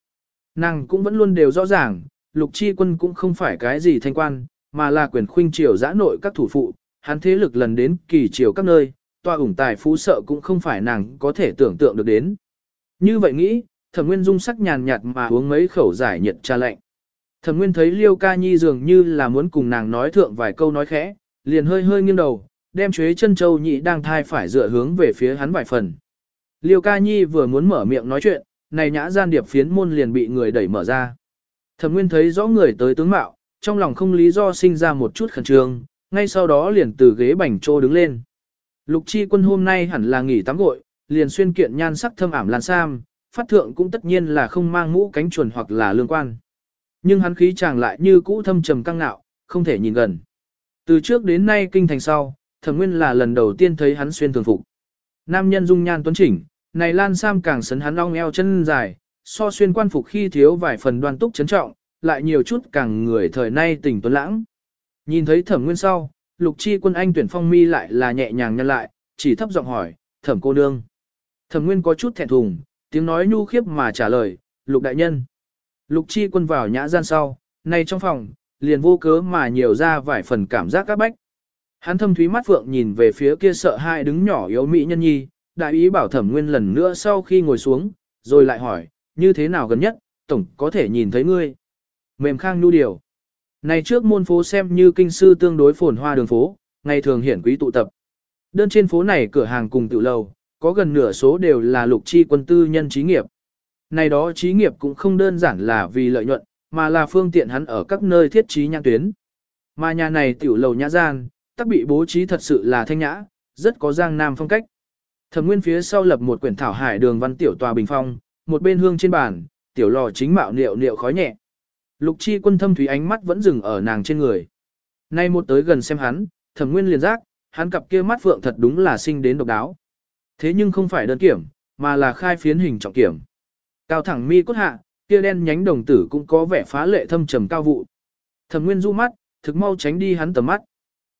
Nàng cũng vẫn luôn đều rõ ràng, lục chi quân cũng không phải cái gì thanh quan, mà là quyền khuynh triều giã nội các thủ phụ, hắn thế lực lần đến kỳ triều các nơi, tòa ủng tài phú sợ cũng không phải nàng có thể tưởng tượng được đến. Như vậy nghĩ, thẩm nguyên dung sắc nhàn nhạt mà uống mấy khẩu giải nhiệt trà lạnh. Thẩm nguyên thấy liêu ca nhi dường như là muốn cùng nàng nói thượng vài câu nói khẽ, liền hơi hơi nghiêng đầu, đem chuế chân châu nhị đang thai phải dựa hướng về phía hắn vài phần. Liêu ca nhi vừa muốn mở miệng nói chuyện, này nhã gian điệp phiến môn liền bị người đẩy mở ra. Thẩm nguyên thấy rõ người tới tướng mạo, trong lòng không lý do sinh ra một chút khẩn trương, ngay sau đó liền từ ghế bành trô đứng lên. Lục chi quân hôm nay hẳn là nghỉ tắm gội, liền xuyên kiện nhan sắc thâm ảm lan sam, phát thượng cũng tất nhiên là không mang mũ cánh chuồn hoặc là lương quan. Nhưng hắn khí chàng lại như cũ thâm trầm căng nạo, không thể nhìn gần. Từ trước đến nay kinh thành sau, thẩm nguyên là lần đầu tiên thấy hắn xuyên thường phục. Nam nhân dung nhan tuấn chỉnh, này lan sam càng sấn hắn ong eo chân dài, so xuyên quan phục khi thiếu vài phần đoan túc trấn trọng, lại nhiều chút càng người thời nay tỉnh tuấn lãng. Nhìn thấy thẩm nguyên sau, lục chi quân anh tuyển phong mi lại là nhẹ nhàng nhân lại, chỉ thấp giọng hỏi, thẩm cô nương. Thẩm nguyên có chút thẹn thùng, tiếng nói nhu khiếp mà trả lời, lục đại nhân. Lục chi quân vào nhã gian sau, nay trong phòng, liền vô cớ mà nhiều ra vài phần cảm giác các bách. Hắn thâm thúy mắt phượng nhìn về phía kia sợ hai đứng nhỏ yếu mỹ nhân nhi, đại ý bảo thẩm nguyên lần nữa sau khi ngồi xuống, rồi lại hỏi, như thế nào gần nhất, tổng có thể nhìn thấy ngươi. Mềm khang nhu điều. Này trước môn phố xem như kinh sư tương đối phồn hoa đường phố, ngày thường hiển quý tụ tập. Đơn trên phố này cửa hàng cùng tự lầu, có gần nửa số đều là lục chi quân tư nhân trí nghiệp. Này đó trí nghiệp cũng không đơn giản là vì lợi nhuận, mà là phương tiện hắn ở các nơi thiết trí nhãn tuyến. Mà nhà này tiểu lầu nhã gian, tắc bị bố trí thật sự là thanh nhã, rất có giang nam phong cách. Thẩm Nguyên phía sau lập một quyển thảo hải đường văn tiểu tòa bình phong, một bên hương trên bàn, tiểu lò chính mạo niệu niệu khói nhẹ. Lục Chi Quân thâm thúy ánh mắt vẫn dừng ở nàng trên người. Nay một tới gần xem hắn, Thẩm Nguyên liền giác, hắn cặp kia mắt phượng thật đúng là sinh đến độc đáo. Thế nhưng không phải đơn kiểm, mà là khai phiến hình trọng kiểm. Cao thẳng mi cốt hạ, kia đen nhánh đồng tử cũng có vẻ phá lệ thâm trầm cao vụ. Thẩm Nguyên du mắt, thực mau tránh đi hắn tầm mắt.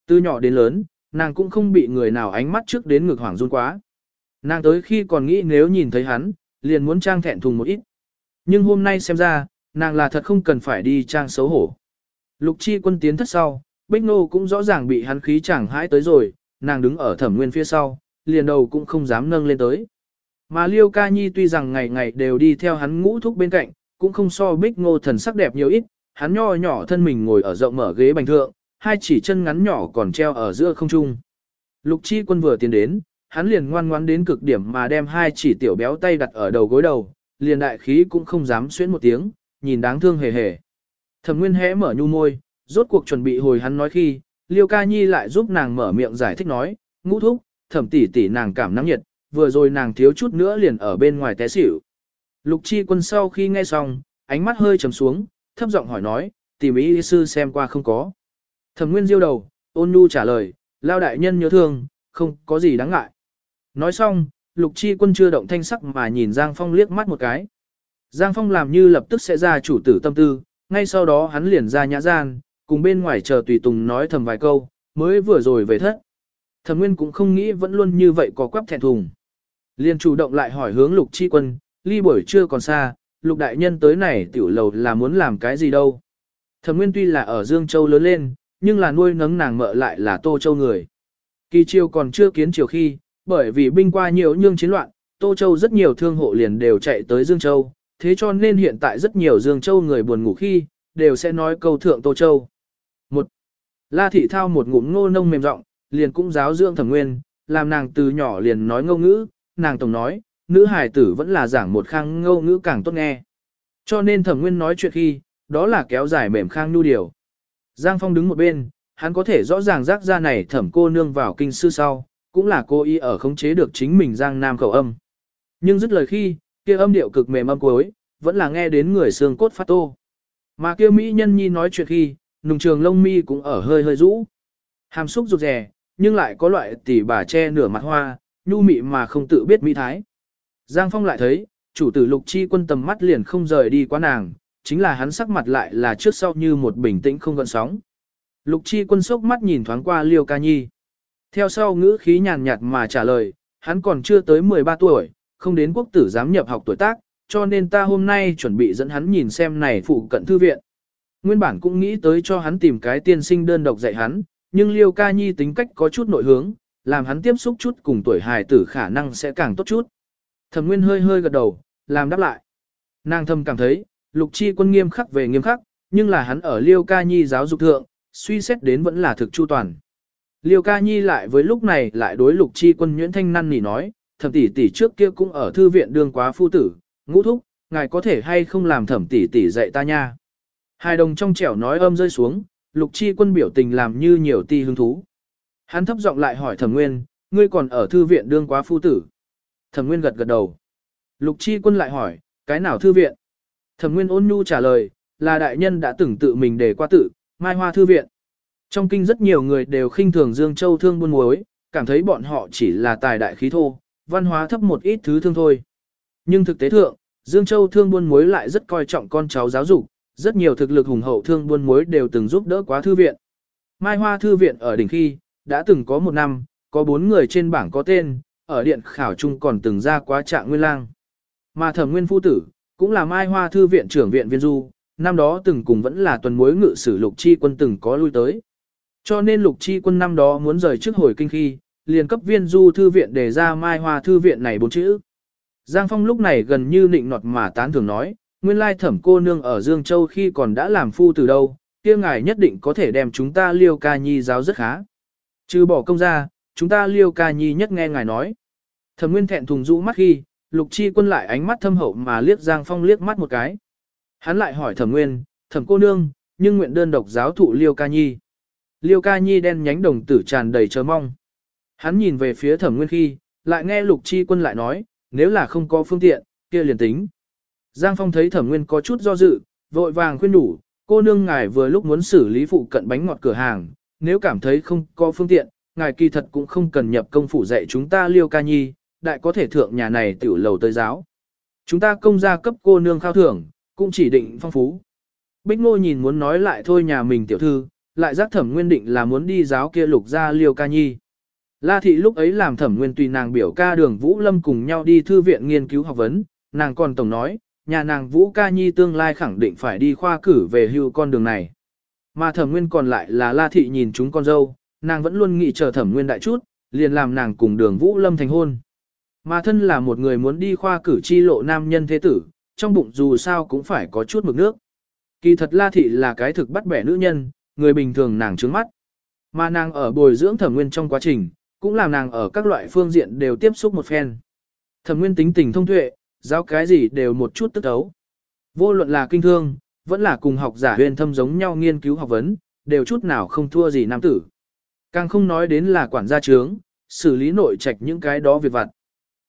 Từ nhỏ đến lớn, nàng cũng không bị người nào ánh mắt trước đến ngực hoảng run quá. Nàng tới khi còn nghĩ nếu nhìn thấy hắn, liền muốn trang thẹn thùng một ít. Nhưng hôm nay xem ra, nàng là thật không cần phải đi trang xấu hổ. Lục chi quân tiến thất sau, Bích Nô cũng rõ ràng bị hắn khí chẳng hãi tới rồi, nàng đứng ở thẩm nguyên phía sau, liền đầu cũng không dám nâng lên tới. Mà Liêu Ca Nhi tuy rằng ngày ngày đều đi theo hắn ngũ thúc bên cạnh, cũng không so Bích Ngô thần sắc đẹp nhiều ít, hắn nho nhỏ thân mình ngồi ở rộng mở ghế bành thượng, hai chỉ chân ngắn nhỏ còn treo ở giữa không trung. Lục Chi Quân vừa tiến đến, hắn liền ngoan ngoãn đến cực điểm mà đem hai chỉ tiểu béo tay đặt ở đầu gối đầu, liền đại khí cũng không dám xuyến một tiếng, nhìn đáng thương hề hề. Thẩm Nguyên hé mở nhu môi, rốt cuộc chuẩn bị hồi hắn nói khi, Liêu Ca Nhi lại giúp nàng mở miệng giải thích nói, ngũ thúc, thẩm tỷ tỷ nàng cảm nắng nhiệt, vừa rồi nàng thiếu chút nữa liền ở bên ngoài té xỉu. Lục Chi Quân sau khi nghe xong, ánh mắt hơi trầm xuống, thấp giọng hỏi nói, tìm ý sư xem qua không có. Thẩm Nguyên diêu đầu, ôn nhu trả lời, lao đại nhân nhớ thương, không có gì đáng ngại. Nói xong, Lục Chi Quân chưa động thanh sắc mà nhìn Giang Phong liếc mắt một cái. Giang Phong làm như lập tức sẽ ra chủ tử tâm tư, ngay sau đó hắn liền ra nhã gian, cùng bên ngoài chờ tùy tùng nói thầm vài câu, mới vừa rồi về thất. Thẩm Nguyên cũng không nghĩ vẫn luôn như vậy có quắp thẹn thùng. Liền chủ động lại hỏi hướng Lục Chi Quân, ly buổi trưa còn xa, Lục Đại Nhân tới này tiểu lầu là muốn làm cái gì đâu. Thẩm Nguyên tuy là ở Dương Châu lớn lên, nhưng là nuôi nấng nàng mợ lại là Tô Châu người. Kỳ chiêu còn chưa kiến chiều khi, bởi vì binh qua nhiều nhương chiến loạn, Tô Châu rất nhiều thương hộ liền đều chạy tới Dương Châu, thế cho nên hiện tại rất nhiều Dương Châu người buồn ngủ khi, đều sẽ nói câu thượng Tô Châu. Một, La Thị Thao một ngụm ngô nông mềm giọng liền cũng giáo dưỡng thẩm nguyên, làm nàng từ nhỏ liền nói ngâu ngữ, nàng tổng nói, nữ hài tử vẫn là giảng một khang ngâu ngữ càng tốt nghe. Cho nên thẩm nguyên nói chuyện khi, đó là kéo dài mềm khang nhu điều. Giang Phong đứng một bên, hắn có thể rõ ràng rác ra này thẩm cô nương vào kinh sư sau, cũng là cô y ở khống chế được chính mình Giang Nam khẩu âm. Nhưng dứt lời khi, kia âm điệu cực mềm âm cuối, vẫn là nghe đến người xương cốt phát tô. Mà kia Mỹ nhân nhi nói chuyện khi, nùng trường lông mi cũng ở hơi hơi rũ. Hàm xúc rụt rè, nhưng lại có loại tỉ bà che nửa mặt hoa, nhu mị mà không tự biết mỹ thái. Giang Phong lại thấy, chủ tử lục chi quân tầm mắt liền không rời đi qua nàng, chính là hắn sắc mặt lại là trước sau như một bình tĩnh không gợn sóng. Lục chi quân sốc mắt nhìn thoáng qua liêu ca nhi. Theo sau ngữ khí nhàn nhạt mà trả lời, hắn còn chưa tới 13 tuổi, không đến quốc tử giám nhập học tuổi tác, cho nên ta hôm nay chuẩn bị dẫn hắn nhìn xem này phụ cận thư viện. Nguyên bản cũng nghĩ tới cho hắn tìm cái tiên sinh đơn độc dạy hắn, nhưng Liêu Ca Nhi tính cách có chút nội hướng, làm hắn tiếp xúc chút cùng tuổi hài tử khả năng sẽ càng tốt chút. Thẩm Nguyên hơi hơi gật đầu, làm đáp lại. Nàng thầm cảm thấy, Lục Chi quân nghiêm khắc về nghiêm khắc, nhưng là hắn ở Liêu Ca Nhi giáo dục thượng, suy xét đến vẫn là thực chu toàn. Liêu Ca Nhi lại với lúc này lại đối Lục Chi quân Nguyễn Thanh Năn nỉ nói, thẩm tỷ tỷ trước kia cũng ở thư viện đương quá phu tử, ngũ thúc, ngài có thể hay không làm thẩm tỷ tỷ dạy ta nha. Hai đồng trong trẻo nói âm rơi xuống, lục chi quân biểu tình làm như nhiều ti hứng thú. Hắn thấp giọng lại hỏi thẩm nguyên, ngươi còn ở thư viện đương quá phu tử. Thẩm nguyên gật gật đầu. Lục chi quân lại hỏi, cái nào thư viện? Thẩm nguyên ôn nhu trả lời, là đại nhân đã từng tự mình để qua tự, mai hoa thư viện. Trong kinh rất nhiều người đều khinh thường Dương Châu thương buôn muối, cảm thấy bọn họ chỉ là tài đại khí thô, văn hóa thấp một ít thứ thương thôi. Nhưng thực tế thượng, Dương Châu thương buôn muối lại rất coi trọng con cháu giáo dục, rất nhiều thực lực hùng hậu thương buôn muối đều từng giúp đỡ quá thư viện. Mai Hoa thư viện ở đỉnh khi, đã từng có một năm, có bốn người trên bảng có tên, ở điện khảo chung còn từng ra quá trạng nguyên lang. Mà thẩm nguyên phu tử, cũng là Mai Hoa thư viện trưởng viện viên du, năm đó từng cùng vẫn là tuần muối ngự sử lục chi quân từng có lui tới. Cho nên lục chi quân năm đó muốn rời trước hồi kinh khi, liền cấp viên du thư viện đề ra Mai Hoa thư viện này bốn chữ. Giang Phong lúc này gần như nịnh nọt mà tán thường nói, nguyên lai thẩm cô nương ở Dương Châu khi còn đã làm phu từ đâu, kia ngài nhất định có thể đem chúng ta liêu ca nhi giáo rất khá. Trừ bỏ công ra, chúng ta liêu ca nhi nhất nghe ngài nói. Thẩm Nguyên thẹn thùng rũ mắt khi, Lục Chi Quân lại ánh mắt thâm hậu mà liếc Giang Phong liếc mắt một cái. Hắn lại hỏi Thẩm Nguyên, "Thẩm cô nương, nhưng nguyện đơn độc giáo thụ Liêu Ca Nhi?" Liêu Ca Nhi đen nhánh đồng tử tràn đầy chờ mong. Hắn nhìn về phía Thẩm Nguyên khi, lại nghe Lục Chi Quân lại nói, "Nếu là không có phương tiện, kia liền tính." Giang Phong thấy Thẩm Nguyên có chút do dự, vội vàng khuyên đủ, "Cô nương ngài vừa lúc muốn xử lý phụ cận bánh ngọt cửa hàng, nếu cảm thấy không có phương tiện, ngài kỳ thật cũng không cần nhập công phủ dạy chúng ta Liêu Ca Nhi, đại có thể thượng nhà này tiểu lầu tới giáo. Chúng ta công gia cấp cô nương khao thưởng, cũng chỉ định phong phú. Bích Ngô nhìn muốn nói lại thôi nhà mình tiểu thư, lại giác thẩm nguyên định là muốn đi giáo kia lục ra liêu ca nhi. La thị lúc ấy làm thẩm nguyên tùy nàng biểu ca đường Vũ Lâm cùng nhau đi thư viện nghiên cứu học vấn, nàng còn tổng nói, nhà nàng Vũ ca nhi tương lai khẳng định phải đi khoa cử về hưu con đường này. Mà thẩm nguyên còn lại là La thị nhìn chúng con dâu, nàng vẫn luôn nghĩ chờ thẩm nguyên đại chút, liền làm nàng cùng đường Vũ Lâm thành hôn. Mà thân là một người muốn đi khoa cử chi lộ nam nhân thế tử, trong bụng dù sao cũng phải có chút mực nước. Kỳ thật La Thị là cái thực bắt bẻ nữ nhân, người bình thường nàng trướng mắt. Mà nàng ở bồi dưỡng thẩm nguyên trong quá trình, cũng làm nàng ở các loại phương diện đều tiếp xúc một phen. Thẩm nguyên tính tình thông tuệ, giáo cái gì đều một chút tức ấu. Vô luận là kinh thương, vẫn là cùng học giả huyền thâm giống nhau nghiên cứu học vấn, đều chút nào không thua gì nam tử. Càng không nói đến là quản gia trướng, xử lý nội trạch những cái đó việc vặt.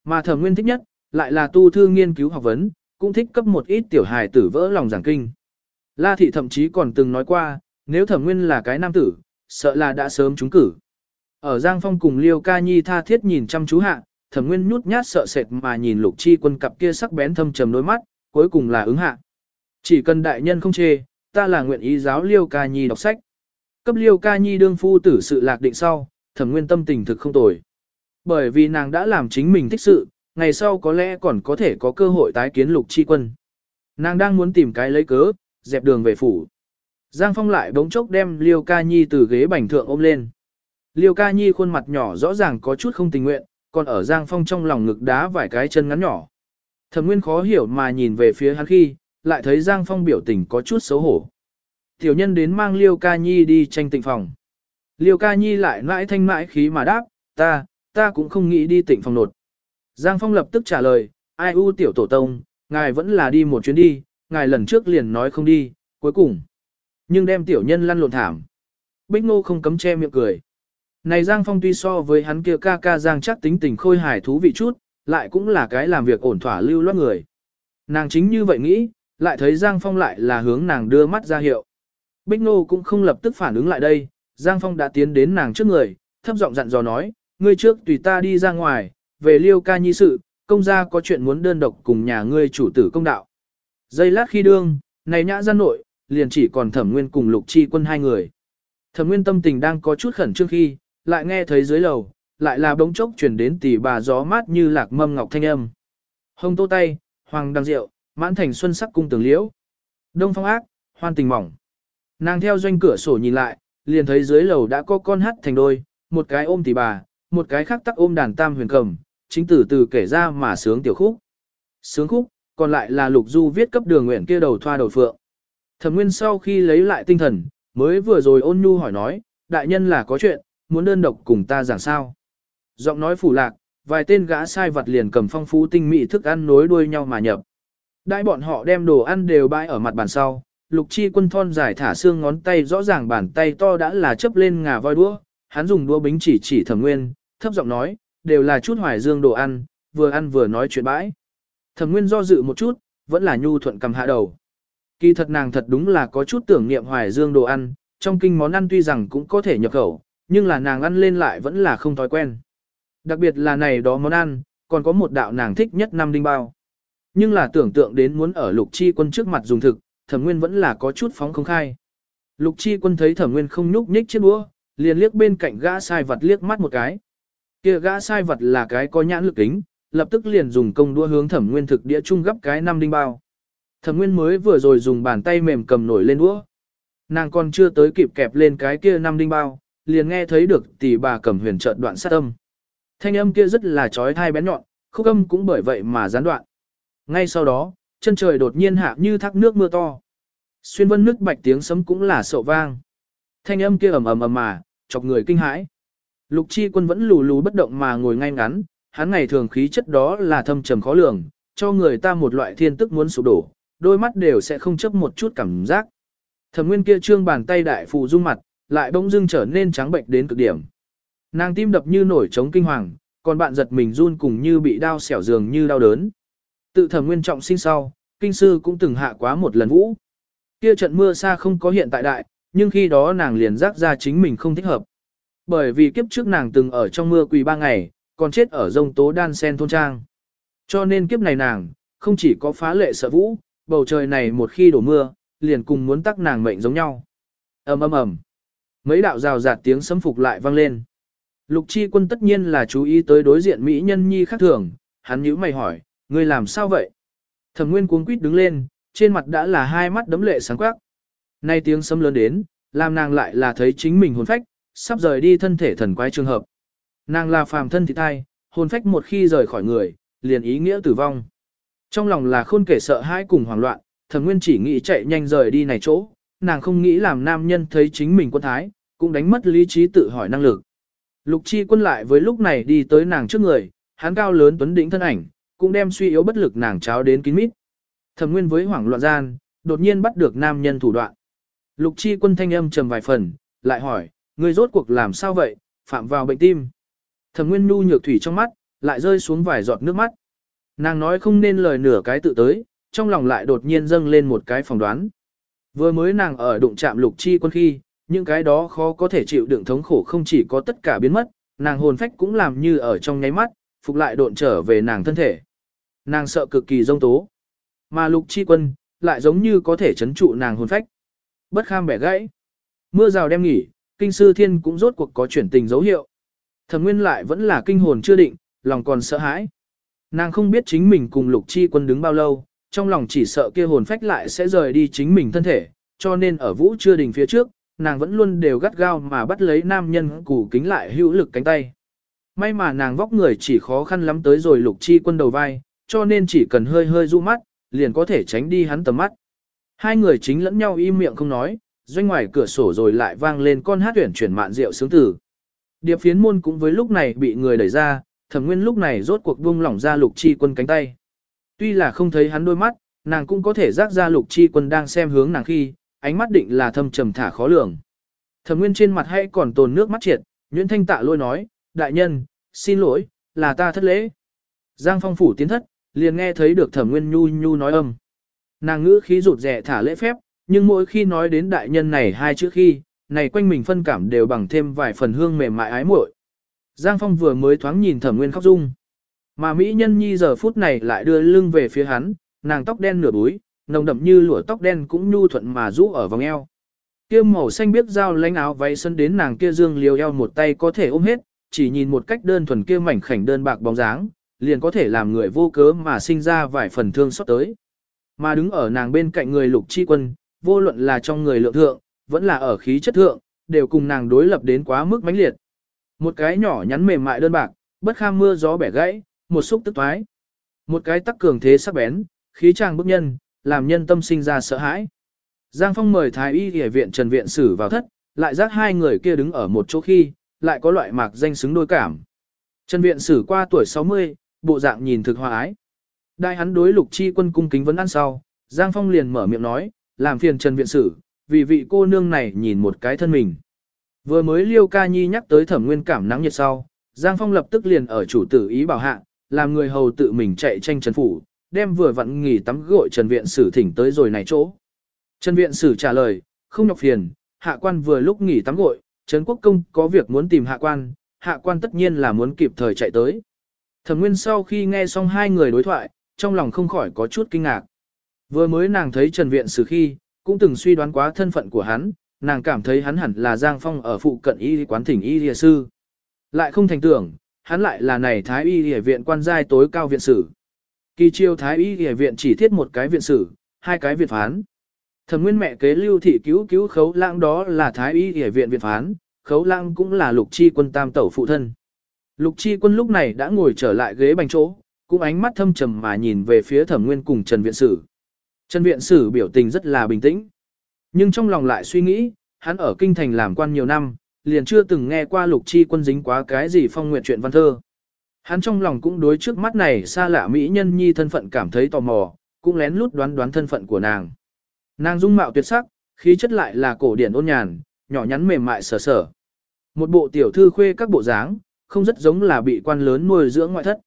Mà thẩm nguyên thích nhất, lại là tu thư nghiên cứu học vấn, cũng thích cấp một ít tiểu hài tử vỡ lòng giảng kinh. La thị thậm chí còn từng nói qua, nếu thẩm nguyên là cái nam tử, sợ là đã sớm trúng cử. Ở Giang Phong cùng Liêu Ca Nhi tha thiết nhìn chăm chú hạ, thẩm nguyên nhút nhát sợ sệt mà nhìn lục chi quân cặp kia sắc bén thâm trầm đôi mắt, cuối cùng là ứng hạ. Chỉ cần đại nhân không chê, ta là nguyện ý giáo Liêu Ca Nhi đọc sách. Cấp Liêu Ca Nhi đương phu tử sự lạc định sau, thẩm nguyên tâm tình thực không tồi. Bởi vì nàng đã làm chính mình thích sự, ngày sau có lẽ còn có thể có cơ hội tái kiến lục chi quân. Nàng đang muốn tìm cái lấy cớ, dẹp đường về phủ. Giang Phong lại bỗng chốc đem Liêu Ca Nhi từ ghế bành thượng ôm lên. Liêu Ca Nhi khuôn mặt nhỏ rõ ràng có chút không tình nguyện, còn ở Giang Phong trong lòng ngực đá vài cái chân ngắn nhỏ. Thẩm Nguyên khó hiểu mà nhìn về phía hắn khi, lại thấy Giang Phong biểu tình có chút xấu hổ. Tiểu nhân đến mang Liêu Ca Nhi đi tranh tịnh phòng. Liêu Ca Nhi lại mãi thanh mãi khí mà đáp, ta, ta cũng không nghĩ đi tịnh phòng nột. Giang Phong lập tức trả lời, ai u tiểu tổ tông, ngài vẫn là đi một chuyến đi, ngài lần trước liền nói không đi, cuối cùng. Nhưng đem tiểu nhân lăn lộn thảm. Bích Ngô không cấm che miệng cười. Này Giang Phong tuy so với hắn kia ca ca Giang chắc tính tình khôi hài thú vị chút, lại cũng là cái làm việc ổn thỏa lưu loát người. Nàng chính như vậy nghĩ, lại thấy Giang Phong lại là hướng nàng đưa mắt ra hiệu. Bích Ngô cũng không lập tức phản ứng lại đây, Giang Phong đã tiến đến nàng trước người, thấp giọng dặn dò nói, ngươi trước tùy ta đi ra ngoài, về liêu ca nhi sự, công gia có chuyện muốn đơn độc cùng nhà ngươi chủ tử công đạo. Giây lát khi đương, này nhã gian nội, liền chỉ còn thẩm nguyên cùng lục chi quân hai người. Thẩm nguyên tâm tình đang có chút khẩn trương khi, lại nghe thấy dưới lầu, lại là bỗng chốc chuyển đến tỷ bà gió mát như lạc mâm ngọc thanh âm. Hồng tô tay, hoàng đăng rượu, mãn thành xuân sắc cung tường liễu. Đông phong ác, hoan tình mỏng. Nàng theo doanh cửa sổ nhìn lại, liền thấy dưới lầu đã có con hát thành đôi, một cái ôm tỷ bà, một cái khác tắc ôm đàn tam huyền cầm, chính từ từ kể ra mà sướng tiểu khúc. Sướng khúc, còn lại là lục du viết cấp đường nguyện kia đầu thoa đầu phượng. Thẩm nguyên sau khi lấy lại tinh thần, mới vừa rồi ôn nhu hỏi nói, đại nhân là có chuyện, muốn đơn độc cùng ta giảng sao. Giọng nói phủ lạc, vài tên gã sai vật liền cầm phong phú tinh mỹ thức ăn nối đuôi nhau mà nhập. Đại bọn họ đem đồ ăn đều bãi ở mặt bàn sau, lục chi quân thon dài thả xương ngón tay rõ ràng bàn tay to đã là chấp lên ngà voi đũa, hắn dùng đũa bính chỉ chỉ thẩm nguyên, thấp giọng nói, đều là chút hoài dương đồ ăn, vừa ăn vừa nói chuyện bãi. Thẩm Nguyên do dự một chút, vẫn là nhu thuận cầm hạ đầu. Kỳ thật nàng thật đúng là có chút tưởng niệm hoài dương đồ ăn, trong kinh món ăn tuy rằng cũng có thể nhập khẩu, nhưng là nàng ăn lên lại vẫn là không thói quen. Đặc biệt là này đó món ăn, còn có một đạo nàng thích nhất năm đinh bao. Nhưng là tưởng tượng đến muốn ở lục chi quân trước mặt dùng thực, thẩm nguyên vẫn là có chút phóng không khai. Lục chi quân thấy thẩm nguyên không nhúc nhích chiếc đũa, liền liếc bên cạnh gã sai vật liếc mắt một cái. Kia gã sai vật là cái có nhãn lực kính, lập tức liền dùng công đua hướng thẩm nguyên thực đĩa chung gấp cái năm đinh bao. Thẩm nguyên mới vừa rồi dùng bàn tay mềm cầm nổi lên đũa. Nàng còn chưa tới kịp kẹp lên cái kia năm đinh bao, liền nghe thấy được tỷ bà cầm huyền trợn đoạn sát âm. Thanh âm kia rất là trói thai bén nhọn, khúc âm cũng bởi vậy mà gián đoạn. Ngay sau đó, chân trời đột nhiên hạ như thác nước mưa to. Xuyên vân nước bạch tiếng sấm cũng là sậu vang. Thanh âm kia ầm ầm ầm mà, chọc người kinh hãi. Lục chi quân vẫn lù lù bất động mà ngồi ngay ngắn, hắn ngày thường khí chất đó là thâm trầm khó lường, cho người ta một loại thiên tức muốn sụp đổ, đôi mắt đều sẽ không chấp một chút cảm giác. Thẩm Nguyên kia trương bàn tay đại phụ dung mặt, lại bỗng dưng trở nên trắng bệnh đến cực điểm. Nàng tim đập như nổi trống kinh hoàng, còn bạn giật mình run cùng như bị đau xẻo giường như đau đớn. Tự Thẩm Nguyên trọng sinh sau, kinh sư cũng từng hạ quá một lần vũ. Kia trận mưa xa không có hiện tại đại, nhưng khi đó nàng liền giác ra chính mình không thích hợp. Bởi vì kiếp trước nàng từng ở trong mưa quỳ ba ngày, còn chết ở rông tố đan sen thôn trang. Cho nên kiếp này nàng, không chỉ có phá lệ sợ vũ, bầu trời này một khi đổ mưa, liền cùng muốn tắc nàng mệnh giống nhau. ầm ầm ầm, mấy đạo rào rạt tiếng sấm phục lại vang lên. Lục chi quân tất nhiên là chú ý tới đối diện Mỹ nhân nhi khác thường, hắn nhíu mày hỏi, ngươi làm sao vậy? Thẩm nguyên cuống quýt đứng lên, trên mặt đã là hai mắt đấm lệ sáng quắc. Nay tiếng sấm lớn đến, làm nàng lại là thấy chính mình hồn phách, sắp rời đi thân thể thần quái trường hợp. Nàng là phàm thân thì thai, hồn phách một khi rời khỏi người, liền ý nghĩa tử vong. Trong lòng là khôn kể sợ hãi cùng hoảng loạn, thẩm nguyên chỉ nghĩ chạy nhanh rời đi này chỗ, nàng không nghĩ làm nam nhân thấy chính mình quân thái, cũng đánh mất lý trí tự hỏi năng lực. Lục chi quân lại với lúc này đi tới nàng trước người, hắn cao lớn tuấn đỉnh thân ảnh, cũng đem suy yếu bất lực nàng cháo đến kín mít. Thẩm nguyên với hoảng loạn gian, đột nhiên bắt được nam nhân thủ đoạn. Lục chi quân thanh âm trầm vài phần, lại hỏi, ngươi rốt cuộc làm sao vậy, phạm vào bệnh tim. Thẩm nguyên nu nhược thủy trong mắt, lại rơi xuống vài giọt nước mắt. Nàng nói không nên lời nửa cái tự tới, trong lòng lại đột nhiên dâng lên một cái phỏng đoán. Vừa mới nàng ở đụng chạm lục chi quân khi, những cái đó khó có thể chịu đựng thống khổ không chỉ có tất cả biến mất, nàng hồn phách cũng làm như ở trong nháy mắt, phục lại độn trở về nàng thân thể. Nàng sợ cực kỳ rông tố. Mà lục chi quân, lại giống như có thể chấn trụ nàng hồn phách. Bất kham bẻ gãy. Mưa rào đem nghỉ, kinh sư thiên cũng rốt cuộc có chuyển tình dấu hiệu. Thẩm nguyên lại vẫn là kinh hồn chưa định, lòng còn sợ hãi. Nàng không biết chính mình cùng lục chi quân đứng bao lâu, trong lòng chỉ sợ kia hồn phách lại sẽ rời đi chính mình thân thể, cho nên ở vũ chưa đình phía trước, nàng vẫn luôn đều gắt gao mà bắt lấy nam nhân củ kính lại hữu lực cánh tay. May mà nàng vóc người chỉ khó khăn lắm tới rồi lục chi quân đầu vai, cho nên chỉ cần hơi hơi du mắt, liền có thể tránh đi hắn tầm mắt. Hai người chính lẫn nhau im miệng không nói, doanh ngoài cửa sổ rồi lại vang lên con hát tuyển chuyển mạn rượu sướng tử. Điệp phiến môn cũng với lúc này bị người đẩy ra, thẩm nguyên lúc này rốt cuộc buông lỏng ra lục chi quân cánh tay. Tuy là không thấy hắn đôi mắt, nàng cũng có thể giác ra lục chi quân đang xem hướng nàng khi, ánh mắt định là thâm trầm thả khó lường. Thẩm nguyên trên mặt hay còn tồn nước mắt triệt, Nguyễn Thanh Tạ lôi nói, đại nhân, xin lỗi, là ta thất lễ. Giang phong phủ tiến thất, liền nghe thấy được thẩm nguyên nhu nhu nói âm. Nàng ngữ khí rụt rẻ thả lễ phép, nhưng mỗi khi nói đến đại nhân này hai chữ khi, này quanh mình phân cảm đều bằng thêm vài phần hương mềm mại ái muội. Giang Phong vừa mới thoáng nhìn Thẩm Nguyên khóc dung. Mà Mỹ Nhân Nhi giờ phút này lại đưa lưng về phía hắn, nàng tóc đen nửa búi, nồng đậm như lụa tóc đen cũng nhu thuận mà rũ ở vòng eo. Kia màu xanh biết dao lánh áo váy sân đến nàng kia dương liều eo một tay có thể ôm hết, chỉ nhìn một cách đơn thuần kia mảnh khảnh đơn bạc bóng dáng, liền có thể làm người vô cớ mà sinh ra vài phần thương xót tới. Mà đứng ở nàng bên cạnh người lục chi quân, vô luận là trong người lượng thượng, vẫn là ở khí chất thượng, đều cùng nàng đối lập đến quá mức mãnh liệt. Một cái nhỏ nhắn mềm mại đơn bạc, bất kham mưa gió bẻ gãy, một xúc tức toái, Một cái tắc cường thế sắc bén, khí trang bức nhân, làm nhân tâm sinh ra sợ hãi. Giang Phong mời Thái y y viện Trần Viện Sử vào thất, lại giác hai người kia đứng ở một chỗ khi, lại có loại mạc danh xứng đôi cảm. Trần Viện Sử qua tuổi 60, bộ dạng nhìn thực hòa ái. Đại hắn đối lục chi quân cung kính vấn ăn sau, Giang Phong liền mở miệng nói, làm phiền Trần Viện Sử, vì vị cô nương này nhìn một cái thân mình. Vừa mới Liêu Ca Nhi nhắc tới thẩm nguyên cảm nắng nhiệt sau, Giang Phong lập tức liền ở chủ tử ý bảo hạ, làm người hầu tự mình chạy tranh Trần Phủ, đem vừa vặn nghỉ tắm gội Trần Viện Sử thỉnh tới rồi này chỗ. Trần Viện Sử trả lời, không nhọc phiền, hạ quan vừa lúc nghỉ tắm gội, Trần Quốc Công có việc muốn tìm hạ quan, hạ quan tất nhiên là muốn kịp thời chạy tới. Thẩm Nguyên sau khi nghe xong hai người đối thoại, trong lòng không khỏi có chút kinh ngạc. Vừa mới nàng thấy Trần Viện Sử khi, cũng từng suy đoán quá thân phận của hắn, nàng cảm thấy hắn hẳn là Giang Phong ở phụ cận y quán thỉnh y địa sư. Lại không thành tưởng, hắn lại là này Thái y địa viện quan giai tối cao viện sử. Kỳ chiêu Thái y y viện chỉ thiết một cái viện sử, hai cái viện phán. Thẩm nguyên mẹ kế lưu thị cứu cứu khấu lãng đó là Thái y y viện viện phán, khấu lãng cũng là lục chi quân tam tẩu phụ thân. Lục chi quân lúc này đã ngồi trở lại ghế bành chỗ, cũng ánh mắt thâm trầm mà nhìn về phía thẩm nguyên cùng Trần Viện Sử. Trần Viện Sử biểu tình rất là bình tĩnh. Nhưng trong lòng lại suy nghĩ, hắn ở kinh thành làm quan nhiều năm, liền chưa từng nghe qua lục chi quân dính quá cái gì phong nguyện chuyện văn thơ. Hắn trong lòng cũng đối trước mắt này xa lạ mỹ nhân nhi thân phận cảm thấy tò mò, cũng lén lút đoán đoán thân phận của nàng. Nàng dung mạo tuyệt sắc, khí chất lại là cổ điển ôn nhàn, nhỏ nhắn mềm mại sở sở. Một bộ tiểu thư khuê các bộ dáng, không rất giống là bị quan lớn nuôi dưỡng ngoại thất.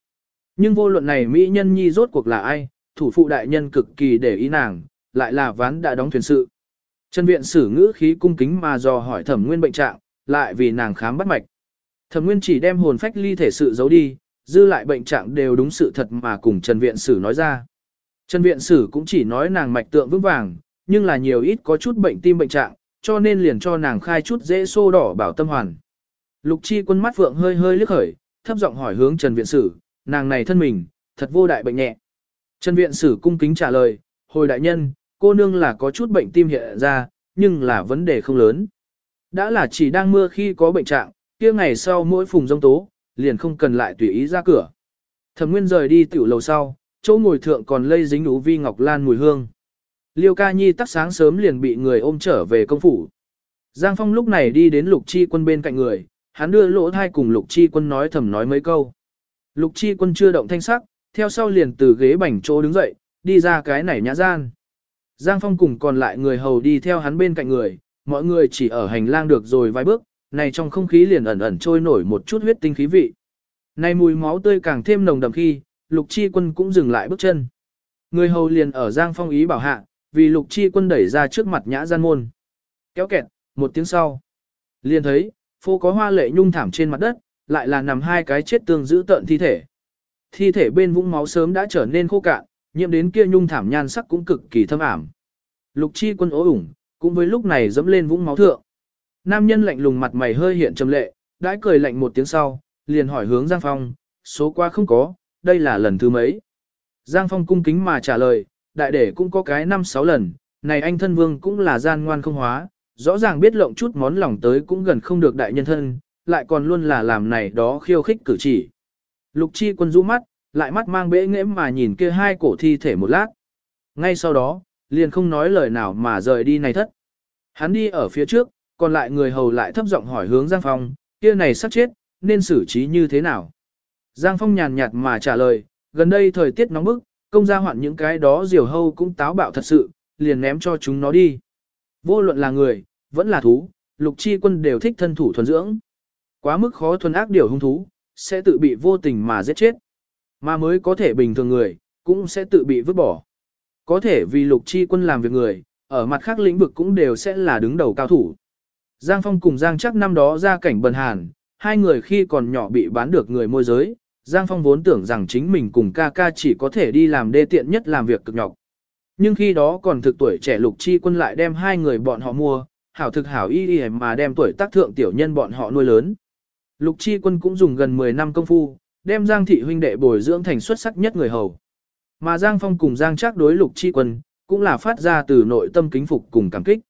Nhưng vô luận này mỹ nhân nhi rốt cuộc là ai, thủ phụ đại nhân cực kỳ để ý nàng, lại là ván đã đóng thuyền sự. Trần viện sử ngữ khí cung kính mà dò hỏi thẩm nguyên bệnh trạng, lại vì nàng khám bắt mạch. Thẩm nguyên chỉ đem hồn phách ly thể sự giấu đi, dư lại bệnh trạng đều đúng sự thật mà cùng Trần viện sử nói ra. Trần viện sử cũng chỉ nói nàng mạch tượng vững vàng, nhưng là nhiều ít có chút bệnh tim bệnh trạng, cho nên liền cho nàng khai chút dễ xô đỏ bảo tâm hoàn. Lục chi quân mắt vượng hơi hơi liếc khởi, thấp giọng hỏi hướng Trần viện sử, nàng này thân mình, thật vô đại bệnh nhẹ. Trần viện sử cung kính trả lời, hồi đại nhân, cô nương là có chút bệnh tim hiện ra, nhưng là vấn đề không lớn. Đã là chỉ đang mưa khi có bệnh trạng, kia ngày sau mỗi phùng dông tố, liền không cần lại tùy ý ra cửa. Thẩm Nguyên rời đi tiểu lầu sau, chỗ ngồi thượng còn lây dính ú vi ngọc lan mùi hương. Liêu ca nhi tắc sáng sớm liền bị người ôm trở về công phủ. Giang Phong lúc này đi đến lục chi quân bên cạnh người, hắn đưa lỗ thai cùng lục chi quân nói thầm nói mấy câu. Lục chi quân chưa động thanh sắc, theo sau liền từ ghế bành chỗ đứng dậy, đi ra cái này nhã gian. Giang Phong cùng còn lại người hầu đi theo hắn bên cạnh người, mọi người chỉ ở hành lang được rồi vài bước, này trong không khí liền ẩn ẩn trôi nổi một chút huyết tinh khí vị. Này mùi máu tươi càng thêm nồng đậm khi, Lục Chi Quân cũng dừng lại bước chân. Người hầu liền ở Giang Phong ý bảo hạ, vì Lục Chi Quân đẩy ra trước mặt nhã gian môn. Kéo kẹt, một tiếng sau. Liền thấy, phô có hoa lệ nhung thảm trên mặt đất, lại là nằm hai cái chết tương giữ tợn thi thể. Thi thể bên vũng máu sớm đã trở nên khô cạn, nhiễm đến kia nhung thảm nhan sắc cũng cực kỳ thâm ảm. Lục chi quân ố ủng, cũng với lúc này dẫm lên vũng máu thượng. Nam nhân lạnh lùng mặt mày hơi hiện trầm lệ, đãi cười lạnh một tiếng sau, liền hỏi hướng Giang Phong, số qua không có, đây là lần thứ mấy. Giang Phong cung kính mà trả lời, đại đệ cũng có cái năm sáu lần, này anh thân vương cũng là gian ngoan không hóa, rõ ràng biết lộng chút món lòng tới cũng gần không được đại nhân thân, lại còn luôn là làm này đó khiêu khích cử chỉ. Lục chi quân rũ mắt, lại mắt mang bẽ nghẽm mà nhìn kia hai cổ thi thể một lát. Ngay sau đó, liền không nói lời nào mà rời đi này thất. Hắn đi ở phía trước, còn lại người hầu lại thấp giọng hỏi hướng Giang Phong, kia này sắp chết, nên xử trí như thế nào? Giang Phong nhàn nhạt mà trả lời, gần đây thời tiết nóng bức, công gia hoạn những cái đó diều hâu cũng táo bạo thật sự, liền ném cho chúng nó đi. Vô luận là người, vẫn là thú, lục chi quân đều thích thân thủ thuần dưỡng. Quá mức khó thuần ác điều hung thú, sẽ tự bị vô tình mà giết chết. Mà mới có thể bình thường người, cũng sẽ tự bị vứt bỏ. Có thể vì lục chi quân làm việc người, ở mặt khác lĩnh vực cũng đều sẽ là đứng đầu cao thủ. Giang Phong cùng Giang chắc năm đó ra cảnh bần hàn, hai người khi còn nhỏ bị bán được người môi giới. Giang Phong vốn tưởng rằng chính mình cùng ca ca chỉ có thể đi làm đê tiện nhất làm việc cực nhọc. Nhưng khi đó còn thực tuổi trẻ lục chi quân lại đem hai người bọn họ mua, hảo thực hảo y y mà đem tuổi tác thượng tiểu nhân bọn họ nuôi lớn. Lục chi quân cũng dùng gần 10 năm công phu, đem Giang thị huynh đệ bồi dưỡng thành xuất sắc nhất người hầu. Mà Giang Phong cùng Giang Trác đối lục chi quân, cũng là phát ra từ nội tâm kính phục cùng cảm kích.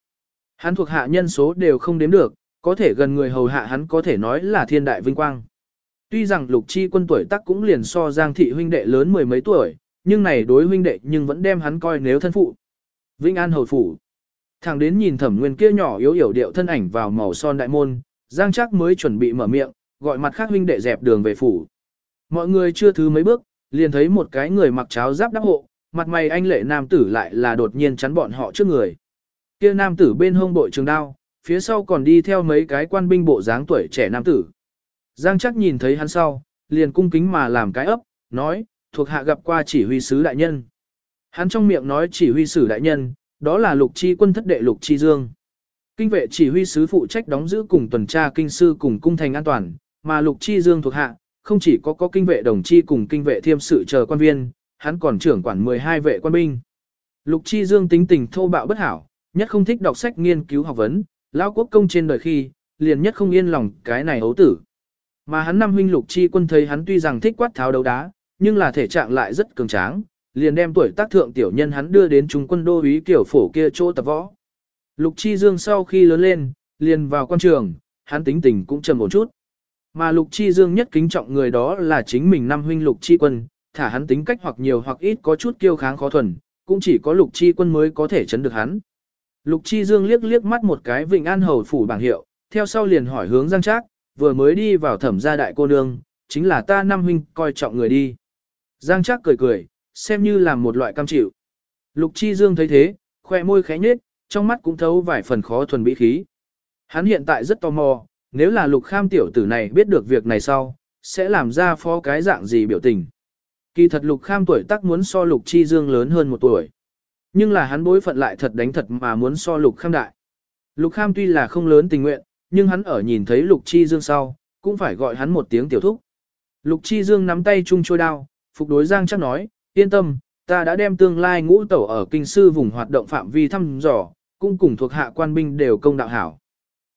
Hắn thuộc hạ nhân số đều không đếm được, có thể gần người hầu hạ hắn có thể nói là thiên đại vinh quang. Tuy rằng lục chi quân tuổi tác cũng liền so Giang thị huynh đệ lớn mười mấy tuổi, nhưng này đối huynh đệ nhưng vẫn đem hắn coi nếu thân phụ. Vinh An hầu phủ. Thẳng đến nhìn thẩm nguyên kia nhỏ yếu yểu điệu thân ảnh vào màu son đại môn, Giang Trác mới chuẩn bị mở miệng, gọi mặt khác huynh đệ dẹp đường về phủ. Mọi người chưa thứ mấy bước, liền thấy một cái người mặc cháo giáp đắp hộ, mặt mày anh lệ nam tử lại là đột nhiên chắn bọn họ trước người. Kia nam tử bên hông bội trường đao, phía sau còn đi theo mấy cái quan binh bộ dáng tuổi trẻ nam tử. Giang chắc nhìn thấy hắn sau, liền cung kính mà làm cái ấp, nói, thuộc hạ gặp qua chỉ huy sứ đại nhân. Hắn trong miệng nói chỉ huy sứ đại nhân, đó là lục chi quân thất đệ lục chi dương. Kinh vệ chỉ huy sứ phụ trách đóng giữ cùng tuần tra kinh sư cùng cung thành an toàn, mà lục chi dương thuộc hạ, không chỉ có có kinh vệ đồng chi cùng kinh vệ thiêm sự chờ quan viên, hắn còn trưởng quản 12 vệ quan binh. Lục chi dương tính tình thô bạo bất hảo, nhất không thích đọc sách nghiên cứu học vấn, lão quốc công trên đời khi, liền nhất không yên lòng cái này ấu tử. Mà hắn năm huynh lục chi quân thấy hắn tuy rằng thích quát tháo đấu đá, nhưng là thể trạng lại rất cường tráng, liền đem tuổi tác thượng tiểu nhân hắn đưa đến trung quân đô úy kiểu phổ kia chỗ tập võ. Lục chi dương sau khi lớn lên, liền vào quan trường, hắn tính tình cũng trầm một chút. Mà lục chi dương nhất kính trọng người đó là chính mình năm huynh lục chi quân, thả hắn tính cách hoặc nhiều hoặc ít có chút kiêu kháng khó thuần, cũng chỉ có lục chi quân mới có thể chấn được hắn. Lục chi dương liếc liếc mắt một cái vịnh an hầu phủ bảng hiệu, theo sau liền hỏi hướng giang trác, vừa mới đi vào thẩm gia đại cô nương, chính là ta năm huynh coi trọng người đi. Giang Trác cười cười, xem như là một loại cam chịu. Lục Chi Dương thấy thế, khoe môi khẽ nhếch, trong mắt cũng thấu vài phần khó thuần bí khí. Hắn hiện tại rất tò mò, nếu là lục kham tiểu tử này biết được việc này sau, sẽ làm ra phó cái dạng gì biểu tình. Kỳ thật lục kham tuổi tác muốn so lục chi dương lớn hơn một tuổi. Nhưng là hắn bối phận lại thật đánh thật mà muốn so lục kham đại. Lục kham tuy là không lớn tình nguyện, nhưng hắn ở nhìn thấy lục chi dương sau, cũng phải gọi hắn một tiếng tiểu thúc. Lục chi dương nắm tay chung trôi đao, phục đối giang chắc nói, yên tâm, ta đã đem tương lai ngũ tẩu ở kinh sư vùng hoạt động phạm vi thăm dò, cũng cùng thuộc hạ quan binh đều công đạo hảo.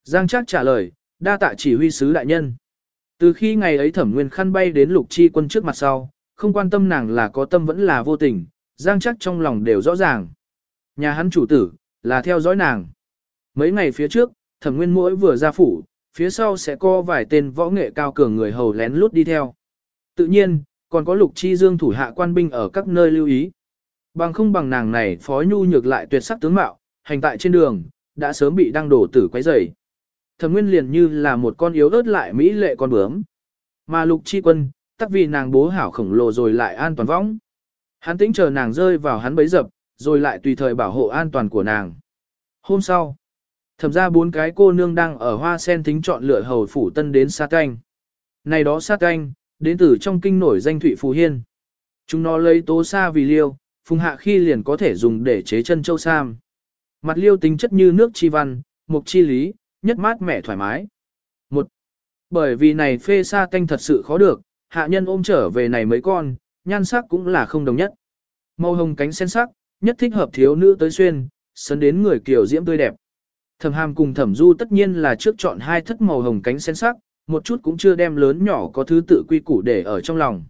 Giang chắc trả lời, đa tạ chỉ huy sứ đại nhân. Từ khi ngày ấy thẩm nguyên khăn bay đến lục chi quân trước mặt sau, không quan tâm nàng là có tâm vẫn là vô tình, giang chắc trong lòng đều rõ ràng. Nhà hắn chủ tử, là theo dõi nàng. Mấy ngày phía trước, thẩm nguyên mỗi vừa ra phủ, phía sau sẽ có vài tên võ nghệ cao cường người hầu lén lút đi theo. Tự nhiên, còn có lục chi dương thủ hạ quan binh ở các nơi lưu ý. Bằng không bằng nàng này phó nhu nhược lại tuyệt sắc tướng mạo, hành tại trên đường, đã sớm bị đăng đổ tử quấy rầy. Thẩm Nguyên liền như là một con yếu ớt lại mỹ lệ con bướm. Mà Lục Chi Quân, tắc vì nàng bố hảo khổng lồ rồi lại an toàn võng. Hắn tĩnh chờ nàng rơi vào hắn bấy dập, rồi lại tùy thời bảo hộ an toàn của nàng. Hôm sau, thẩm ra bốn cái cô nương đang ở hoa sen thính chọn lựa hầu phủ tân đến sát canh. Này đó sát canh, đến từ trong kinh nổi danh Thụy Phù Hiên. Chúng nó lấy tố sa vì liêu, phùng hạ khi liền có thể dùng để chế chân châu sam. Mặt liêu tính chất như nước chi văn, mục chi lý, nhất mát mẻ thoải mái. Một, bởi vì này phê sa canh thật sự khó được, hạ nhân ôm trở về này mấy con, nhan sắc cũng là không đồng nhất. Màu hồng cánh sen sắc, nhất thích hợp thiếu nữ tới xuyên, sấn đến người kiểu diễm tươi đẹp. Thẩm hàm cùng thẩm du tất nhiên là trước chọn hai thất màu hồng cánh sen sắc, một chút cũng chưa đem lớn nhỏ có thứ tự quy củ để ở trong lòng.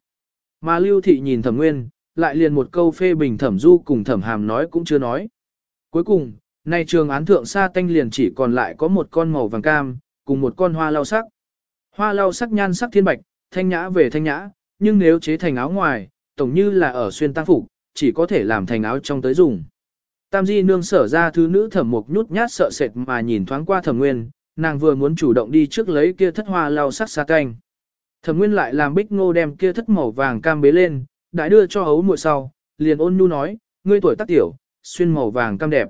Mà lưu thị nhìn thẩm nguyên, lại liền một câu phê bình thẩm du cùng thẩm hàm nói cũng chưa nói. Cuối cùng, nay trường án thượng sa tanh liền chỉ còn lại có một con màu vàng cam, cùng một con hoa lau sắc. Hoa lau sắc nhan sắc thiên bạch, thanh nhã về thanh nhã, nhưng nếu chế thành áo ngoài, tổng như là ở xuyên tăng phục, chỉ có thể làm thành áo trong tới dùng. Tam di nương sở ra thứ nữ thẩm mục nhút nhát sợ sệt mà nhìn thoáng qua thẩm nguyên, nàng vừa muốn chủ động đi trước lấy kia thất hoa lau sắc xa canh. Thẩm nguyên lại làm bích ngô đem kia thất màu vàng cam bế lên, đại đưa cho hấu muội sau, liền ôn nhu nói, ngươi tuổi tác tiểu, xuyên màu vàng cam đẹp.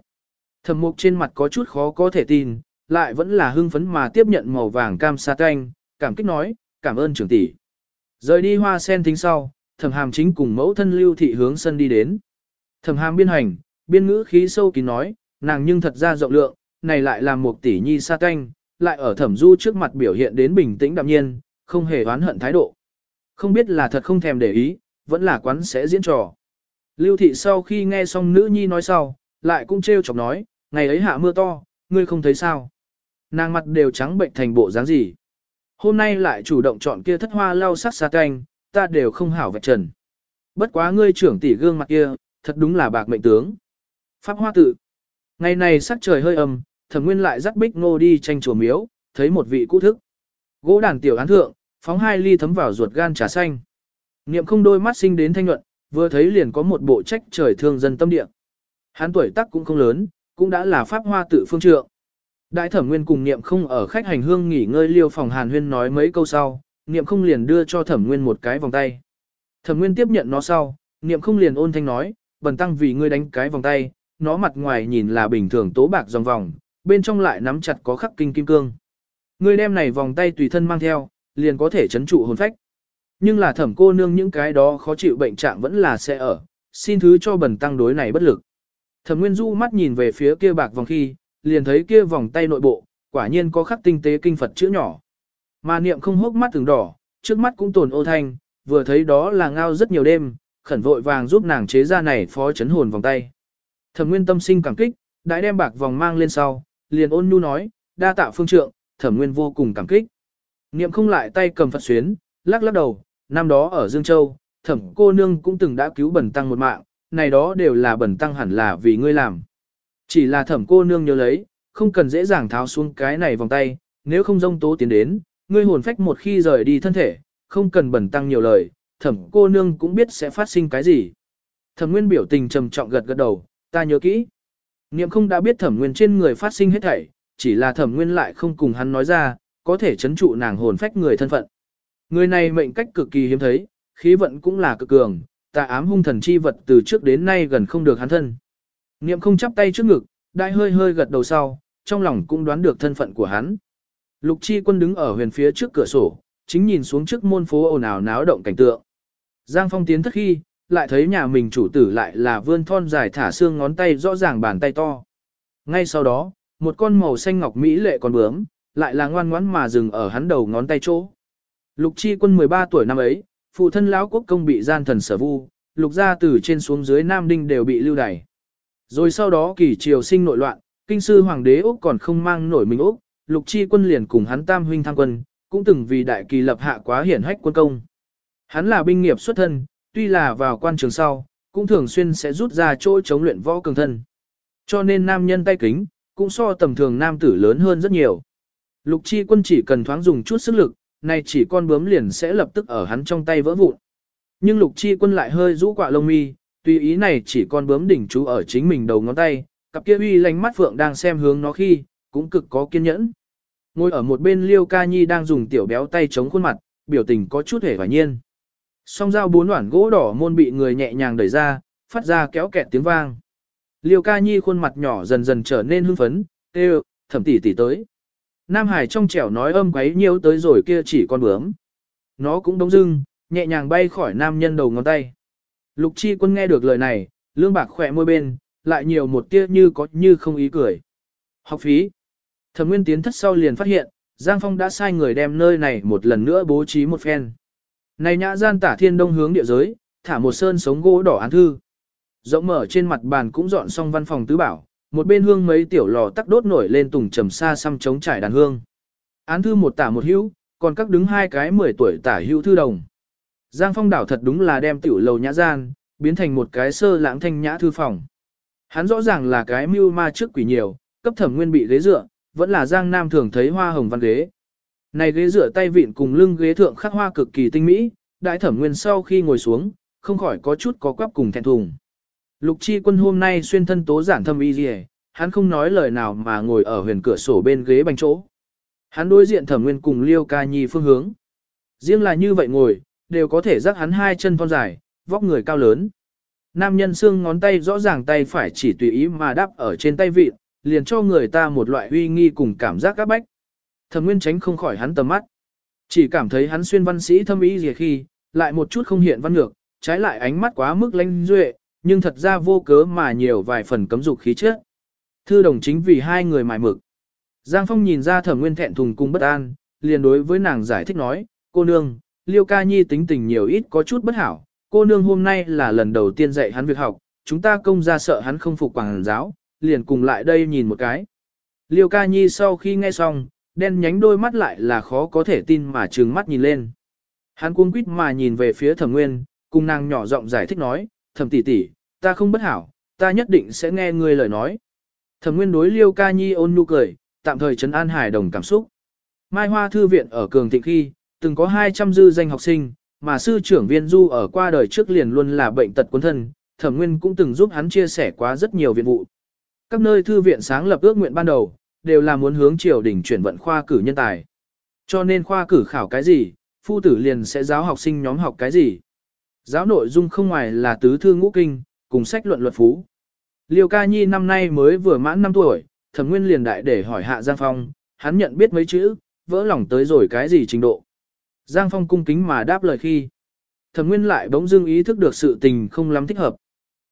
Thẩm mục trên mặt có chút khó có thể tin, lại vẫn là hưng phấn mà tiếp nhận màu vàng cam xa canh, cảm kích nói, cảm ơn trưởng tỷ. Rời đi hoa sen thính sau, thẩm hàm chính cùng mẫu thân lưu thị hướng sân đi đến. Thẩm hàm biên hành, biên ngữ khí sâu kín nói, nàng nhưng thật ra rộng lượng, này lại là một tỷ nhi sa canh, lại ở thẩm du trước mặt biểu hiện đến bình tĩnh đạm nhiên, không hề oán hận thái độ. Không biết là thật không thèm để ý, vẫn là quán sẽ diễn trò. Lưu thị sau khi nghe xong nữ nhi nói sau, lại cũng trêu chọc nói, ngày ấy hạ mưa to, ngươi không thấy sao. Nàng mặt đều trắng bệnh thành bộ dáng gì. Hôm nay lại chủ động chọn kia thất hoa lau sắc xa canh, ta đều không hảo vạch trần. Bất quá ngươi trưởng tỷ gương mặt kia, thật đúng là bạc mệnh tướng. Pháp hoa tự. Ngày này sắc trời hơi âm, thẩm nguyên lại dắt bích ngô đi tranh chùa miếu, thấy một vị cũ thức. Gỗ đàn tiểu án thượng, phóng hai ly thấm vào ruột gan trà xanh. Niệm không đôi mắt sinh đến thanh nhuận, vừa thấy liền có một bộ trách trời thương dân tâm địa. Hắn tuổi tác cũng không lớn, cũng đã là pháp hoa tự phương trượng. Đại thẩm nguyên cùng niệm không ở khách hành hương nghỉ ngơi liêu phòng hàn huyên nói mấy câu sau, niệm không liền đưa cho thẩm nguyên một cái vòng tay. Thẩm nguyên tiếp nhận nó sau, niệm không liền ôn thanh nói, bần tăng vì ngươi đánh cái vòng tay, nó mặt ngoài nhìn là bình thường tố bạc dòng vòng, bên trong lại nắm chặt có khắc kinh kim cương. Ngươi đem này vòng tay tùy thân mang theo, liền có thể chấn trụ hồn phách. Nhưng là thẩm cô nương những cái đó khó chịu bệnh trạng vẫn là sẽ ở, xin thứ cho bần tăng đối này bất lực. Thẩm Nguyên Du mắt nhìn về phía kia bạc vòng khi, liền thấy kia vòng tay nội bộ, quả nhiên có khắc tinh tế kinh Phật chữ nhỏ. Mà niệm không hốc mắt từng đỏ, trước mắt cũng tồn ô thanh, vừa thấy đó là ngao rất nhiều đêm, khẩn vội vàng giúp nàng chế ra này phó chấn hồn vòng tay. Thẩm Nguyên tâm sinh cảm kích, đã đem bạc vòng mang lên sau, liền ôn nhu nói, đa tạ phương trượng, Thẩm Nguyên vô cùng cảm kích. Niệm không lại tay cầm Phật xuyến, lắc lắc đầu, năm đó ở Dương Châu, Thẩm cô nương cũng từng đã cứu bẩn tăng một mạng, này đó đều là bẩn tăng hẳn là vì ngươi làm. Chỉ là thẩm cô nương nhớ lấy, không cần dễ dàng tháo xuống cái này vòng tay, nếu không dông tố tiến đến, ngươi hồn phách một khi rời đi thân thể, không cần bẩn tăng nhiều lời, thẩm cô nương cũng biết sẽ phát sinh cái gì. Thẩm nguyên biểu tình trầm trọng gật gật đầu, ta nhớ kỹ. Niệm không đã biết thẩm nguyên trên người phát sinh hết thảy, chỉ là thẩm nguyên lại không cùng hắn nói ra, có thể chấn trụ nàng hồn phách người thân phận. Người này mệnh cách cực kỳ hiếm thấy, khí vận cũng là cực cường, tà ám hung thần chi vật từ trước đến nay gần không được hắn thân. Niệm không chắp tay trước ngực, đại hơi hơi gật đầu sau, trong lòng cũng đoán được thân phận của hắn. Lục chi quân đứng ở huyền phía trước cửa sổ, chính nhìn xuống trước môn phố ồn ào náo động cảnh tượng. Giang Phong tiến thất khi, lại thấy nhà mình chủ tử lại là vươn thon dài thả xương ngón tay rõ ràng bàn tay to. Ngay sau đó, một con màu xanh ngọc mỹ lệ còn bướm, lại là ngoan ngoãn mà dừng ở hắn đầu ngón tay chỗ. Lục chi quân 13 tuổi năm ấy, phụ thân lão quốc công bị gian thần sở vu, lục gia từ trên xuống dưới Nam Đinh đều bị lưu đày. Rồi sau đó kỳ triều sinh nội loạn, kinh sư hoàng đế Úc còn không mang nổi mình Úc, lục chi quân liền cùng hắn tam huynh tham quân, cũng từng vì đại kỳ lập hạ quá hiển hách quân công. Hắn là binh nghiệp xuất thân, tuy là vào quan trường sau, cũng thường xuyên sẽ rút ra chỗ chống luyện võ cường thân. Cho nên nam nhân tay kính, cũng so tầm thường nam tử lớn hơn rất nhiều. Lục chi quân chỉ cần thoáng dùng chút sức lực, nay chỉ con bướm liền sẽ lập tức ở hắn trong tay vỡ vụn. Nhưng lục chi quân lại hơi rũ quạ lông mi, tùy ý này chỉ con bướm đỉnh chú ở chính mình đầu ngón tay, cặp kia uy lánh mắt phượng đang xem hướng nó khi, cũng cực có kiên nhẫn. Ngồi ở một bên liêu ca nhi đang dùng tiểu béo tay chống khuôn mặt, biểu tình có chút hề hoài nhiên. Song dao bốn đoạn gỗ đỏ môn bị người nhẹ nhàng đẩy ra, phát ra kéo kẹt tiếng vang. Liêu ca nhi khuôn mặt nhỏ dần dần trở nên hưng phấn, tê thẩm tỷ tỷ tới. Nam Hải trong trẻo nói âm quấy nhiêu tới rồi kia chỉ con bướm. Nó cũng đống dưng, nhẹ nhàng bay khỏi nam nhân đầu ngón tay. Lục chi quân nghe được lời này, lương bạc khỏe môi bên, lại nhiều một tia như có như không ý cười. Học phí. Thẩm nguyên tiến thất sau liền phát hiện, Giang Phong đã sai người đem nơi này một lần nữa bố trí một phen. Này nhã gian tả thiên đông hướng địa giới, thả một sơn sống gỗ đỏ án thư. Rộng mở trên mặt bàn cũng dọn xong văn phòng tứ bảo, một bên hương mấy tiểu lò tắc đốt nổi lên tùng trầm xa xăm chống trải đàn hương. Án thư một tả một hữu, còn các đứng hai cái 10 tuổi tả hữu thư đồng. Giang Phong đảo thật đúng là đem tiểu lầu nhã gian, biến thành một cái sơ lãng thanh nhã thư phòng. Hắn rõ ràng là cái mưu ma trước quỷ nhiều, cấp thẩm nguyên bị ghế dựa, vẫn là Giang Nam thường thấy hoa hồng văn ghế. Này ghế dựa tay vịn cùng lưng ghế thượng khắc hoa cực kỳ tinh mỹ, đại thẩm nguyên sau khi ngồi xuống, không khỏi có chút có quắp cùng thẹn thùng. Lục chi quân hôm nay xuyên thân tố giản thâm y gì hắn không nói lời nào mà ngồi ở huyền cửa sổ bên ghế bành chỗ. Hắn đối diện thẩm nguyên cùng liêu ca nhi phương hướng. Riêng là như vậy ngồi, đều có thể rắc hắn hai chân thon dài, vóc người cao lớn. Nam nhân xương ngón tay rõ ràng tay phải chỉ tùy ý mà đắp ở trên tay vịt, liền cho người ta một loại uy nghi cùng cảm giác các bách. Thẩm Nguyên tránh không khỏi hắn tầm mắt. Chỉ cảm thấy hắn xuyên văn sĩ thâm ý gì khi, lại một chút không hiện văn ngược, trái lại ánh mắt quá mức lanh duệ, nhưng thật ra vô cớ mà nhiều vài phần cấm dục khí chất. Thư đồng chính vì hai người mài mực. Giang Phong nhìn ra thẩm nguyên thẹn thùng cùng bất an, liền đối với nàng giải thích nói, cô nương, liêu ca nhi tính tình nhiều ít có chút bất hảo, cô nương hôm nay là lần đầu tiên dạy hắn việc học, chúng ta công ra sợ hắn không phục quảng giáo, liền cùng lại đây nhìn một cái. Liêu ca nhi sau khi nghe xong, đen nhánh đôi mắt lại là khó có thể tin mà trừng mắt nhìn lên. Hắn cuống quýt mà nhìn về phía thẩm nguyên, cùng nàng nhỏ giọng giải thích nói, thẩm tỷ tỷ, ta không bất hảo, ta nhất định sẽ nghe ngươi lời nói. Thẩm nguyên đối liêu ca nhi ôn nhu cười, tạm thời trấn an hài đồng cảm xúc. Mai Hoa Thư viện ở Cường Thịnh khi, từng có 200 dư danh học sinh, mà sư trưởng viên du ở qua đời trước liền luôn là bệnh tật cuốn thân, thẩm nguyên cũng từng giúp hắn chia sẻ quá rất nhiều viện vụ. Các nơi thư viện sáng lập ước nguyện ban đầu, đều là muốn hướng triều đình chuyển vận khoa cử nhân tài. Cho nên khoa cử khảo cái gì, phu tử liền sẽ giáo học sinh nhóm học cái gì. Giáo nội dung không ngoài là tứ thư ngũ kinh, cùng sách luận luật phú. Liêu ca nhi năm nay mới vừa mãn 5 tuổi, thẩm nguyên liền đại để hỏi hạ Giang Phong, hắn nhận biết mấy chữ, vỡ lòng tới rồi cái gì trình độ. Giang Phong cung kính mà đáp lời khi. Thẩm nguyên lại bỗng dưng ý thức được sự tình không lắm thích hợp.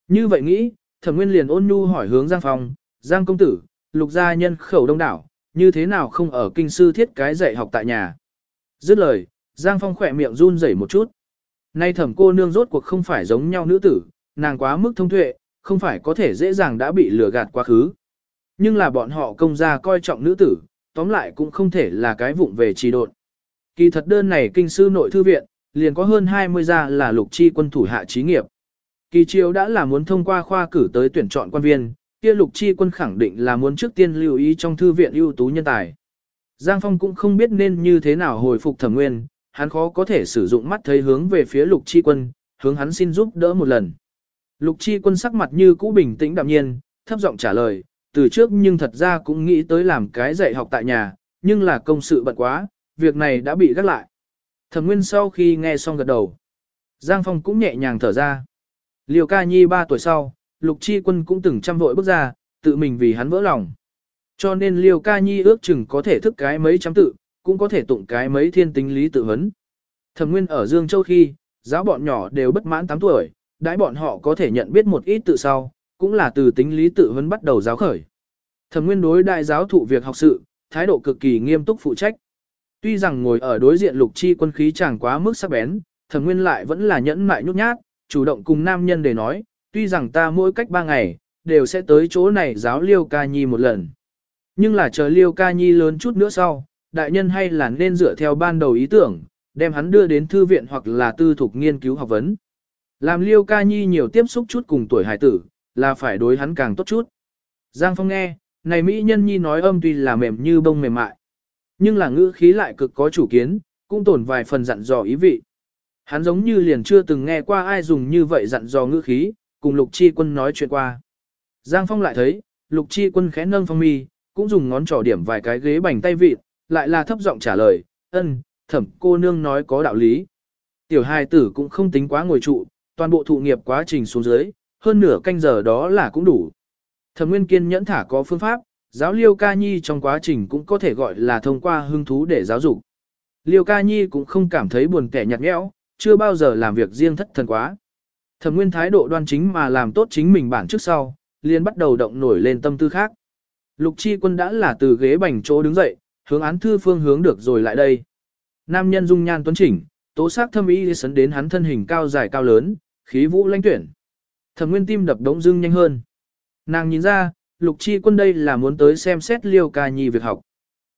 Như vậy nghĩ, thẩm nguyên liền ôn nhu hỏi hướng Giang Phong, Giang công tử, lục gia nhân khẩu đông đảo, như thế nào không ở kinh sư thiết cái dạy học tại nhà. Dứt lời, Giang Phong khỏe miệng run rẩy một chút. Nay thẩm cô nương rốt cuộc không phải giống nhau nữ tử, nàng quá mức thông tuệ, không phải có thể dễ dàng đã bị lừa gạt quá khứ. Nhưng là bọn họ công gia coi trọng nữ tử, tóm lại cũng không thể là cái vụng về trì độn. Kỳ thật đơn này kinh sư nội thư viện, liền có hơn 20 gia là lục chi quân thủ hạ trí nghiệp. Kỳ triều đã là muốn thông qua khoa cử tới tuyển chọn quan viên, kia lục chi quân khẳng định là muốn trước tiên lưu ý trong thư viện ưu tú nhân tài. Giang Phong cũng không biết nên như thế nào hồi phục thẩm nguyên, hắn khó có thể sử dụng mắt thấy hướng về phía lục chi quân, hướng hắn xin giúp đỡ một lần. Lục chi quân sắc mặt như cũ bình tĩnh đạm nhiên, thấp giọng trả lời, từ trước nhưng thật ra cũng nghĩ tới làm cái dạy học tại nhà, nhưng là công sự bận quá, việc này đã bị gác lại. Thẩm Nguyên sau khi nghe xong gật đầu. Giang Phong cũng nhẹ nhàng thở ra. Liêu ca nhi 3 tuổi sau, Lục Chi Quân cũng từng chăm vội bước ra, tự mình vì hắn vỡ lòng. Cho nên Liêu ca nhi ước chừng có thể thức cái mấy trăm tự, cũng có thể tụng cái mấy thiên tính lý tự vấn. Thẩm Nguyên ở Dương Châu khi, giáo bọn nhỏ đều bất mãn 8 tuổi, đãi bọn họ có thể nhận biết một ít tự sau, cũng là từ tính lý tự vấn bắt đầu giáo khởi. Thẩm Nguyên đối đại giáo thụ việc học sự, thái độ cực kỳ nghiêm túc phụ trách. Tuy rằng ngồi ở đối diện lục chi quân khí chẳng quá mức sắc bén, thẩm nguyên lại vẫn là nhẫn mại nhút nhát, chủ động cùng nam nhân để nói, tuy rằng ta mỗi cách ba ngày, đều sẽ tới chỗ này giáo liêu ca nhi một lần. Nhưng là chờ liêu ca nhi lớn chút nữa sau, đại nhân hay là nên dựa theo ban đầu ý tưởng, đem hắn đưa đến thư viện hoặc là tư thục nghiên cứu học vấn. Làm liêu ca nhi nhiều tiếp xúc chút cùng tuổi hải tử, là phải đối hắn càng tốt chút. Giang Phong nghe, này Mỹ nhân nhi nói âm tuy là mềm như bông mềm mại, nhưng là ngữ khí lại cực có chủ kiến, cũng tổn vài phần dặn dò ý vị. Hắn giống như liền chưa từng nghe qua ai dùng như vậy dặn dò ngữ khí, cùng Lục Chi Quân nói chuyện qua. Giang Phong lại thấy, Lục Chi Quân khẽ nâng phong mi, cũng dùng ngón trỏ điểm vài cái ghế bành tay vịt, lại là thấp giọng trả lời, ân, thẩm cô nương nói có đạo lý. Tiểu hai tử cũng không tính quá ngồi trụ, toàn bộ thụ nghiệp quá trình xuống dưới, hơn nửa canh giờ đó là cũng đủ. Thẩm Nguyên kiên nhẫn thả có phương pháp, giáo Liêu Ca Nhi trong quá trình cũng có thể gọi là thông qua hứng thú để giáo dục. Liêu Ca Nhi cũng không cảm thấy buồn kẻ nhạt nhẽo, chưa bao giờ làm việc riêng thất thần quá. Thẩm Nguyên thái độ đoan chính mà làm tốt chính mình bản trước sau, liền bắt đầu động nổi lên tâm tư khác. Lục Chi Quân đã là từ ghế bành chỗ đứng dậy, hướng án thư phương hướng được rồi lại đây. Nam nhân dung nhan tuấn chỉnh, tố sắc thâm ý sấn đến hắn thân hình cao dài cao lớn, khí vũ lãnh tuyển. Thẩm Nguyên tim đập đống dưng nhanh hơn. Nàng nhìn ra, Lục Chi Quân đây là muốn tới xem xét Liêu Ca Nhi việc học.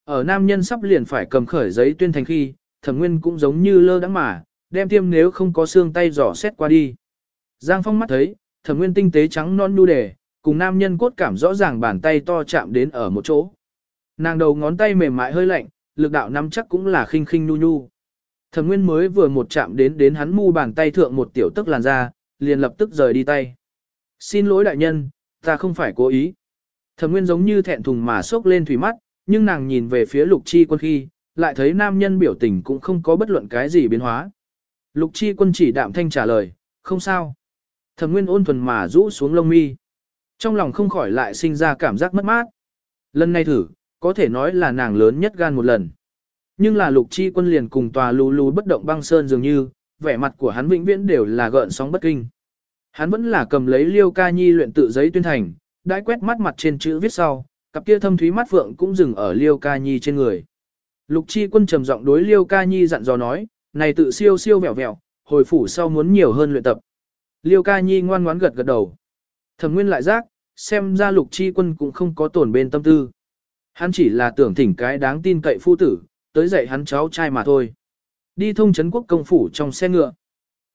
Ở nam nhân sắp liền phải cầm khởi giấy tuyên thành khi, Thẩm Nguyên cũng giống như lơ đãng mà, đem tiêm nếu không có xương tay dò xét qua đi. Giang Phong mắt thấy, Thẩm Nguyên tinh tế trắng non nu đề, cùng nam nhân cốt cảm rõ ràng bàn tay to chạm đến ở một chỗ. Nàng đầu ngón tay mềm mại hơi lạnh, lực đạo nắm chắc cũng là khinh khinh nu nu. Thẩm Nguyên mới vừa một chạm đến đến hắn mu bàn tay thượng một tiểu tức làn ra, liền lập tức rời đi tay. Xin lỗi đại nhân, ta không phải cố ý. Thẩm Nguyên giống như thẹn thùng mà sốc lên thủy mắt, nhưng nàng nhìn về phía Lục Chi Quân khi, lại thấy nam nhân biểu tình cũng không có bất luận cái gì biến hóa. Lục Chi Quân chỉ đạm thanh trả lời, không sao. Thẩm Nguyên ôn thuần mà rũ xuống lông mi. Trong lòng không khỏi lại sinh ra cảm giác mất mát. Lần này thử, có thể nói là nàng lớn nhất gan một lần. Nhưng là Lục Chi Quân liền cùng tòa lù lù bất động băng sơn dường như, vẻ mặt của hắn vĩnh viễn đều là gợn sóng bất kinh. Hắn vẫn là cầm lấy Liêu Ca Nhi luyện tự giấy tuyên thành, đãi quét mắt mặt trên chữ viết sau, cặp kia thâm thúy mắt phượng cũng dừng ở Liêu Ca Nhi trên người. Lục Chi Quân trầm giọng đối Liêu Ca Nhi dặn dò nói, này tự siêu siêu vẹo vẹo, hồi phủ sau muốn nhiều hơn luyện tập. Liêu Ca Nhi ngoan ngoãn gật gật đầu. Thẩm Nguyên lại giác, xem ra Lục Chi Quân cũng không có tổn bên tâm tư. Hắn chỉ là tưởng thỉnh cái đáng tin cậy phu tử, tới dạy hắn cháu trai mà thôi. Đi thông trấn quốc công phủ trong xe ngựa.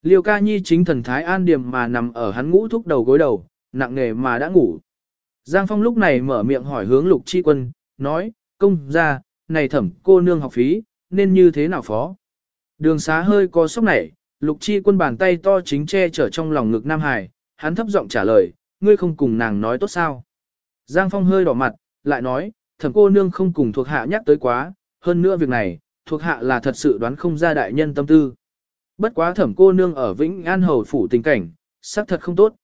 Liêu ca nhi chính thần thái an điềm mà nằm ở hắn ngũ thúc đầu gối đầu, nặng nề mà đã ngủ. Giang Phong lúc này mở miệng hỏi hướng lục chi quân, nói, công ra, này thẩm cô nương học phí, nên như thế nào phó. Đường xá hơi có sốc nảy, lục chi quân bàn tay to chính che chở trong lòng ngực Nam Hải, hắn thấp giọng trả lời, ngươi không cùng nàng nói tốt sao. Giang Phong hơi đỏ mặt, lại nói, thẩm cô nương không cùng thuộc hạ nhắc tới quá, hơn nữa việc này, thuộc hạ là thật sự đoán không ra đại nhân tâm tư. Bất quá thẩm cô nương ở Vĩnh An Hầu Phủ tình cảnh, xác thật không tốt.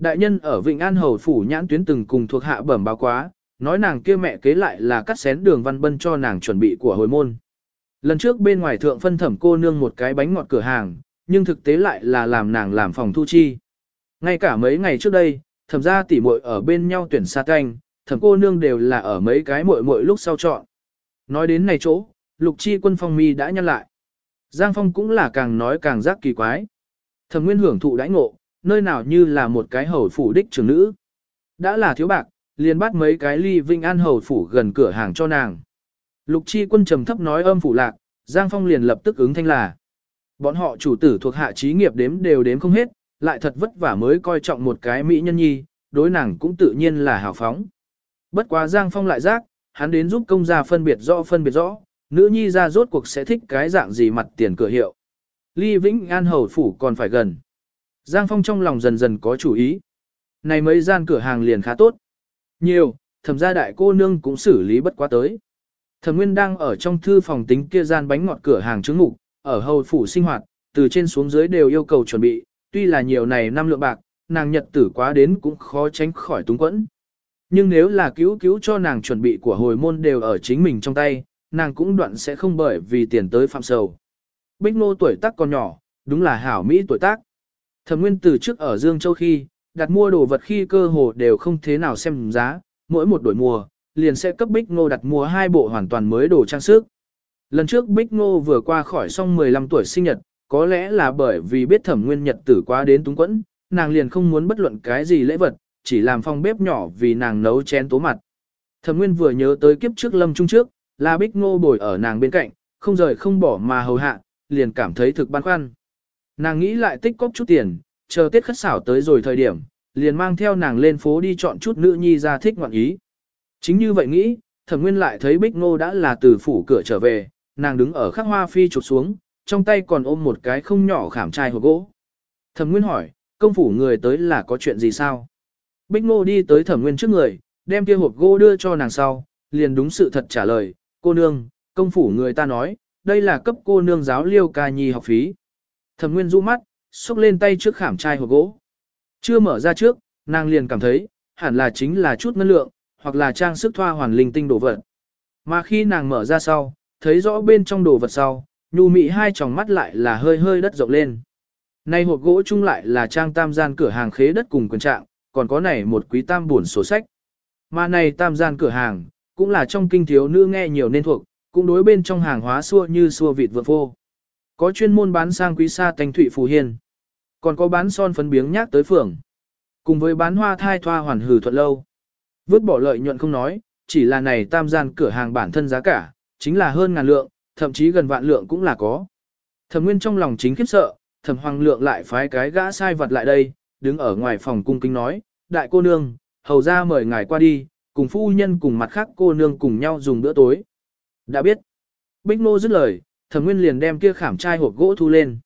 Đại nhân ở Vịnh An Hầu Phủ nhãn tuyến từng cùng thuộc hạ bẩm báo quá, nói nàng kia mẹ kế lại là cắt xén đường văn bân cho nàng chuẩn bị của hồi môn. Lần trước bên ngoài thượng phân thẩm cô nương một cái bánh ngọt cửa hàng, nhưng thực tế lại là làm nàng làm phòng thu chi. Ngay cả mấy ngày trước đây, thẩm ra tỉ muội ở bên nhau tuyển xa canh, thẩm cô nương đều là ở mấy cái muội muội lúc sau chọn. Nói đến này chỗ, lục chi quân phong mi đã nhăn lại. Giang Phong cũng là càng nói càng giác kỳ quái. Thẩm Nguyên hưởng thụ đãi ngộ, nơi nào như là một cái hầu phủ đích trưởng nữ. Đã là thiếu bạc, liền bắt mấy cái ly vinh an hầu phủ gần cửa hàng cho nàng. Lục chi quân trầm thấp nói âm phủ lạc, Giang Phong liền lập tức ứng thanh là. Bọn họ chủ tử thuộc hạ trí nghiệp đếm đều đếm không hết, lại thật vất vả mới coi trọng một cái mỹ nhân nhi, đối nàng cũng tự nhiên là hào phóng. Bất quá Giang Phong lại giác, hắn đến giúp công gia phân biệt rõ phân biệt rõ, nữ nhi ra rốt cuộc sẽ thích cái dạng gì mặt tiền cửa hiệu. Ly Vĩnh An Hầu Phủ còn phải gần. Giang Phong trong lòng dần dần có chủ ý. Này mấy gian cửa hàng liền khá tốt. Nhiều, thẩm gia đại cô nương cũng xử lý bất quá tới. Thẩm Nguyên đang ở trong thư phòng tính kia gian bánh ngọt cửa hàng trứng mục, ở hầu phủ sinh hoạt, từ trên xuống dưới đều yêu cầu chuẩn bị, tuy là nhiều này năm lượng bạc, nàng nhật tử quá đến cũng khó tránh khỏi túng quẫn. Nhưng nếu là cứu cứu cho nàng chuẩn bị của hồi môn đều ở chính mình trong tay, nàng cũng đoạn sẽ không bởi vì tiền tới phạm sầu. Bích Ngô tuổi tác còn nhỏ, đúng là hảo Mỹ tuổi tác. Thẩm Nguyên từ trước ở Dương Châu khi, đặt mua đồ vật khi cơ hồ đều không thế nào xem giá, mỗi một đổi mùa, liền sẽ cấp Bích Ngô đặt mua hai bộ hoàn toàn mới đồ trang sức. Lần trước Bích Ngô vừa qua khỏi xong 15 tuổi sinh nhật, có lẽ là bởi vì biết Thẩm Nguyên nhật tử quá đến túng quẫn, nàng liền không muốn bất luận cái gì lễ vật, chỉ làm phòng bếp nhỏ vì nàng nấu chén tố mặt. Thẩm Nguyên vừa nhớ tới kiếp trước lâm trung trước, là Bích Ngô bồi ở nàng bên cạnh, không rời không bỏ mà hầu hạ, liền cảm thấy thực băn khoăn. Nàng nghĩ lại tích cóp chút tiền, chờ Tết khất xảo tới rồi thời điểm, liền mang theo nàng lên phố đi chọn chút nữ nhi ra thích ngoạn ý. Chính như vậy nghĩ, thẩm nguyên lại thấy Bích Ngô đã là từ phủ cửa trở về, nàng đứng ở khắc hoa phi chụp xuống, trong tay còn ôm một cái không nhỏ khảm trai hộp gỗ. Thẩm nguyên hỏi, công phủ người tới là có chuyện gì sao? Bích Ngô đi tới thẩm nguyên trước người, đem kia hộp gỗ đưa cho nàng sau, liền đúng sự thật trả lời, cô nương, công phủ người ta nói, đây là cấp cô nương giáo liêu ca nhi học phí. Thẩm nguyên rũ mắt, xúc lên tay trước khảm chai hộp gỗ. Chưa mở ra trước, nàng liền cảm thấy, hẳn là chính là chút ngân lượng, hoặc là trang sức thoa hoàn linh tinh đồ vật. Mà khi nàng mở ra sau, thấy rõ bên trong đồ vật sau, nhu mị hai tròng mắt lại là hơi hơi đất rộng lên. Nay hộp gỗ chung lại là trang tam gian cửa hàng khế đất cùng quyền trạng, còn có này một quý tam buồn sổ sách. Mà này tam gian cửa hàng, cũng là trong kinh thiếu nữ nghe nhiều nên thuộc, cũng đối bên trong hàng hóa xua như xua vịt vượt vô. Có chuyên môn bán sang quý sa thanh thụy phù hiên. Còn có bán son phấn biếng nhác tới phường. Cùng với bán hoa thai thoa hoàn hử thuận lâu. Vứt bỏ lợi nhuận không nói, chỉ là này tam gian cửa hàng bản thân giá cả, chính là hơn ngàn lượng, thậm chí gần vạn lượng cũng là có. Thẩm Nguyên trong lòng chính khiếp sợ, Thẩm Hoàng Lượng lại phái cái gã sai vật lại đây, đứng ở ngoài phòng cung kính nói, đại cô nương, hầu ra mời ngài qua đi, cùng phu nhân cùng mặt khác cô nương cùng nhau dùng bữa tối. Đã biết. Bích Nô dứt lời, Thẩm Nguyên liền đem kia khảm trai hộp gỗ thu lên.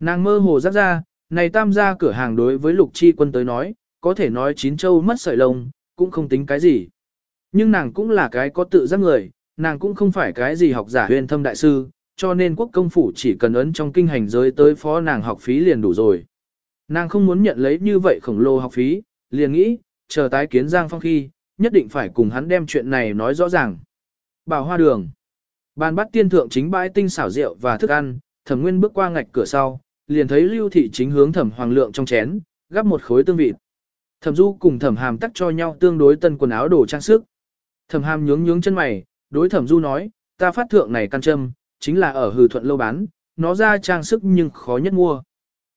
Nàng mơ hồ rắc ra, này tam gia cửa hàng đối với lục chi quân tới nói, có thể nói chín châu mất sợi lông, cũng không tính cái gì. Nhưng nàng cũng là cái có tự giác người, nàng cũng không phải cái gì học giả huyền thâm đại sư, cho nên quốc công phủ chỉ cần ấn trong kinh hành giới tới phó nàng học phí liền đủ rồi. Nàng không muốn nhận lấy như vậy khổng lồ học phí, liền nghĩ, chờ tái kiến Giang Phong khi, nhất định phải cùng hắn đem chuyện này nói rõ ràng. Bảo hoa đường. Bàn bắt tiên thượng chính bãi tinh xảo rượu và thức ăn, thẩm nguyên bước qua ngạch cửa sau, liền thấy lưu thị chính hướng thẩm hoàng lượng trong chén, gắp một khối tương vịt. Thẩm du cùng thẩm hàm tắc cho nhau tương đối tân quần áo đồ trang sức. Thẩm hàm nhướng nhướng chân mày, đối thẩm du nói, ta phát thượng này căn châm, chính là ở hừ thuận lâu bán, nó ra trang sức nhưng khó nhất mua.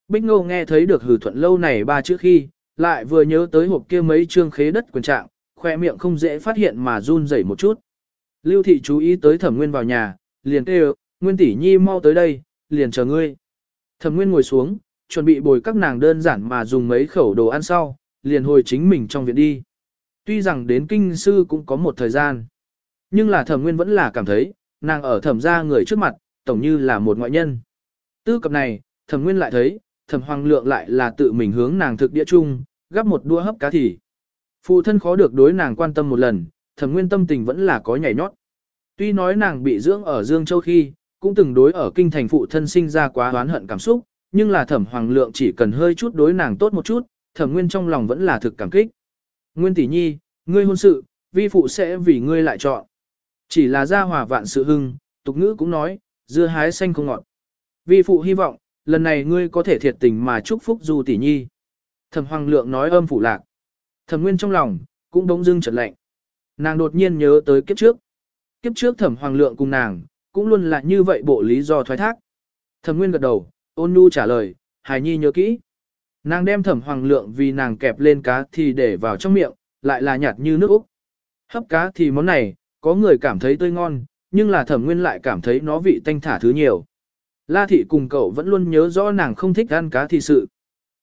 Bích ngô nghe thấy được hừ thuận lâu này ba chữ khi, lại vừa nhớ tới hộp kia mấy trương khế đất quyền trạng, khoe miệng không dễ phát hiện mà run rẩy một chút. Lưu thị chú ý tới thẩm nguyên vào nhà, liền kêu, nguyên tỷ nhi mau tới đây, liền chờ ngươi. Thẩm nguyên ngồi xuống, chuẩn bị bồi các nàng đơn giản mà dùng mấy khẩu đồ ăn sau, liền hồi chính mình trong viện đi. Tuy rằng đến kinh sư cũng có một thời gian, nhưng là thẩm nguyên vẫn là cảm thấy, nàng ở thẩm gia người trước mặt, tổng như là một ngoại nhân. Tư cập này, thẩm nguyên lại thấy, thẩm hoàng lượng lại là tự mình hướng nàng thực địa chung, gắp một đua hấp cá thỉ. Phụ thân khó được đối nàng quan tâm một lần, thẩm nguyên tâm tình vẫn là có nhảy nhót. Tuy nói nàng bị dưỡng ở Dương Châu khi, cũng từng đối ở kinh thành phụ thân sinh ra quá oán hận cảm xúc, nhưng là thẩm hoàng lượng chỉ cần hơi chút đối nàng tốt một chút, thẩm nguyên trong lòng vẫn là thực cảm kích. Nguyên tỷ nhi, ngươi hôn sự, vi phụ sẽ vì ngươi lại chọn. Chỉ là gia hòa vạn sự hưng, tục ngữ cũng nói, dưa hái xanh không ngọt. Vi phụ hy vọng, lần này ngươi có thể thiệt tình mà chúc phúc du tỷ nhi. Thẩm hoàng lượng nói âm phủ lạc. Thẩm nguyên trong lòng, cũng đống dưng trật lạnh. Nàng đột nhiên nhớ tới kiếp trước. Kiếp trước thẩm hoàng lượng cùng nàng, cũng luôn là như vậy bộ lý do thoái thác. Thẩm nguyên gật đầu, ôn nhu trả lời, hài nhi nhớ kỹ. Nàng đem thẩm hoàng lượng vì nàng kẹp lên cá thì để vào trong miệng, lại là nhạt như nước Úc. Hấp cá thì món này, có người cảm thấy tươi ngon, nhưng là thẩm nguyên lại cảm thấy nó vị tanh thả thứ nhiều. La thị cùng cậu vẫn luôn nhớ rõ nàng không thích ăn cá thì sự.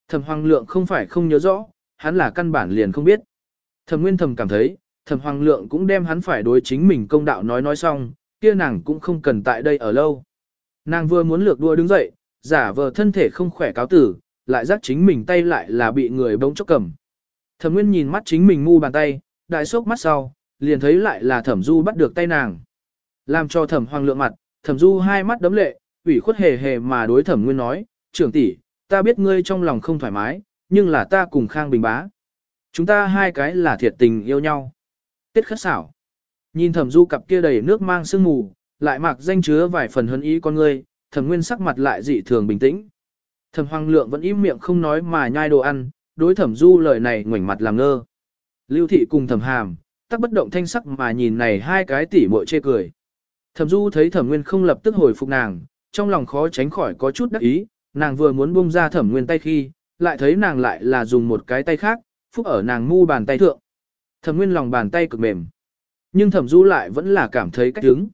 Thẩm hoàng lượng không phải không nhớ rõ, hắn là căn bản liền không biết. Thẩm nguyên thầm cảm thấy, thẩm hoàng lượng cũng đem hắn phải đối chính mình công đạo nói nói xong, kia nàng cũng không cần tại đây ở lâu. Nàng vừa muốn lược đua đứng dậy, giả vờ thân thể không khỏe cáo tử, lại giác chính mình tay lại là bị người bỗng chốc cầm. Thẩm Nguyên nhìn mắt chính mình ngu bàn tay, đại sốc mắt sau, liền thấy lại là Thẩm Du bắt được tay nàng. Làm cho Thẩm Hoàng lượng mặt, Thẩm Du hai mắt đấm lệ, ủy khuất hề hề mà đối thẩm nguyên nói, trưởng tỷ, ta biết ngươi trong lòng không thoải mái, nhưng là ta cùng Khang Bình bá. Chúng ta hai cái là thiệt tình yêu nhau tiết khất xảo. Nhìn thẩm du cặp kia đầy nước mang sương mù, lại mặc danh chứa vài phần hân ý con ngươi, thẩm nguyên sắc mặt lại dị thường bình tĩnh. Thẩm hoàng lượng vẫn im miệng không nói mà nhai đồ ăn, đối thẩm du lời này ngoảnh mặt làm ngơ. Lưu thị cùng thẩm hàm, tắc bất động thanh sắc mà nhìn này hai cái tỉ muội chê cười. Thẩm du thấy thẩm nguyên không lập tức hồi phục nàng, trong lòng khó tránh khỏi có chút đắc ý, nàng vừa muốn buông ra thẩm nguyên tay khi, lại thấy nàng lại là dùng một cái tay khác, phúc ở nàng mu bàn tay thượng. Thẩm nguyên lòng bàn tay cực mềm. Nhưng thẩm du lại vẫn là cảm thấy cách đứng.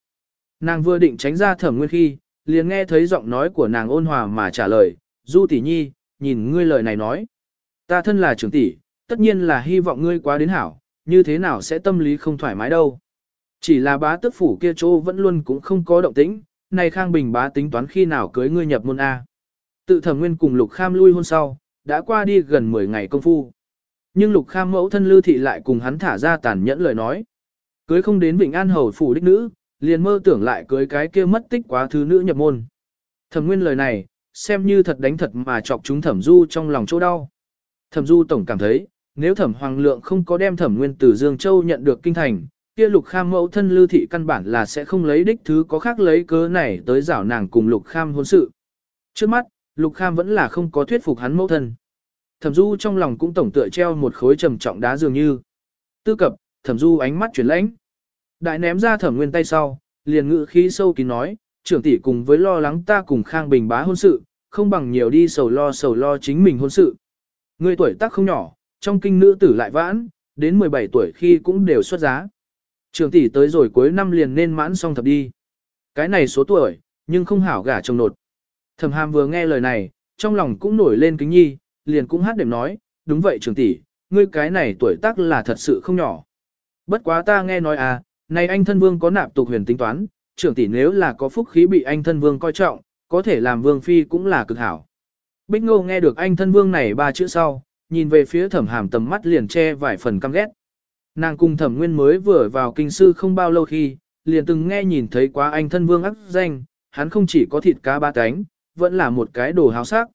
Nàng vừa định tránh ra thẩm nguyên khi, liền nghe thấy giọng nói của nàng ôn hòa mà trả lời, du tỷ nhi, nhìn ngươi lời này nói. Ta thân là trưởng tỷ, tất nhiên là hy vọng ngươi quá đến hảo, như thế nào sẽ tâm lý không thoải mái đâu. Chỉ là bá tước phủ kia chỗ vẫn luôn cũng không có động tĩnh, này Khang Bình bá tính toán khi nào cưới ngươi nhập môn A. Tự thẩm nguyên cùng Lục Kham lui hôn sau, đã qua đi gần 10 ngày công phu. Nhưng Lục Kham mẫu thân Lưu Thị lại cùng hắn thả ra tàn nhẫn lời nói. Cưới không đến Vịnh An Hầu phủ đích nữ, liền mơ tưởng lại cưới cái kia mất tích quá thứ nữ nhập môn. Thẩm nguyên lời này, xem như thật đánh thật mà chọc chúng thẩm du trong lòng chỗ đau. Thẩm du tổng cảm thấy, nếu thẩm hoàng lượng không có đem thẩm nguyên từ Dương Châu nhận được kinh thành, kia lục kham mẫu thân lưu thị căn bản là sẽ không lấy đích thứ có khác lấy cớ này tới rảo nàng cùng lục kham hôn sự. Trước mắt, lục kham vẫn là không có thuyết phục hắn mẫu thân. Thẩm du trong lòng cũng tổng tựa treo một khối trầm trọng đá dường như. Tư cập, thẩm du ánh mắt chuyển lãnh. Đại ném ra thẩm nguyên tay sau, liền ngự khí sâu kín nói, trưởng tỷ cùng với lo lắng ta cùng khang bình bá hôn sự, không bằng nhiều đi sầu lo sầu lo chính mình hôn sự. Người tuổi tác không nhỏ, trong kinh nữ tử lại vãn, đến 17 tuổi khi cũng đều xuất giá. Trường tỷ tới rồi cuối năm liền nên mãn xong thập đi. Cái này số tuổi, nhưng không hảo gả chồng nột. Thẩm hàm vừa nghe lời này, trong lòng cũng nổi lên kính nhi, liền cũng hát đệm nói, đúng vậy trường tỷ, ngươi cái này tuổi tác là thật sự không nhỏ. Bất quá ta nghe nói à, này anh thân vương có nạp tục huyền tính toán, trưởng tỷ nếu là có phúc khí bị anh thân vương coi trọng, có thể làm vương phi cũng là cực hảo. Bích ngô nghe được anh thân vương này ba chữ sau, nhìn về phía thẩm hàm tầm mắt liền che vài phần căm ghét. Nàng cùng thẩm nguyên mới vừa vào kinh sư không bao lâu khi, liền từng nghe nhìn thấy quá anh thân vương ác danh, hắn không chỉ có thịt cá ba cánh, vẫn là một cái đồ háo sắc.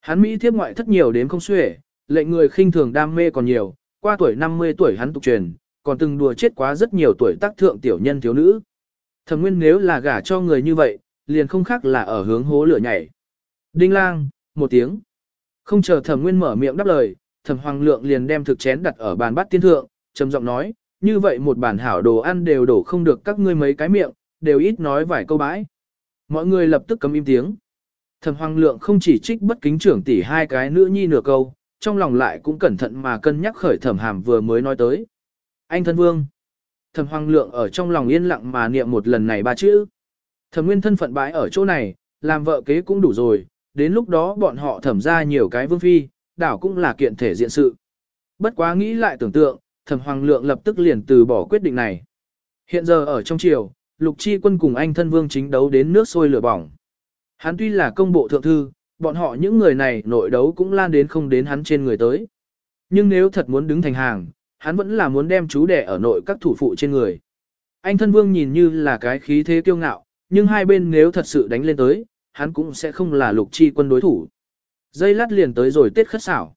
Hắn Mỹ thiếp ngoại thất nhiều đến không xuể, lệnh người khinh thường đam mê còn nhiều, qua tuổi 50 tuổi hắn tục truyền, còn từng đùa chết quá rất nhiều tuổi tác thượng tiểu nhân thiếu nữ. Thẩm nguyên nếu là gả cho người như vậy, liền không khác là ở hướng hố lửa nhảy. Đinh lang, một tiếng. Không chờ thẩm nguyên mở miệng đáp lời, thẩm hoàng lượng liền đem thực chén đặt ở bàn bát tiên thượng, trầm giọng nói, như vậy một bản hảo đồ ăn đều đổ không được các ngươi mấy cái miệng, đều ít nói vài câu bãi. Mọi người lập tức cấm im tiếng. Thẩm hoàng lượng không chỉ trích bất kính trưởng tỷ hai cái nữ nhi nửa câu, trong lòng lại cũng cẩn thận mà cân nhắc khởi thẩm hàm vừa mới nói tới. Anh thân vương. Thẩm hoàng lượng ở trong lòng yên lặng mà niệm một lần này ba chữ. Thẩm nguyên thân phận bãi ở chỗ này, làm vợ kế cũng đủ rồi, đến lúc đó bọn họ thẩm ra nhiều cái vương phi, đảo cũng là kiện thể diện sự. Bất quá nghĩ lại tưởng tượng, thẩm hoàng lượng lập tức liền từ bỏ quyết định này. Hiện giờ ở trong triều, lục chi quân cùng anh thân vương chính đấu đến nước sôi lửa bỏng. Hắn tuy là công bộ thượng thư, bọn họ những người này nội đấu cũng lan đến không đến hắn trên người tới. Nhưng nếu thật muốn đứng thành hàng, hắn vẫn là muốn đem chú đẻ ở nội các thủ phụ trên người. Anh thân vương nhìn như là cái khí thế kiêu ngạo, nhưng hai bên nếu thật sự đánh lên tới, hắn cũng sẽ không là lục chi quân đối thủ. Dây lát liền tới rồi Tết khất xảo.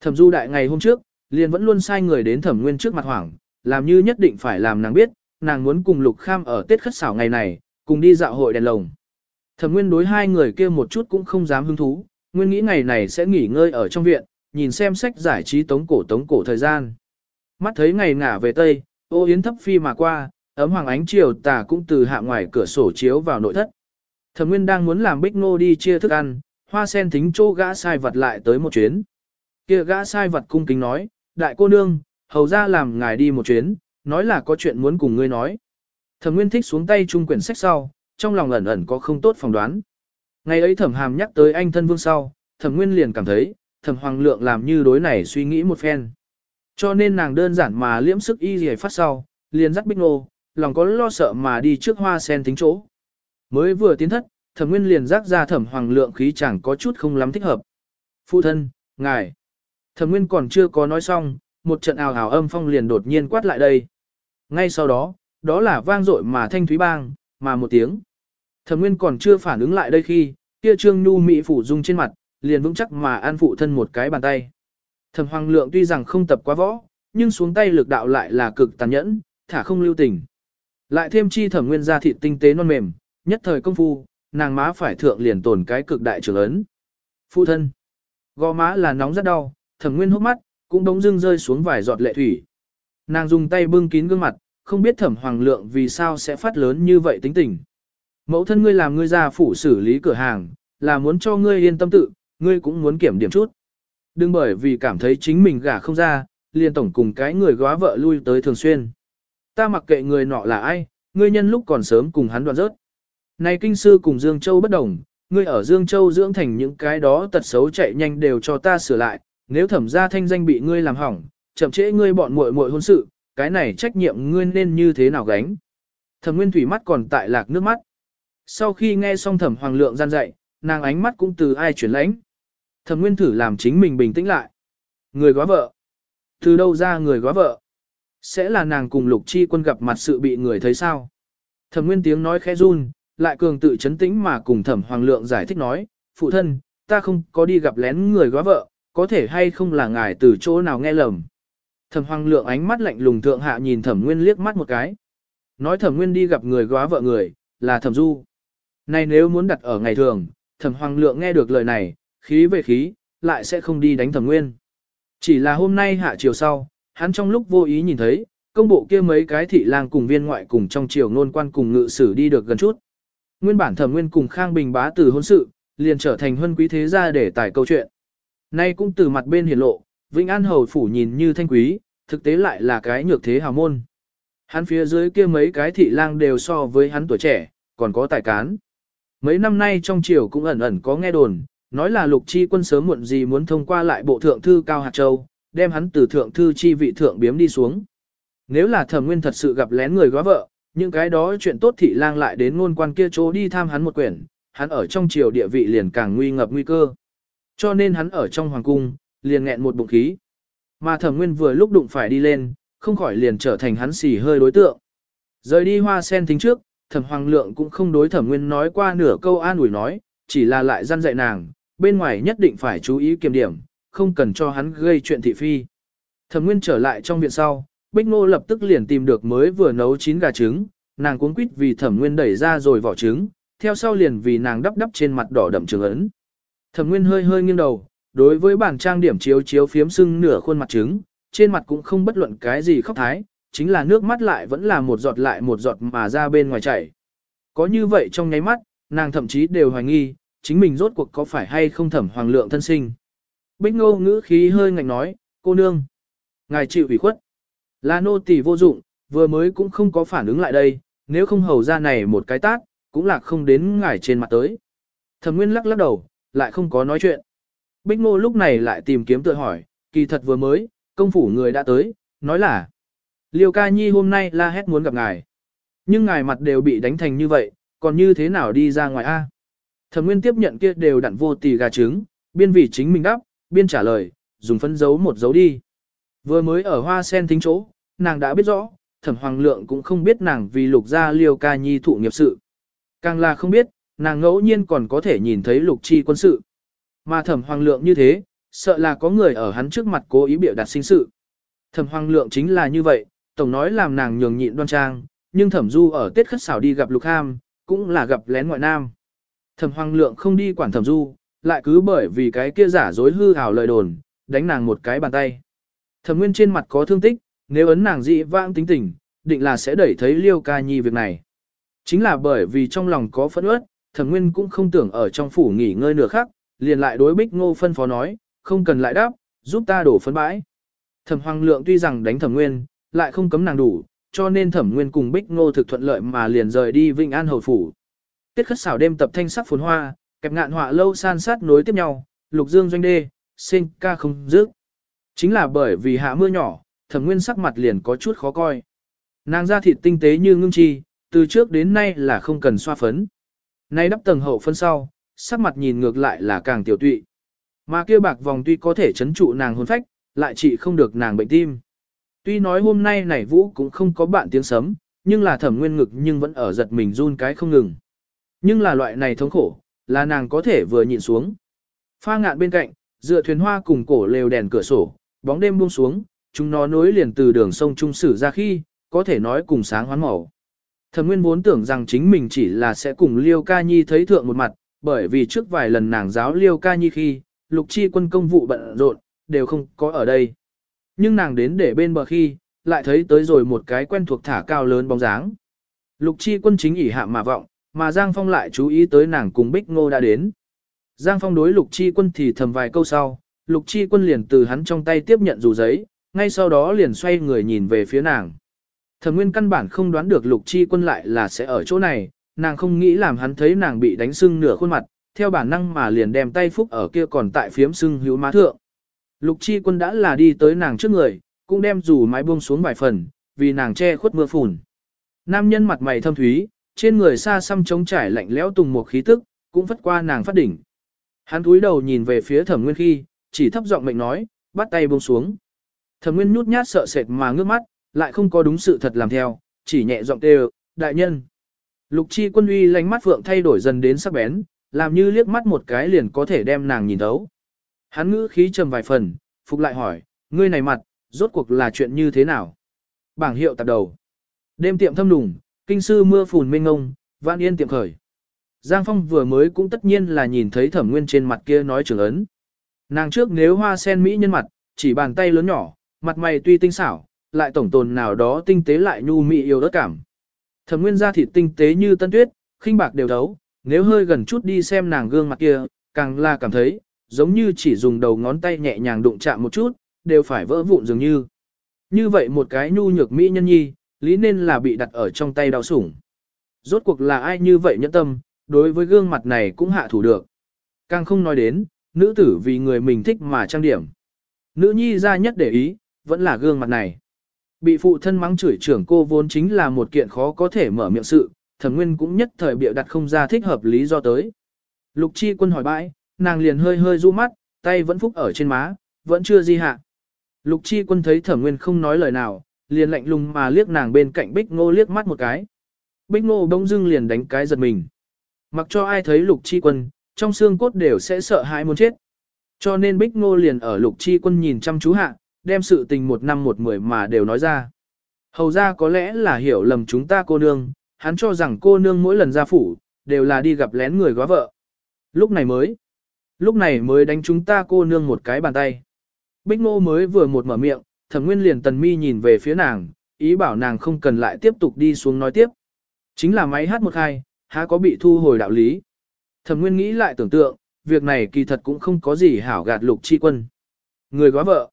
Thẩm du đại ngày hôm trước, liền vẫn luôn sai người đến thẩm nguyên trước mặt hoảng, làm như nhất định phải làm nàng biết, nàng muốn cùng lục kham ở Tết khất xảo ngày này, cùng đi dạo hội đèn lồng. Thẩm nguyên đối hai người kia một chút cũng không dám hứng thú, nguyên nghĩ ngày này sẽ nghỉ ngơi ở trong viện, nhìn xem sách giải trí tống cổ tống cổ thời gian. Mắt thấy ngày ngả về Tây, ô yến thấp phi mà qua, ấm hoàng ánh chiều tà cũng từ hạ ngoài cửa sổ chiếu vào nội thất. Thẩm Nguyên đang muốn làm bích ngô đi chia thức ăn, hoa sen thính chỗ gã sai vật lại tới một chuyến. Kia gã sai vật cung kính nói, đại cô nương, hầu ra làm ngài đi một chuyến, nói là có chuyện muốn cùng ngươi nói. Thẩm Nguyên thích xuống tay chung quyển sách sau, trong lòng ẩn ẩn có không tốt phỏng đoán. Ngày ấy Thẩm Hàm nhắc tới anh thân vương sau, Thẩm Nguyên liền cảm thấy, Thẩm Hoàng Lượng làm như đối này suy nghĩ một phen. Cho nên nàng đơn giản mà liễm sức y gì phát sau, liền dắt bích nô, lòng có lo sợ mà đi trước hoa sen tính chỗ. Mới vừa tiến thất, thẩm nguyên liền rác ra thẩm hoàng lượng khí chẳng có chút không lắm thích hợp. Phụ thân, ngài. Thẩm nguyên còn chưa có nói xong, một trận ào ào âm phong liền đột nhiên quát lại đây. Ngay sau đó, đó là vang dội mà thanh thúy bang, mà một tiếng. Thẩm Nguyên còn chưa phản ứng lại đây khi, kia Trương Nhu mỹ phủ dung trên mặt, liền vững chắc mà an phụ thân một cái bàn tay. Thẩm Hoàng Lượng tuy rằng không tập quá võ, nhưng xuống tay lực đạo lại là cực tàn nhẫn, thả không lưu tình. Lại thêm chi Thẩm Nguyên ra thịt tinh tế non mềm, nhất thời công phu, nàng má phải thượng liền tổn cái cực đại trưởng ấn. Phụ thân. Gò má là nóng rất đau, Thẩm Nguyên hốc mắt, cũng đống dưng rơi xuống vài giọt lệ thủy. Nàng dùng tay bưng kín gương mặt, không biết Thẩm Hoàng Lượng vì sao sẽ phát lớn như vậy tính tình. Mẫu thân ngươi làm ngươi ra phủ xử lý cửa hàng, là muốn cho ngươi yên tâm tự, ngươi cũng muốn kiểm điểm chút. Đừng bởi vì cảm thấy chính mình gả không ra, liền tổng cùng cái người góa vợ lui tới thường xuyên. Ta mặc kệ người nọ là ai, ngươi nhân lúc còn sớm cùng hắn đoạn rớt. Này kinh sư cùng Dương Châu bất đồng, ngươi ở Dương Châu dưỡng thành những cái đó tật xấu chạy nhanh đều cho ta sửa lại, nếu thẩm gia thanh danh bị ngươi làm hỏng, chậm trễ ngươi bọn muội muội hôn sự, cái này trách nhiệm ngươi nên như thế nào gánh. Thẩm Nguyên Thủy mắt còn tại lạc nước mắt. Sau khi nghe xong Thẩm Hoàng Lượng gian dạy, nàng ánh mắt cũng từ ai chuyển lãnh. Thẩm Nguyên thử làm chính mình bình tĩnh lại. Người góa vợ. Từ đâu ra người góa vợ? Sẽ là nàng cùng Lục Chi Quân gặp mặt sự bị người thấy sao? Thẩm Nguyên tiếng nói khẽ run, lại cường tự chấn tĩnh mà cùng Thẩm Hoàng Lượng giải thích nói, phụ thân, ta không có đi gặp lén người góa vợ, có thể hay không là ngài từ chỗ nào nghe lầm. Thẩm Hoàng Lượng ánh mắt lạnh lùng thượng hạ nhìn Thẩm Nguyên liếc mắt một cái. Nói Thẩm Nguyên đi gặp người góa vợ người, là Thẩm Du. Này nếu muốn đặt ở ngày thường, Thẩm Hoàng Lượng nghe được lời này, khí về khí, lại sẽ không đi đánh Thẩm Nguyên. Chỉ là hôm nay hạ chiều sau, hắn trong lúc vô ý nhìn thấy, công bộ kia mấy cái thị lang cùng viên ngoại cùng trong triều nôn quan cùng ngự sử đi được gần chút. Nguyên bản Thẩm Nguyên cùng Khang Bình bá từ hôn sự, liền trở thành huân quý thế gia để tải câu chuyện. Nay cũng từ mặt bên hiển lộ, Vĩnh An hầu phủ nhìn như thanh quý, thực tế lại là cái nhược thế hào môn. Hắn phía dưới kia mấy cái thị lang đều so với hắn tuổi trẻ, còn có tài cán. Mấy năm nay trong triều cũng ẩn ẩn có nghe đồn, nói là lục chi quân sớm muộn gì muốn thông qua lại bộ thượng thư Cao Hạt Châu, đem hắn từ thượng thư chi vị thượng biếm đi xuống. Nếu là thẩm nguyên thật sự gặp lén người góa vợ, những cái đó chuyện tốt thị lang lại đến ngôn quan kia chỗ đi tham hắn một quyển, hắn ở trong triều địa vị liền càng nguy ngập nguy cơ. Cho nên hắn ở trong hoàng cung, liền nghẹn một bụng khí. Mà thẩm nguyên vừa lúc đụng phải đi lên, không khỏi liền trở thành hắn xì hơi đối tượng. Rời đi hoa sen thính trước, thẩm hoàng lượng cũng không đối thẩm nguyên nói qua nửa câu an ủi nói, chỉ là lại dặn dạy nàng, bên ngoài nhất định phải chú ý kiểm điểm, không cần cho hắn gây chuyện thị phi. Thẩm nguyên trở lại trong viện sau, Bích Ngô lập tức liền tìm được mới vừa nấu chín gà trứng, nàng cuống quýt vì thẩm nguyên đẩy ra rồi vỏ trứng, theo sau liền vì nàng đắp đắp trên mặt đỏ đậm trường ấn. Thẩm nguyên hơi hơi nghiêng đầu, đối với bản trang điểm chiếu chiếu phiếm sưng nửa khuôn mặt trứng, trên mặt cũng không bất luận cái gì khóc thái, chính là nước mắt lại vẫn là một giọt lại một giọt mà ra bên ngoài chảy. Có như vậy trong nháy mắt, nàng thậm chí đều hoài nghi, chính mình rốt cuộc có phải hay không thẩm hoàng lượng thân sinh. Bích ngô ngữ khí hơi ngạnh nói, cô nương. Ngài chịu ủy khuất. Là nô tỳ vô dụng, vừa mới cũng không có phản ứng lại đây, nếu không hầu ra này một cái tát cũng là không đến ngài trên mặt tới. Thẩm nguyên lắc lắc đầu, lại không có nói chuyện. Bích ngô lúc này lại tìm kiếm tự hỏi, kỳ thật vừa mới, công phủ người đã tới, nói là Liêu ca nhi hôm nay la hét muốn gặp ngài. Nhưng ngài mặt đều bị đánh thành như vậy, còn như thế nào đi ra ngoài A? Thẩm nguyên tiếp nhận kia đều đặn vô tì gà trứng, biên vì chính mình đáp, biên trả lời, dùng phân dấu một dấu đi. Vừa mới ở hoa sen thính chỗ, nàng đã biết rõ, thẩm hoàng lượng cũng không biết nàng vì lục gia liêu ca nhi thụ nghiệp sự. Càng là không biết, nàng ngẫu nhiên còn có thể nhìn thấy lục chi quân sự. Mà thẩm hoàng lượng như thế, sợ là có người ở hắn trước mặt cố ý biểu đạt sinh sự. Thẩm hoàng lượng chính là như vậy, tổng nói làm nàng nhường nhịn đoan trang, nhưng thẩm du ở tết khất xảo đi gặp lục ham, cũng là gặp lén ngoại nam. Thẩm hoàng lượng không đi quản thẩm du, lại cứ bởi vì cái kia giả dối hư hào lời đồn, đánh nàng một cái bàn tay. Thẩm nguyên trên mặt có thương tích, nếu ấn nàng dị vãng tính tình, định là sẽ đẩy thấy liêu ca nhi việc này. Chính là bởi vì trong lòng có phẫn uất, thẩm nguyên cũng không tưởng ở trong phủ nghỉ ngơi nửa khắc, liền lại đối bích ngô phân phó nói, không cần lại đáp, giúp ta đổ phân bãi. Thẩm hoàng lượng tuy rằng đánh thẩm nguyên, lại không cấm nàng đủ, cho nên thẩm nguyên cùng bích ngô thực thuận lợi mà liền rời đi Vinh An Hầu Phủ. Tiết khất xảo đêm tập thanh sắc phồn hoa, kẹp ngạn họa lâu san sát nối tiếp nhau, lục dương doanh đê, sinh ca không dứt. Chính là bởi vì hạ mưa nhỏ, thẩm nguyên sắc mặt liền có chút khó coi. Nàng da thịt tinh tế như ngưng chi, từ trước đến nay là không cần xoa phấn. Nay đắp tầng hậu phân sau, sắc mặt nhìn ngược lại là càng tiểu tụy. Mà kia bạc vòng tuy có thể chấn trụ nàng hồn phách, lại chỉ không được nàng bệnh tim. Tuy nói hôm nay này vũ cũng không có bạn tiếng sấm, nhưng là thẩm nguyên ngực nhưng vẫn ở giật mình run cái không ngừng. Nhưng là loại này thống khổ, là nàng có thể vừa nhịn xuống. Pha ngạn bên cạnh, dựa thuyền hoa cùng cổ lều đèn cửa sổ, bóng đêm buông xuống, chúng nó nối liền từ đường sông Trung Sử ra khi, có thể nói cùng sáng hoán màu. Thẩm Nguyên vốn tưởng rằng chính mình chỉ là sẽ cùng Liêu Ca Nhi thấy thượng một mặt, bởi vì trước vài lần nàng giáo Liêu Ca Nhi khi, lục chi quân công vụ bận rộn, đều không có ở đây. Nhưng nàng đến để bên bờ khi, lại thấy tới rồi một cái quen thuộc thả cao lớn bóng dáng. Lục chi quân chính ỉ hạ mà vọng, mà Giang Phong lại chú ý tới nàng cùng Bích Ngô đã đến. Giang Phong đối lục chi quân thì thầm vài câu sau, lục chi quân liền từ hắn trong tay tiếp nhận dù giấy, ngay sau đó liền xoay người nhìn về phía nàng. Thẩm Nguyên căn bản không đoán được Lục Chi Quân lại là sẽ ở chỗ này, nàng không nghĩ làm hắn thấy nàng bị đánh sưng nửa khuôn mặt, theo bản năng mà liền đem tay phúc ở kia còn tại phiếm sưng hữu má thượng. Lục Chi Quân đã là đi tới nàng trước người, cũng đem dù mái buông xuống vài phần, vì nàng che khuất mưa phùn. Nam nhân mặt mày thâm thúy, trên người xa xăm trống trải lạnh lẽo tùng một khí tức, cũng vất qua nàng phát đỉnh. Hắn cúi đầu nhìn về phía Thẩm Nguyên khi, chỉ thấp giọng mệnh nói, bắt tay buông xuống. Thẩm Nguyên nhút nhát sợ sệt mà ngước mắt, lại không có đúng sự thật làm theo, chỉ nhẹ giọng kêu, đại nhân. Lục chi quân uy lánh mắt vượng thay đổi dần đến sắc bén, làm như liếc mắt một cái liền có thể đem nàng nhìn thấu. Hắn ngữ khí trầm vài phần, phục lại hỏi, ngươi này mặt, rốt cuộc là chuyện như thế nào? Bảng hiệu tập đầu. Đêm tiệm thâm đùng, kinh sư mưa phùn mênh ngông, vạn yên tiệm khởi. Giang Phong vừa mới cũng tất nhiên là nhìn thấy thẩm nguyên trên mặt kia nói trường ấn. Nàng trước nếu hoa sen mỹ nhân mặt, chỉ bàn tay lớn nhỏ, mặt mày tuy tinh xảo, lại tổng tồn nào đó tinh tế lại nhu mị yêu đất cảm. Thẩm nguyên da thịt tinh tế như tân tuyết, khinh bạc đều thấu, nếu hơi gần chút đi xem nàng gương mặt kia, càng là cảm thấy, giống như chỉ dùng đầu ngón tay nhẹ nhàng đụng chạm một chút, đều phải vỡ vụn dường như. Như vậy một cái nhu nhược mỹ nhân nhi, lý nên là bị đặt ở trong tay đau sủng. Rốt cuộc là ai như vậy nhẫn tâm, đối với gương mặt này cũng hạ thủ được. Càng không nói đến, nữ tử vì người mình thích mà trang điểm. Nữ nhi ra nhất để ý, vẫn là gương mặt này. Bị phụ thân mắng chửi trưởng cô vốn chính là một kiện khó có thể mở miệng sự, thẩm nguyên cũng nhất thời bịa đặt không ra thích hợp lý do tới. Lục chi quân hỏi bãi, nàng liền hơi hơi du mắt, tay vẫn phúc ở trên má, vẫn chưa di hạ. Lục chi quân thấy thẩm nguyên không nói lời nào, liền lạnh lùng mà liếc nàng bên cạnh bích ngô liếc mắt một cái. Bích ngô bỗng dưng liền đánh cái giật mình. Mặc cho ai thấy lục chi quân, trong xương cốt đều sẽ sợ hãi muốn chết. Cho nên bích ngô liền ở lục chi quân nhìn chăm chú hạ, đem sự tình một năm một mười mà đều nói ra. Hầu ra có lẽ là hiểu lầm chúng ta cô nương, hắn cho rằng cô nương mỗi lần ra phủ, đều là đi gặp lén người góa vợ. Lúc này mới, lúc này mới đánh chúng ta cô nương một cái bàn tay. Bích ngô mới vừa một mở miệng, thẩm nguyên liền tần mi nhìn về phía nàng, ý bảo nàng không cần lại tiếp tục đi xuống nói tiếp. Chính là máy hát một hai, há có bị thu hồi đạo lý. Thẩm nguyên nghĩ lại tưởng tượng, việc này kỳ thật cũng không có gì hảo gạt lục chi quân. Người góa vợ.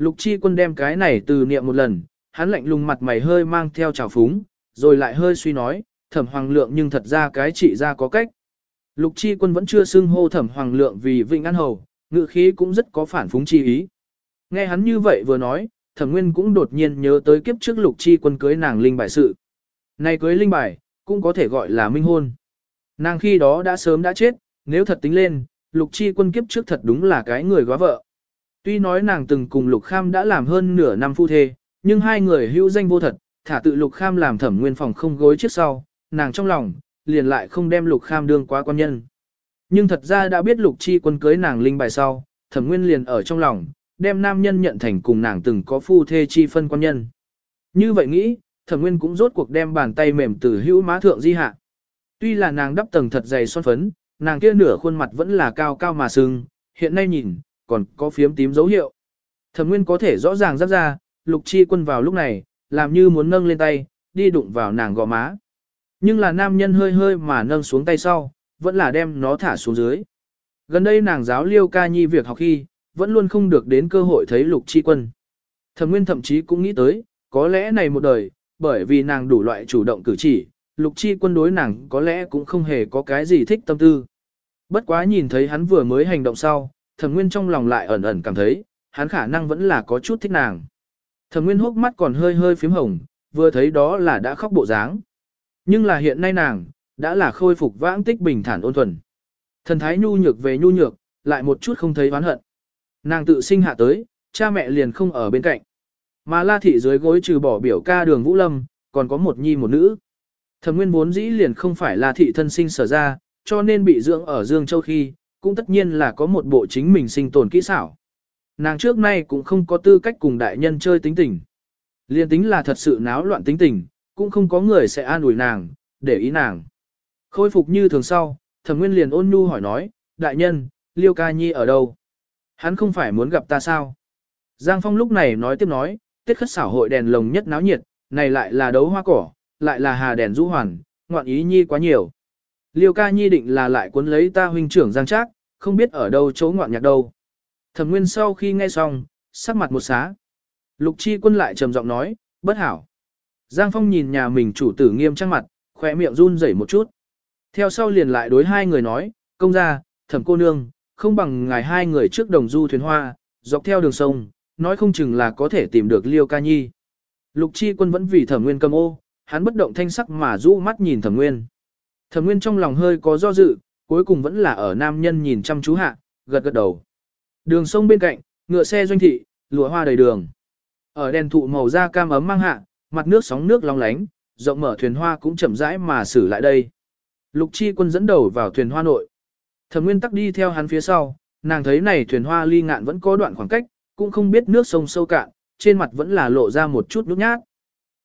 Lục chi quân đem cái này từ niệm một lần, hắn lạnh lùng mặt mày hơi mang theo trào phúng, rồi lại hơi suy nói, thẩm hoàng lượng nhưng thật ra cái trị ra có cách. Lục chi quân vẫn chưa xưng hô thẩm hoàng lượng vì vịnh an hầu, ngự khí cũng rất có phản phúng chi ý. Nghe hắn như vậy vừa nói, thẩm nguyên cũng đột nhiên nhớ tới kiếp trước lục chi quân cưới nàng linh bài sự. Này cưới linh bài, cũng có thể gọi là minh hôn. Nàng khi đó đã sớm đã chết, nếu thật tính lên, lục chi quân kiếp trước thật đúng là cái người góa vợ. Tuy nói nàng từng cùng Lục Kham đã làm hơn nửa năm phu thê, nhưng hai người hữu danh vô thật, thả tự Lục Kham làm thẩm nguyên phòng không gối trước sau, nàng trong lòng, liền lại không đem Lục Kham đương quá quan nhân. Nhưng thật ra đã biết Lục Chi quân cưới nàng linh bài sau, thẩm nguyên liền ở trong lòng, đem nam nhân nhận thành cùng nàng từng có phu thê chi phân quan nhân. Như vậy nghĩ, thẩm nguyên cũng rốt cuộc đem bàn tay mềm từ hữu má thượng di hạ. Tuy là nàng đắp tầng thật dày son phấn, nàng kia nửa khuôn mặt vẫn là cao cao mà sưng, hiện nay nhìn, còn có phiếm tím dấu hiệu. Thẩm Nguyên có thể rõ ràng rắc ra, Lục Chi Quân vào lúc này, làm như muốn nâng lên tay, đi đụng vào nàng gò má. Nhưng là nam nhân hơi hơi mà nâng xuống tay sau, vẫn là đem nó thả xuống dưới. Gần đây nàng giáo liêu ca nhi việc học khi, vẫn luôn không được đến cơ hội thấy Lục Chi Quân. Thẩm Nguyên thậm chí cũng nghĩ tới, có lẽ này một đời, bởi vì nàng đủ loại chủ động cử chỉ, Lục Chi Quân đối nàng có lẽ cũng không hề có cái gì thích tâm tư. Bất quá nhìn thấy hắn vừa mới hành động sau, thẩm nguyên trong lòng lại ẩn ẩn cảm thấy, hắn khả năng vẫn là có chút thích nàng. Thẩm nguyên hốc mắt còn hơi hơi phím hồng, vừa thấy đó là đã khóc bộ dáng. Nhưng là hiện nay nàng, đã là khôi phục vãng tích bình thản ôn thuần. Thần thái nhu nhược về nhu nhược, lại một chút không thấy oán hận. Nàng tự sinh hạ tới, cha mẹ liền không ở bên cạnh. Mà la thị dưới gối trừ bỏ biểu ca đường Vũ Lâm, còn có một nhi một nữ. Thẩm Nguyên vốn dĩ liền không phải là thị thân sinh sở ra, cho nên bị dưỡng ở Dương Châu khi, cũng tất nhiên là có một bộ chính mình sinh tồn kỹ xảo. Nàng trước nay cũng không có tư cách cùng đại nhân chơi tính tình. Liên tính là thật sự náo loạn tính tình, cũng không có người sẽ an ủi nàng, để ý nàng. Khôi phục như thường sau, thẩm nguyên liền ôn nhu hỏi nói, đại nhân, Liêu ca nhi ở đâu? Hắn không phải muốn gặp ta sao? Giang Phong lúc này nói tiếp nói, tiết khất xảo hội đèn lồng nhất náo nhiệt, này lại là đấu hoa cỏ, lại là hà đèn rũ hoàn, ngoạn ý nhi quá nhiều. Liêu ca nhi định là lại cuốn lấy ta huynh trưởng Giang Trác, không biết ở đâu chỗ ngoạn nhạc đâu. Thẩm Nguyên sau khi nghe xong, sắc mặt một xá. Lục Chi Quân lại trầm giọng nói, bất hảo. Giang Phong nhìn nhà mình chủ tử nghiêm trang mặt, khỏe miệng run rẩy một chút. Theo sau liền lại đối hai người nói, công gia, thẩm cô nương, không bằng ngài hai người trước đồng du thuyền hoa, dọc theo đường sông, nói không chừng là có thể tìm được Liêu Ca Nhi. Lục Chi Quân vẫn vì thẩm nguyên cầm ô, hắn bất động thanh sắc mà rũ mắt nhìn thẩm nguyên. Thẩm nguyên trong lòng hơi có do dự, cuối cùng vẫn là ở nam nhân nhìn chăm chú hạ, gật gật đầu. Đường sông bên cạnh, ngựa xe doanh thị, lụa hoa đầy đường. Ở đèn thụ màu da cam ấm mang hạ, mặt nước sóng nước long lánh, rộng mở thuyền hoa cũng chậm rãi mà xử lại đây. Lục chi quân dẫn đầu vào thuyền hoa nội. Thẩm nguyên tắc đi theo hắn phía sau, nàng thấy này thuyền hoa ly ngạn vẫn có đoạn khoảng cách, cũng không biết nước sông sâu cạn, trên mặt vẫn là lộ ra một chút nước nhát.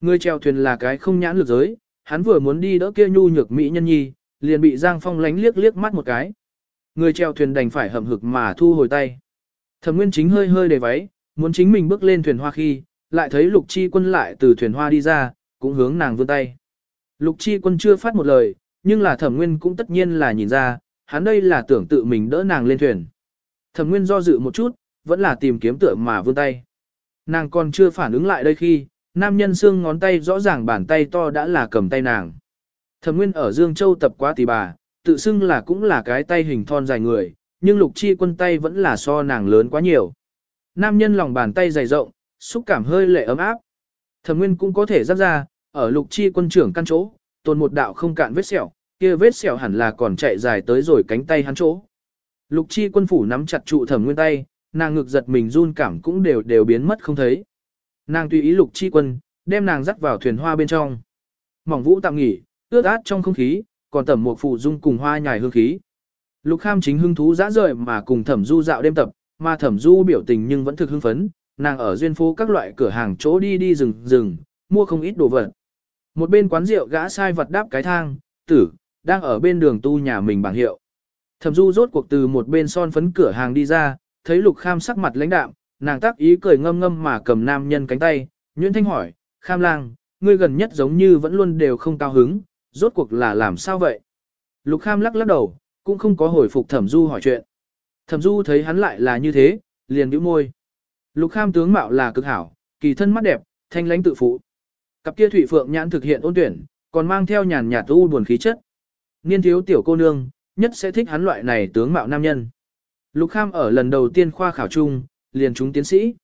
Người chèo thuyền là cái không nhãn lực giới, hắn vừa muốn đi đỡ kia nhu nhược mỹ nhân nhi, liền bị Giang Phong lánh liếc liếc mắt một cái. Người chèo thuyền đành phải hậm hực mà thu hồi tay. Thẩm Nguyên Chính hơi hơi để váy, muốn chính mình bước lên thuyền hoa khi, lại thấy Lục Chi Quân lại từ thuyền hoa đi ra, cũng hướng nàng vươn tay. Lục Chi Quân chưa phát một lời, nhưng là Thẩm Nguyên cũng tất nhiên là nhìn ra, hắn đây là tưởng tự mình đỡ nàng lên thuyền. Thẩm Nguyên do dự một chút, vẫn là tìm kiếm tựa mà vươn tay. Nàng còn chưa phản ứng lại đây khi, nam nhân xương ngón tay rõ ràng bàn tay to đã là cầm tay nàng. Thẩm Nguyên ở Dương Châu tập quá tỷ bà, tự xưng là cũng là cái tay hình thon dài người, nhưng lục chi quân tay vẫn là so nàng lớn quá nhiều. Nam nhân lòng bàn tay dày rộng, xúc cảm hơi lệ ấm áp. Thẩm Nguyên cũng có thể giáp ra, ở lục chi quân trưởng căn chỗ, tồn một đạo không cạn vết sẹo, kia vết sẹo hẳn là còn chạy dài tới rồi cánh tay hắn chỗ. Lục chi quân phủ nắm chặt trụ Thẩm Nguyên tay, nàng ngực giật mình run cảm cũng đều đều biến mất không thấy. Nàng tùy ý lục chi quân, đem nàng dắt vào thuyền hoa bên trong. Mỏng vũ tạm nghỉ, ướt át trong không khí, còn tẩm một phụ dung cùng hoa nhài hương khí. Lục Kham chính hưng thú dã rời mà cùng Thẩm Du dạo đêm tập, mà Thẩm Du biểu tình nhưng vẫn thực hưng phấn, nàng ở duyên phố các loại cửa hàng chỗ đi đi rừng rừng, mua không ít đồ vật. Một bên quán rượu gã sai vật đáp cái thang, tử, đang ở bên đường tu nhà mình bảng hiệu. Thẩm Du rốt cuộc từ một bên son phấn cửa hàng đi ra, thấy Lục Kham sắc mặt lãnh đạm, nàng tác ý cười ngâm ngâm mà cầm nam nhân cánh tay, Nguyễn Thanh hỏi, Kham lang, ngươi gần nhất giống như vẫn luôn đều không cao hứng, rốt cuộc là làm sao vậy? Lục Kham lắc lắc đầu, cũng không có hồi phục Thẩm Du hỏi chuyện. Thẩm Du thấy hắn lại là như thế, liền bĩu môi. Lục Kham tướng mạo là cực hảo, kỳ thân mắt đẹp, thanh lãnh tự phụ. Cặp kia thủy phượng nhãn thực hiện ôn tuyển, còn mang theo nhàn nhạt u buồn khí chất. Niên thiếu tiểu cô nương, nhất sẽ thích hắn loại này tướng mạo nam nhân. Lục Kham ở lần đầu tiên khoa khảo chung, liền trúng tiến sĩ.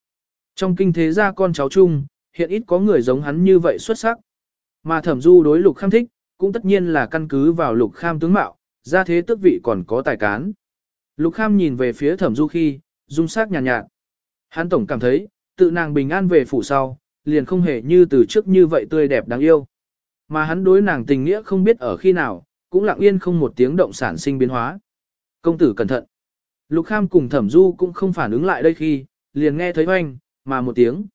Trong kinh thế gia con cháu chung, hiện ít có người giống hắn như vậy xuất sắc. Mà Thẩm Du đối Lục Kham thích, cũng tất nhiên là căn cứ vào Lục Kham tướng mạo, ra thế tước vị còn có tài cán. Lục Kham nhìn về phía Thẩm Du khi, dung sắc nhàn nhạt, nhạt. Hắn tổng cảm thấy, tự nàng bình an về phủ sau, liền không hề như từ trước như vậy tươi đẹp đáng yêu. Mà hắn đối nàng tình nghĩa không biết ở khi nào, cũng lặng yên không một tiếng động sản sinh biến hóa. Công tử cẩn thận. Lục Kham cùng Thẩm Du cũng không phản ứng lại đây khi, liền nghe thấy oanh, mà một tiếng.